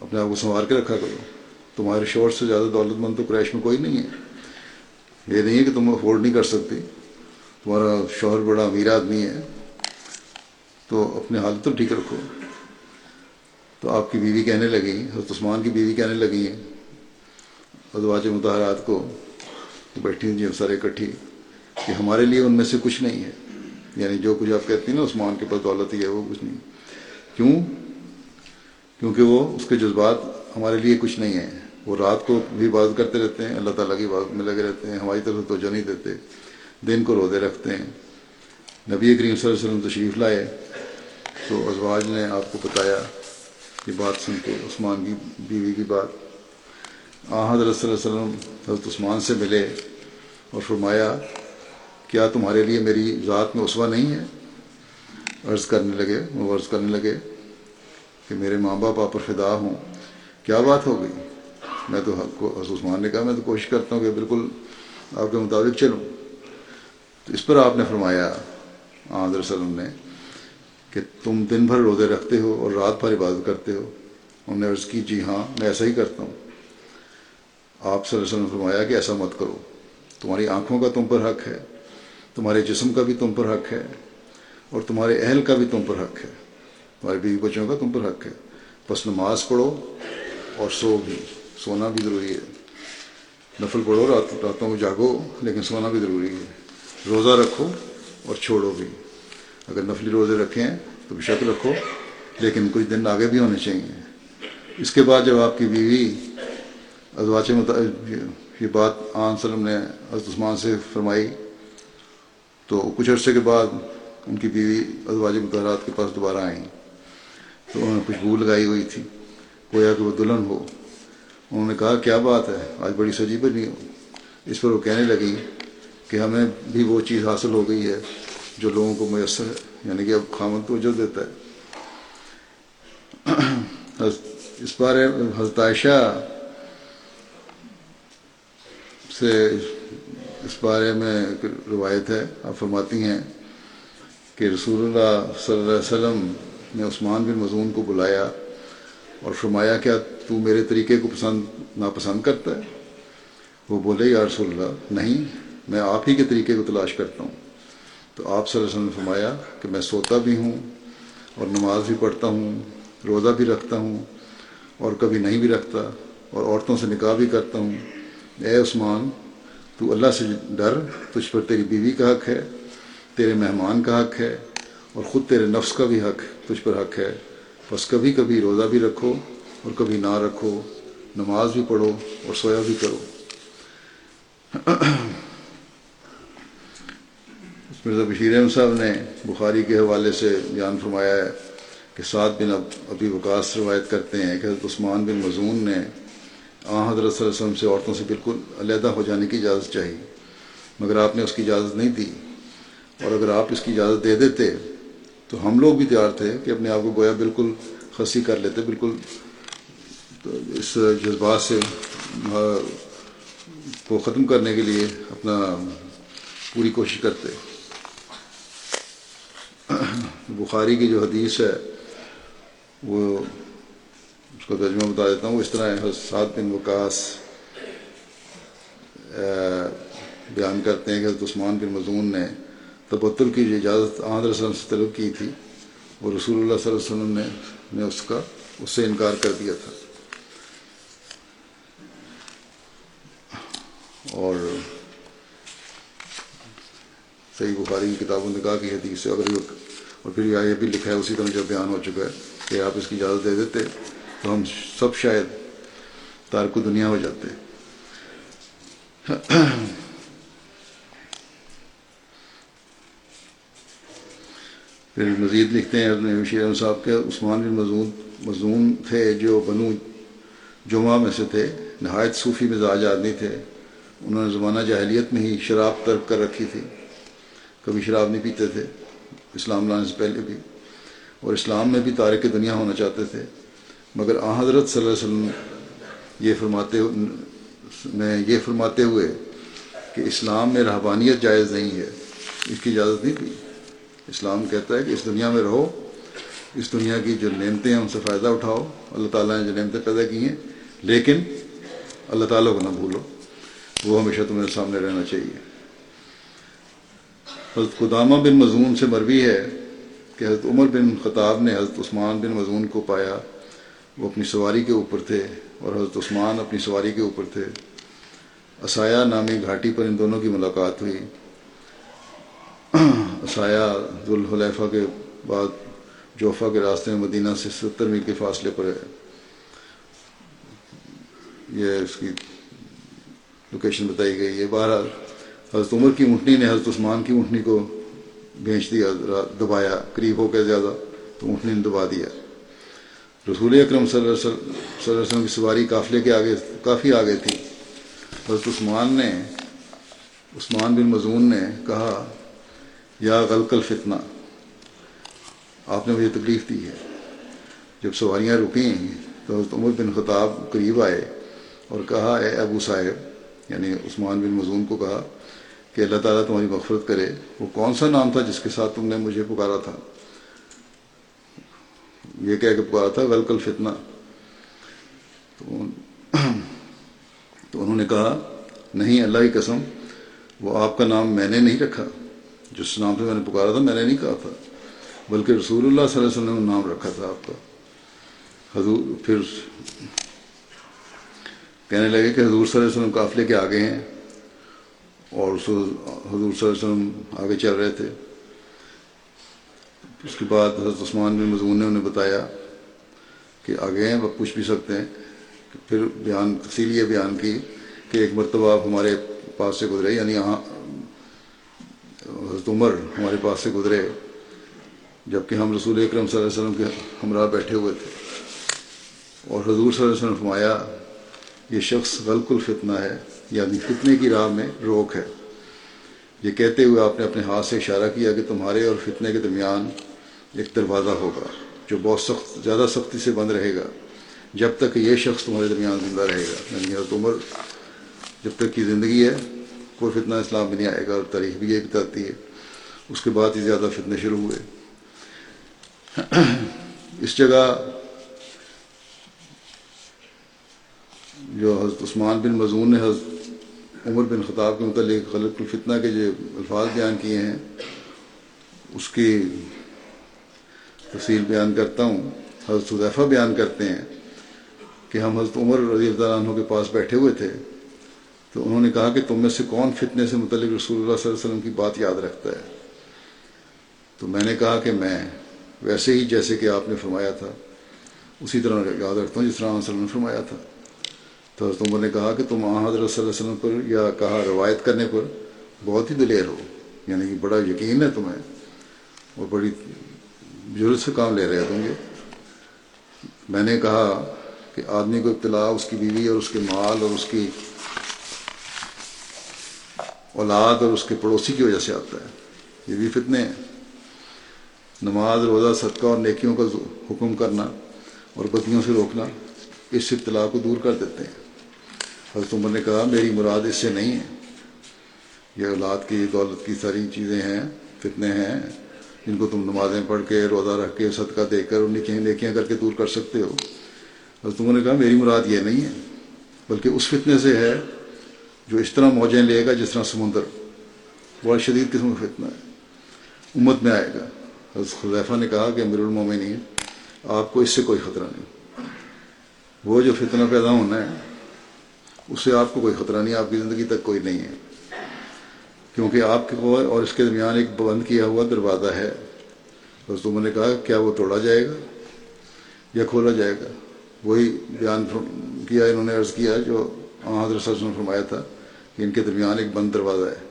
اپنے آپ کو سنوار کے رکھا کرو۔ تمہارے شوہر سے زیادہ دولت مند تو کریش میں کوئی نہیں ہے۔ یہ نہیں ہے کہ تم افورڈ نہیں کر سکتی تمہارا شوہر بڑا امیر آدمی ہے۔ تو اپنے حالت تو ٹھیک رکھو۔ تو آپ کی بیوی کہنے لگی، حضرت عثمان کی بیوی کہنے لگی ہیں۔ ادواج متحرات کو بیٹھی جی سارے اکٹھی، کہ ہمارے لیے ان میں سے کچھ نہیں ہے۔ یعنی جو کچھ آپ کہتی ہیں نا، عثمان کے پاس دولت ہی ہے، وہ کچھ نہیں۔ کیوں؟ کیونکہ وہ اس کے جذبات ہمارے لیے کچھ نہیں ہے وہ رات کو بھی عبادت کرتے رہتے ہیں، اللہ تعالیٰ کی عبادت میں لگے رہتے ہیں، ہماری طرف توجہ نہیں دیتے، دن کو روزے رکھتے ہیں۔ نبی کریم صلی اللہ علیہ وسلم تشریف لائے۔ تو ازواج نے آپ کو بتایا یہ بات سن کے، عثمان کی بیوی کی بات۔ آ، حضرت صلی اللہ علیہ وسلم حضرت عثمان سے ملے اور فرمایا، کیا تمہارے لیے میری ذات میں اسوا نہیں ہے؟ عرض کرنے لگے، وہ عرض کرنے لگے کہ میرے ماں باپ آپ پر فدا ہوں۔ کیا بات ہو گئی؟ میں تو حضرت عثمان نے کہا، میں تو کوشش کرتا ہوں کہ بالکل آپ کے مطابق چلوں۔ تو اس پر آپ نے فرمایا آدر وسلم نے کہ تم دن بھر روزے رکھتے ہو اور رات بھر عبادت کرتے ہو انہوں نے عرض کی جی ہاں میں ایسا ہی کرتا ہوں۔ آپ صلی اللہ علیہ وسلم نے فرمایا کہ ایسا مت کرو۔ تمہاری آنکھوں کا تم پر حق ہے، تمہارے جسم کا بھی تم پر حق ہے، اور تمہارے اہل کا بھی تم پر حق ہے۔ تمہارے بیوی بچوں کا تم پر حق ہے۔ بس نماز پڑھو اور سو بھی۔ سونا بھی ضروری ہے۔ نفل پڑھو، رات راتوں کو جاگو، لیکن سونا بھی ضروری ہے۔ روزہ رکھو اور چھوڑو بھی۔ اگر نفلی روزے رکھے ہیں تو بے شک رکھو، لیکن کچھ دن آگے بھی ہونے چاہیے۔ اس کے بعد جب آپ کی بیوی ازواج یہ بات آن سلم نے عثمان سے فرمائی، تو کچھ عرصے کے بعد ان کی بیوی ازواج متحرات کے پاس دوبارہ آئیں۔ تو انہوں نے خوشبو لگائی ہوئی تھی، گویا کہ وہ دلہن ہو۔ انہوں نے کہا، کیا بات ہے، آج بڑی سجی بنی ہو۔ اس پر وہ کہنے لگی کہ ہمیں بھی وہ چیز حاصل ہو گئی ہے۔ جو لوگوں کو میسر ہے یعنی کہ اب خامن توجہ دیتا ہے۔ اس بارے حضرت عائشہ سے اس بارے میں روایت ہے، آپ فرماتی ہیں کہ رسول اللہ صلی اللہ علیہ وسلم نے عثمان بن مضمون کو بلایا اور فرمایا، کیا تو میرے طریقے کو پسند، ناپسند کرتا ہے؟ وہ بولے، یا رسول اللہ، نہیں، میں آپ ہی کے طریقے کو تلاش کرتا ہوں۔ تو آپ صلی اللہ علیہ وسلم نے فرمایا کہ میں سوتا بھی ہوں اور نماز بھی پڑھتا ہوں، روزہ بھی رکھتا ہوں اور کبھی نہیں بھی رکھتا اور عورتوں سے نکاح بھی کرتا ہوں۔ اے عثمان، تو اللہ سے ڈر، تجھ پر تیری بیوی کا حق ہے، تیرے مہمان کا حق ہے اور خود تیرے نفس کا بھی حق، تجھ پر حق ہے۔ بس کبھی کبھی روزہ بھی رکھو اور کبھی نہ رکھو، نماز بھی پڑھو اور سویا بھی کرو۔ مرزا بشیر احمد صاحب نے بخاری کے حوالے سے بیان فرمایا ہے کہ سعد بن اب ابھی وکاس روایت کرتے ہیں کہ حضرت عثمان بن مضون نے آ حضرت صلی اللہ علیہ وسلم سے عورتوں سے بالکل علیحدہ ہو جانے کی اجازت چاہی، مگر آپ نے اس کی اجازت نہیں دی۔ اور اگر آپ اس کی اجازت دے دیتے تو ہم لوگ بھی تیار تھے کہ اپنے آپ کو گویا بالکل خسی کر لیتے، بالکل اس جذبات سے کو ختم کرنے کے لیے اپنا پوری کوشش کرتے۔ بخاری کی جو حدیث ہے، وہ اس کا ترجمہ بتا دیتا ہوں۔ اس طرح ہے سات بن وکاس بیان کرتے ہیں کہ حضرت عثمان بن مضمون نے تبتل کی جو اجازت آندر وسلم سے طلب کی تھی وہ رسول اللہ صلی اللہ علیہ وسلم نے نے اس کا، اس سے انکار کر دیا تھا۔ اور صحیح بخاری کی کتابوں نے کہا کہ حدیث سے اگر اور پھر یہ بھی لکھا ہے اسی طرح جو بیان ہو چکا ہے کہ آپ اس کی اجازت دے دیتے تو ہم سب شاید تارک دنیا ہو جاتے۔ پھر مزید لکھتے ہیں اپنے شیر صاحب کے عثمان بن مضمون مضمون تھے جو بنو جمعہ میں سے تھے، نہایت صوفی مزاج آدمی تھے۔ انہوں نے زمانہ جاہلیت میں ہی شراب ترک کر رکھی تھی۔ کبھی شراب نہیں پیتے تھے، اسلام لانے سے پہلے بھی۔ اور اسلام میں بھی تارک دنیا ہونا چاہتے تھے۔ مگر آ حضرت صلی اللہ علیہ وسلم یہ فرماتے میں یہ فرماتے ہوئے کہ اسلام میں رہبانیت جائز نہیں ہے۔ اس کی اجازت نہیں تھی اسلام کہتا ہے کہ اس دنیا میں رہو، اس دنیا کی جو نعمتیں ہیں ان سے فائدہ اٹھاؤ۔ اللہ تعالیٰ نے جو نعمتیں پیدا کی ہیں، لیکن اللہ تعالیٰ کو نہ بھولو، وہ ہمیشہ تمہیں سامنے رہنا چاہیے۔ حضرت قدامہ بن مضمون سے مروی ہے کہ حضرت عمر بن خطاب نے حضرت عثمان بن مضمون کو پایا۔ وہ اپنی سواری کے اوپر تھے اور حضرت عثمان اپنی سواری کے اوپر تھے۔ اسایا نامی گھاٹی پر ان دونوں کی ملاقات ہوئی۔ اسایا ذوالحلیفہ کے بعد جوفا کے راستے میں مدینہ سے ستر میل کے فاصلے پر ہے۔ یہ اس کی لوکیشن بتائی گئی ہے۔ بہرحال حضرت عمر کی اونٹنی نے حضرت عثمان کی اونٹنی کو بھیج دیا دبایا، قریب ہو کے زیادہ تو اونٹنی نے دبا دیا۔ رسول اکرم صلی اللہ علیہ وسلم کی سواری قافلے کے آگے، کافی آگے تھی۔ حضرت عثمان نے، عثمان بن مضمون نے کہا، یا غلق الفتنہ آپ نے مجھے تکلیف دی ہے۔ جب سواریاں رکیں تو حضرت عمر بن خطاب قریب آئے اور کہا، اے ابو صاحب یعنی عثمان بن مضمون کو کہا کہ اللہ تعالیٰ تمہاری مغفرت کرے، وہ کون سا نام تھا جس کے ساتھ تم نے مجھے پکارا تھا؟ یہ کہہ کے پکارا تھا غلق الفتنہ۔ تو <clears throat> تو انہوں نے کہا، نہیں، اللہ کی قسم، وہ آپ کا نام میں نے نہیں رکھا۔ جس نام سے میں نے پکارا تھا، میں نے نہیں کہا تھا۔ بلکہ رسول اللہ صلی اللہ علیہ وسلم نے نام رکھا تھا آپ کا۔ حضور پھر کہنے لگے کہ حضور صلی اللہ علیہ وسلم قافلے کے آگے ہیں۔ اور حضور صلی اللہ علیہ وسلم آگے چل رہے تھے۔ اس کے بعد حضرت عثمان بن مضمون نے انہیں بتایا کہ آگے ہیں وہ پوچھ بھی سکتے ہیں۔ پھر بیان تفصیل یہ بیان کی کہ ایک مرتبہ آپ ہمارے پاس سے گزرے یعنی یہاں حضرت عمر ہمارے پاس سے گزرے جبکہ ہم رسول اکرم صلی اللہ علیہ وسلم کے ہمراہ بیٹھے ہوئے تھے۔ اور حضور صلی اللہ علیہ وسلم فرمایا، یہ شخص غلق الفتنہ ہے۔ یعنی فتنے کی راہ میں روک ہے۔ یہ کہتے ہوئے آپ نے اپنے ہاتھ سے اشارہ کیا کہ تمہارے اور فتنے کے درمیان ایک دروازہ ہوگا جو بہت سخت، زیادہ سختی سے بند رہے گا۔ جب تک یہ شخص تمہارے درمیان زندہ رہے گا یعنی حضرت عمر جب تک کی زندگی ہے، کوئی فتنہ اسلام بھی نہیں آئے گا اور تاریخ بھی یہ بتاتی ہے۔ اس کے بعد ہی زیادہ فتنے شروع ہوئے۔ اس جگہ جو حضرت عثمان بن مضمون نے حضرت عمر بن خطاب کے متعلق خلق الفتنہ کے جو الفاظ بیان کیے ہیں، اس کی تفصیل بیان کرتا ہوں۔ حضرت حضیفہ بیان کرتے ہیں کہ ہم حضرت عمر رضی اللہ عنہ کے پاس بیٹھے ہوئے تھے۔ تو انہوں نے کہا کہ تم میں سے کون فتنے سے متعلق رسول اللہ صلی اللہ علیہ وسلم کی بات یاد رکھتا ہے؟ تو میں نے کہا کہ میں ویسے ہی جیسے کہ آپ نے فرمایا تھا، اسی طرح یاد رکھتا ہوں جس طرح وسلم نے فرمایا تھا۔ تو حضرت عمر نے کہا کہ تم حضرت صلی اللہ علیہ وسلم پر یا کہا روایت کرنے پر بہت ہی دلیر ہو یعنی کہ بڑا یقین ہے تمہیں اور بڑی ضرورت سے کام لے رہے تم یہ میں نے کہا کہ آدمی کو ابتلا اس کی بیوی اور اس کے مال اور اس کی اولاد اور اس کے پڑوسی کی وجہ سے آتا ہے۔ یہ بھی فتنے ہیں۔ نماز، روزہ، صدقہ اور نیکیوں کا حکم کرنا اور بدیوں سے روکنا اس ابتلا کو دور کر دیتے ہیں۔ حضرت عمر نے کہا، میری مراد اس سے نہیں ہے۔ یہ اولاد کی دولت کی ساری چیزیں ہیں، فتنے ہیں، جن کو تم نمازیں پڑھ کے، روزہ رکھ کے، صدقہ دے کر اور نیکیاں نیکیاں کر کے دور کر سکتے ہو۔ حضرت عمر نے کہا، میری مراد یہ نہیں ہے، بلکہ اس فتنے سے ہے جو اس طرح موجیں لے گا جس طرح سمندر۔ بڑا شدید قسم کا فتنہ ہے۔ امت میں آئے گا۔ حضرت خلیفہ نے کہا کہ امیر المومنین، آپ کو اس سے کوئی خطرہ نہیں۔ وہ جو فتنہ پیدا ہونا ہے اس سے آپ کو کوئی خطرہ نہیں، آپ کی زندگی تک کوئی نہیں ہے۔ کیونکہ آپ کے کو اور اس کے درمیان ایک بند کیا ہوا دروازہ ہے۔ حضرت عمر نے کہا، کیا وہ توڑا جائے گا یا کھولا جائے گا؟ وہی بیان کیا، انہوں نے عرض کیا جو حضرت صلی اللہ علیہ نے فرمایا تھا کہ ان کے درمیان ایک بند دروازہ ہے۔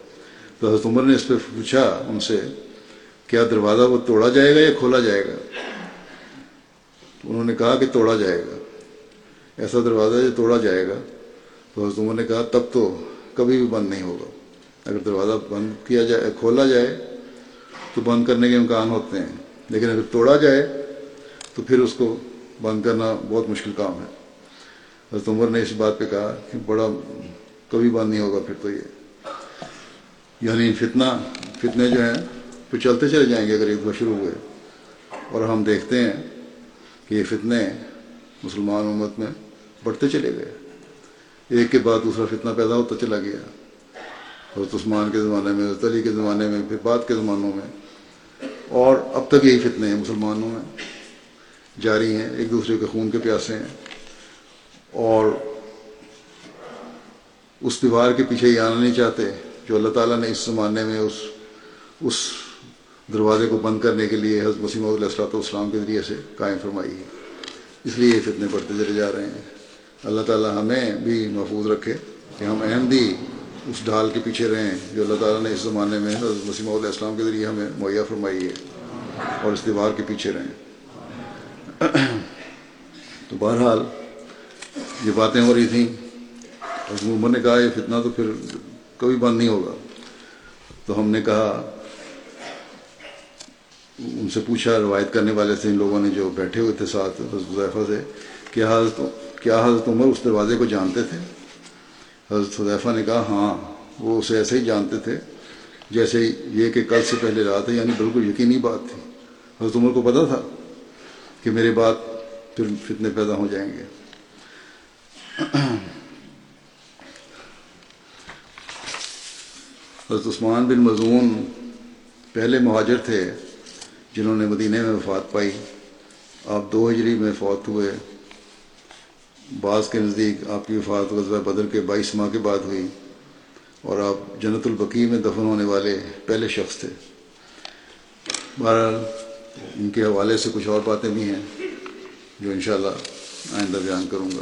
تو حضرت عمر نے اس پہ پوچھا ان سے، کیا دروازہ وہ توڑا جائے گا یا کھولا جائے گا؟ انہوں نے کہا کہ توڑا جائے گا۔ ایسا دروازہ جو توڑا جائے گا۔ تو حضرت عمر نے کہا، تب تو کبھی بھی بند نہیں ہوگا۔ اگر دروازہ بند کیا جائے، کھولا جائے، تو بند کرنے کے امکان ہوتے ہیں۔ لیکن اگر توڑا جائے، تو پھر اس کو بند کرنا بہت مشکل کام ہے۔ حضرت عمر نے اس بات پہ کہا کہ بڑا کبھی بند نہیں ہوگا پھر تو یہ۔ یعنی فتنہ، فتنے جو ہیں، پھر چلتے چلے جائیں گے اگر ایک دفعہ شروع ہوئے۔ اور ہم دیکھتے ہیں کہ یہ فتنے مسلمان امت میں بڑھتے چلے گئے۔ ایک کے بعد دوسرا فتنہ پیدا ہوتا چلا گیا۔ حضرت عثمان کے زمانے میں، حضرت علی کے زمانے میں، پھر بعد کے زمانوں میں۔ اور اب تک یہی فتنے ہیں مسلمانوں میں۔ جاری ہیں، ایک دوسرے کے خون کے پیاسے ہیں۔ اور اس دیوار کے پیچھے یہ آنا نہیں چاہتے جو اللہ تعالیٰ نے اس زمانے میں اس اس دروازے کو بند کرنے کے لیے حضرت مسیم علیہ السلاۃ والسلام کے ذریعے سے قائم فرمائی۔ ہے اس لیے یہ فتنے پڑھتے چلے جا رہے ہیں۔ اللہ تعالیٰ ہمیں بھی محفوظ رکھے کہ ہم احمدی اس ڈھال کے پیچھے رہیں جو اللہ تعالیٰ نے اس زمانے میں حضرت مسیم علیہ السلام کے ذریعے ہمیں مہیا فرمائی ہے اور اس دیوار کے پیچھے رہیں۔ <clears throat> تو بہرحال یہ باتیں ہو رہی تھیں۔ اور عمر نے کہا یہ فتنہ تو پھر کبھی بند نہیں ہوگا۔ تو ہم نے کہا، ان سے پوچھا، روایت کرنے والے تھے ان لوگوں نے جو بیٹھے ہوئے تھے ساتھ حضرت حضیفہ سے کیا حضرت کیا حضرت عمر اس دروازے کو جانتے تھے؟ حضرت حضیفہ نے کہا ہاں وہ اسے ایسے ہی جانتے تھے جیسے یہ کہ کل سے پہلے رات ہے یعنی بالکل یقینی بات تھی۔ حضرت عمر کو پتہ تھا کہ میرے بعد پھر فتنے پیدا ہو جائیں گے۔ <clears throat> حضرت عثمان بن مضمون پہلے مہاجر تھے جنہوں نے مدینہ میں وفات پائی۔ آپ دو ہجری میں فوت ہوئے۔ بعض کے نزدیک آپ کی وفات غزوہ بدر کے بائیس ماہ کے بعد ہوئی اور آپ جنت البقیع میں دفن ہونے والے پہلے شخص تھے۔ بہرحال، ان کے حوالے سے کچھ اور باتیں بھی ہیں جو انشاءاللہ آئندہ بیان کروں گا۔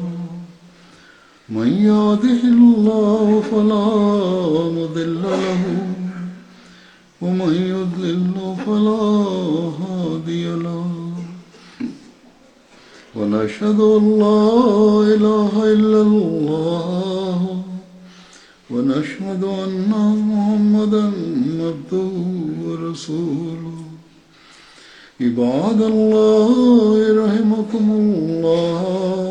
من يهده الله فلا مضل له، ومن يضلل فلا هادي له. ونشهد ان لا اله الا الله، ونشهد ان محمدا عبده ورسوله. عباد الله، رحمكم الله.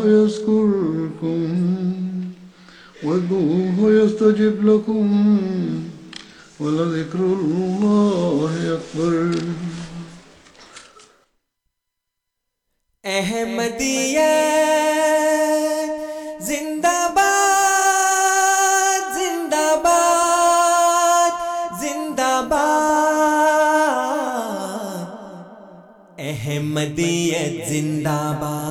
وادعوه يستجب لكم ولذكر الله أكبر احمدیت زندہ باد زندہ باد زندہ باد احمدیت زندہ باد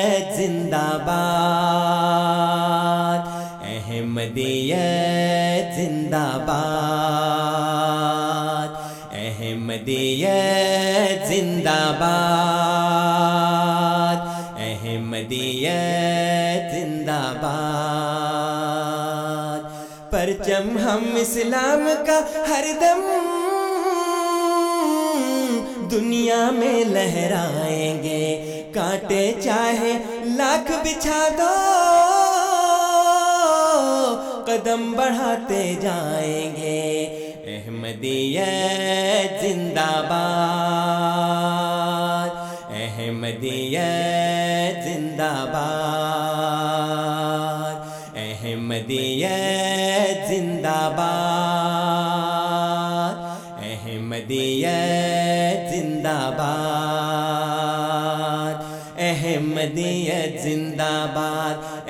احمدیت زندہ باد، احمدیت زندہ باد، احمدیت زندہ باد۔ پرچم ہم اسلام کا ہر دم دنیا میں لہرائیں گے، کانٹے چاہے لاکھ بچھا دو۔ قدم بڑھاتے جائیں گے۔ احمدیت زندہ باد۔ احمدیت زندہ باد۔ احمدیت زندہ باد۔ احمدیت زندہ باد۔ احمدیت زندہ باد۔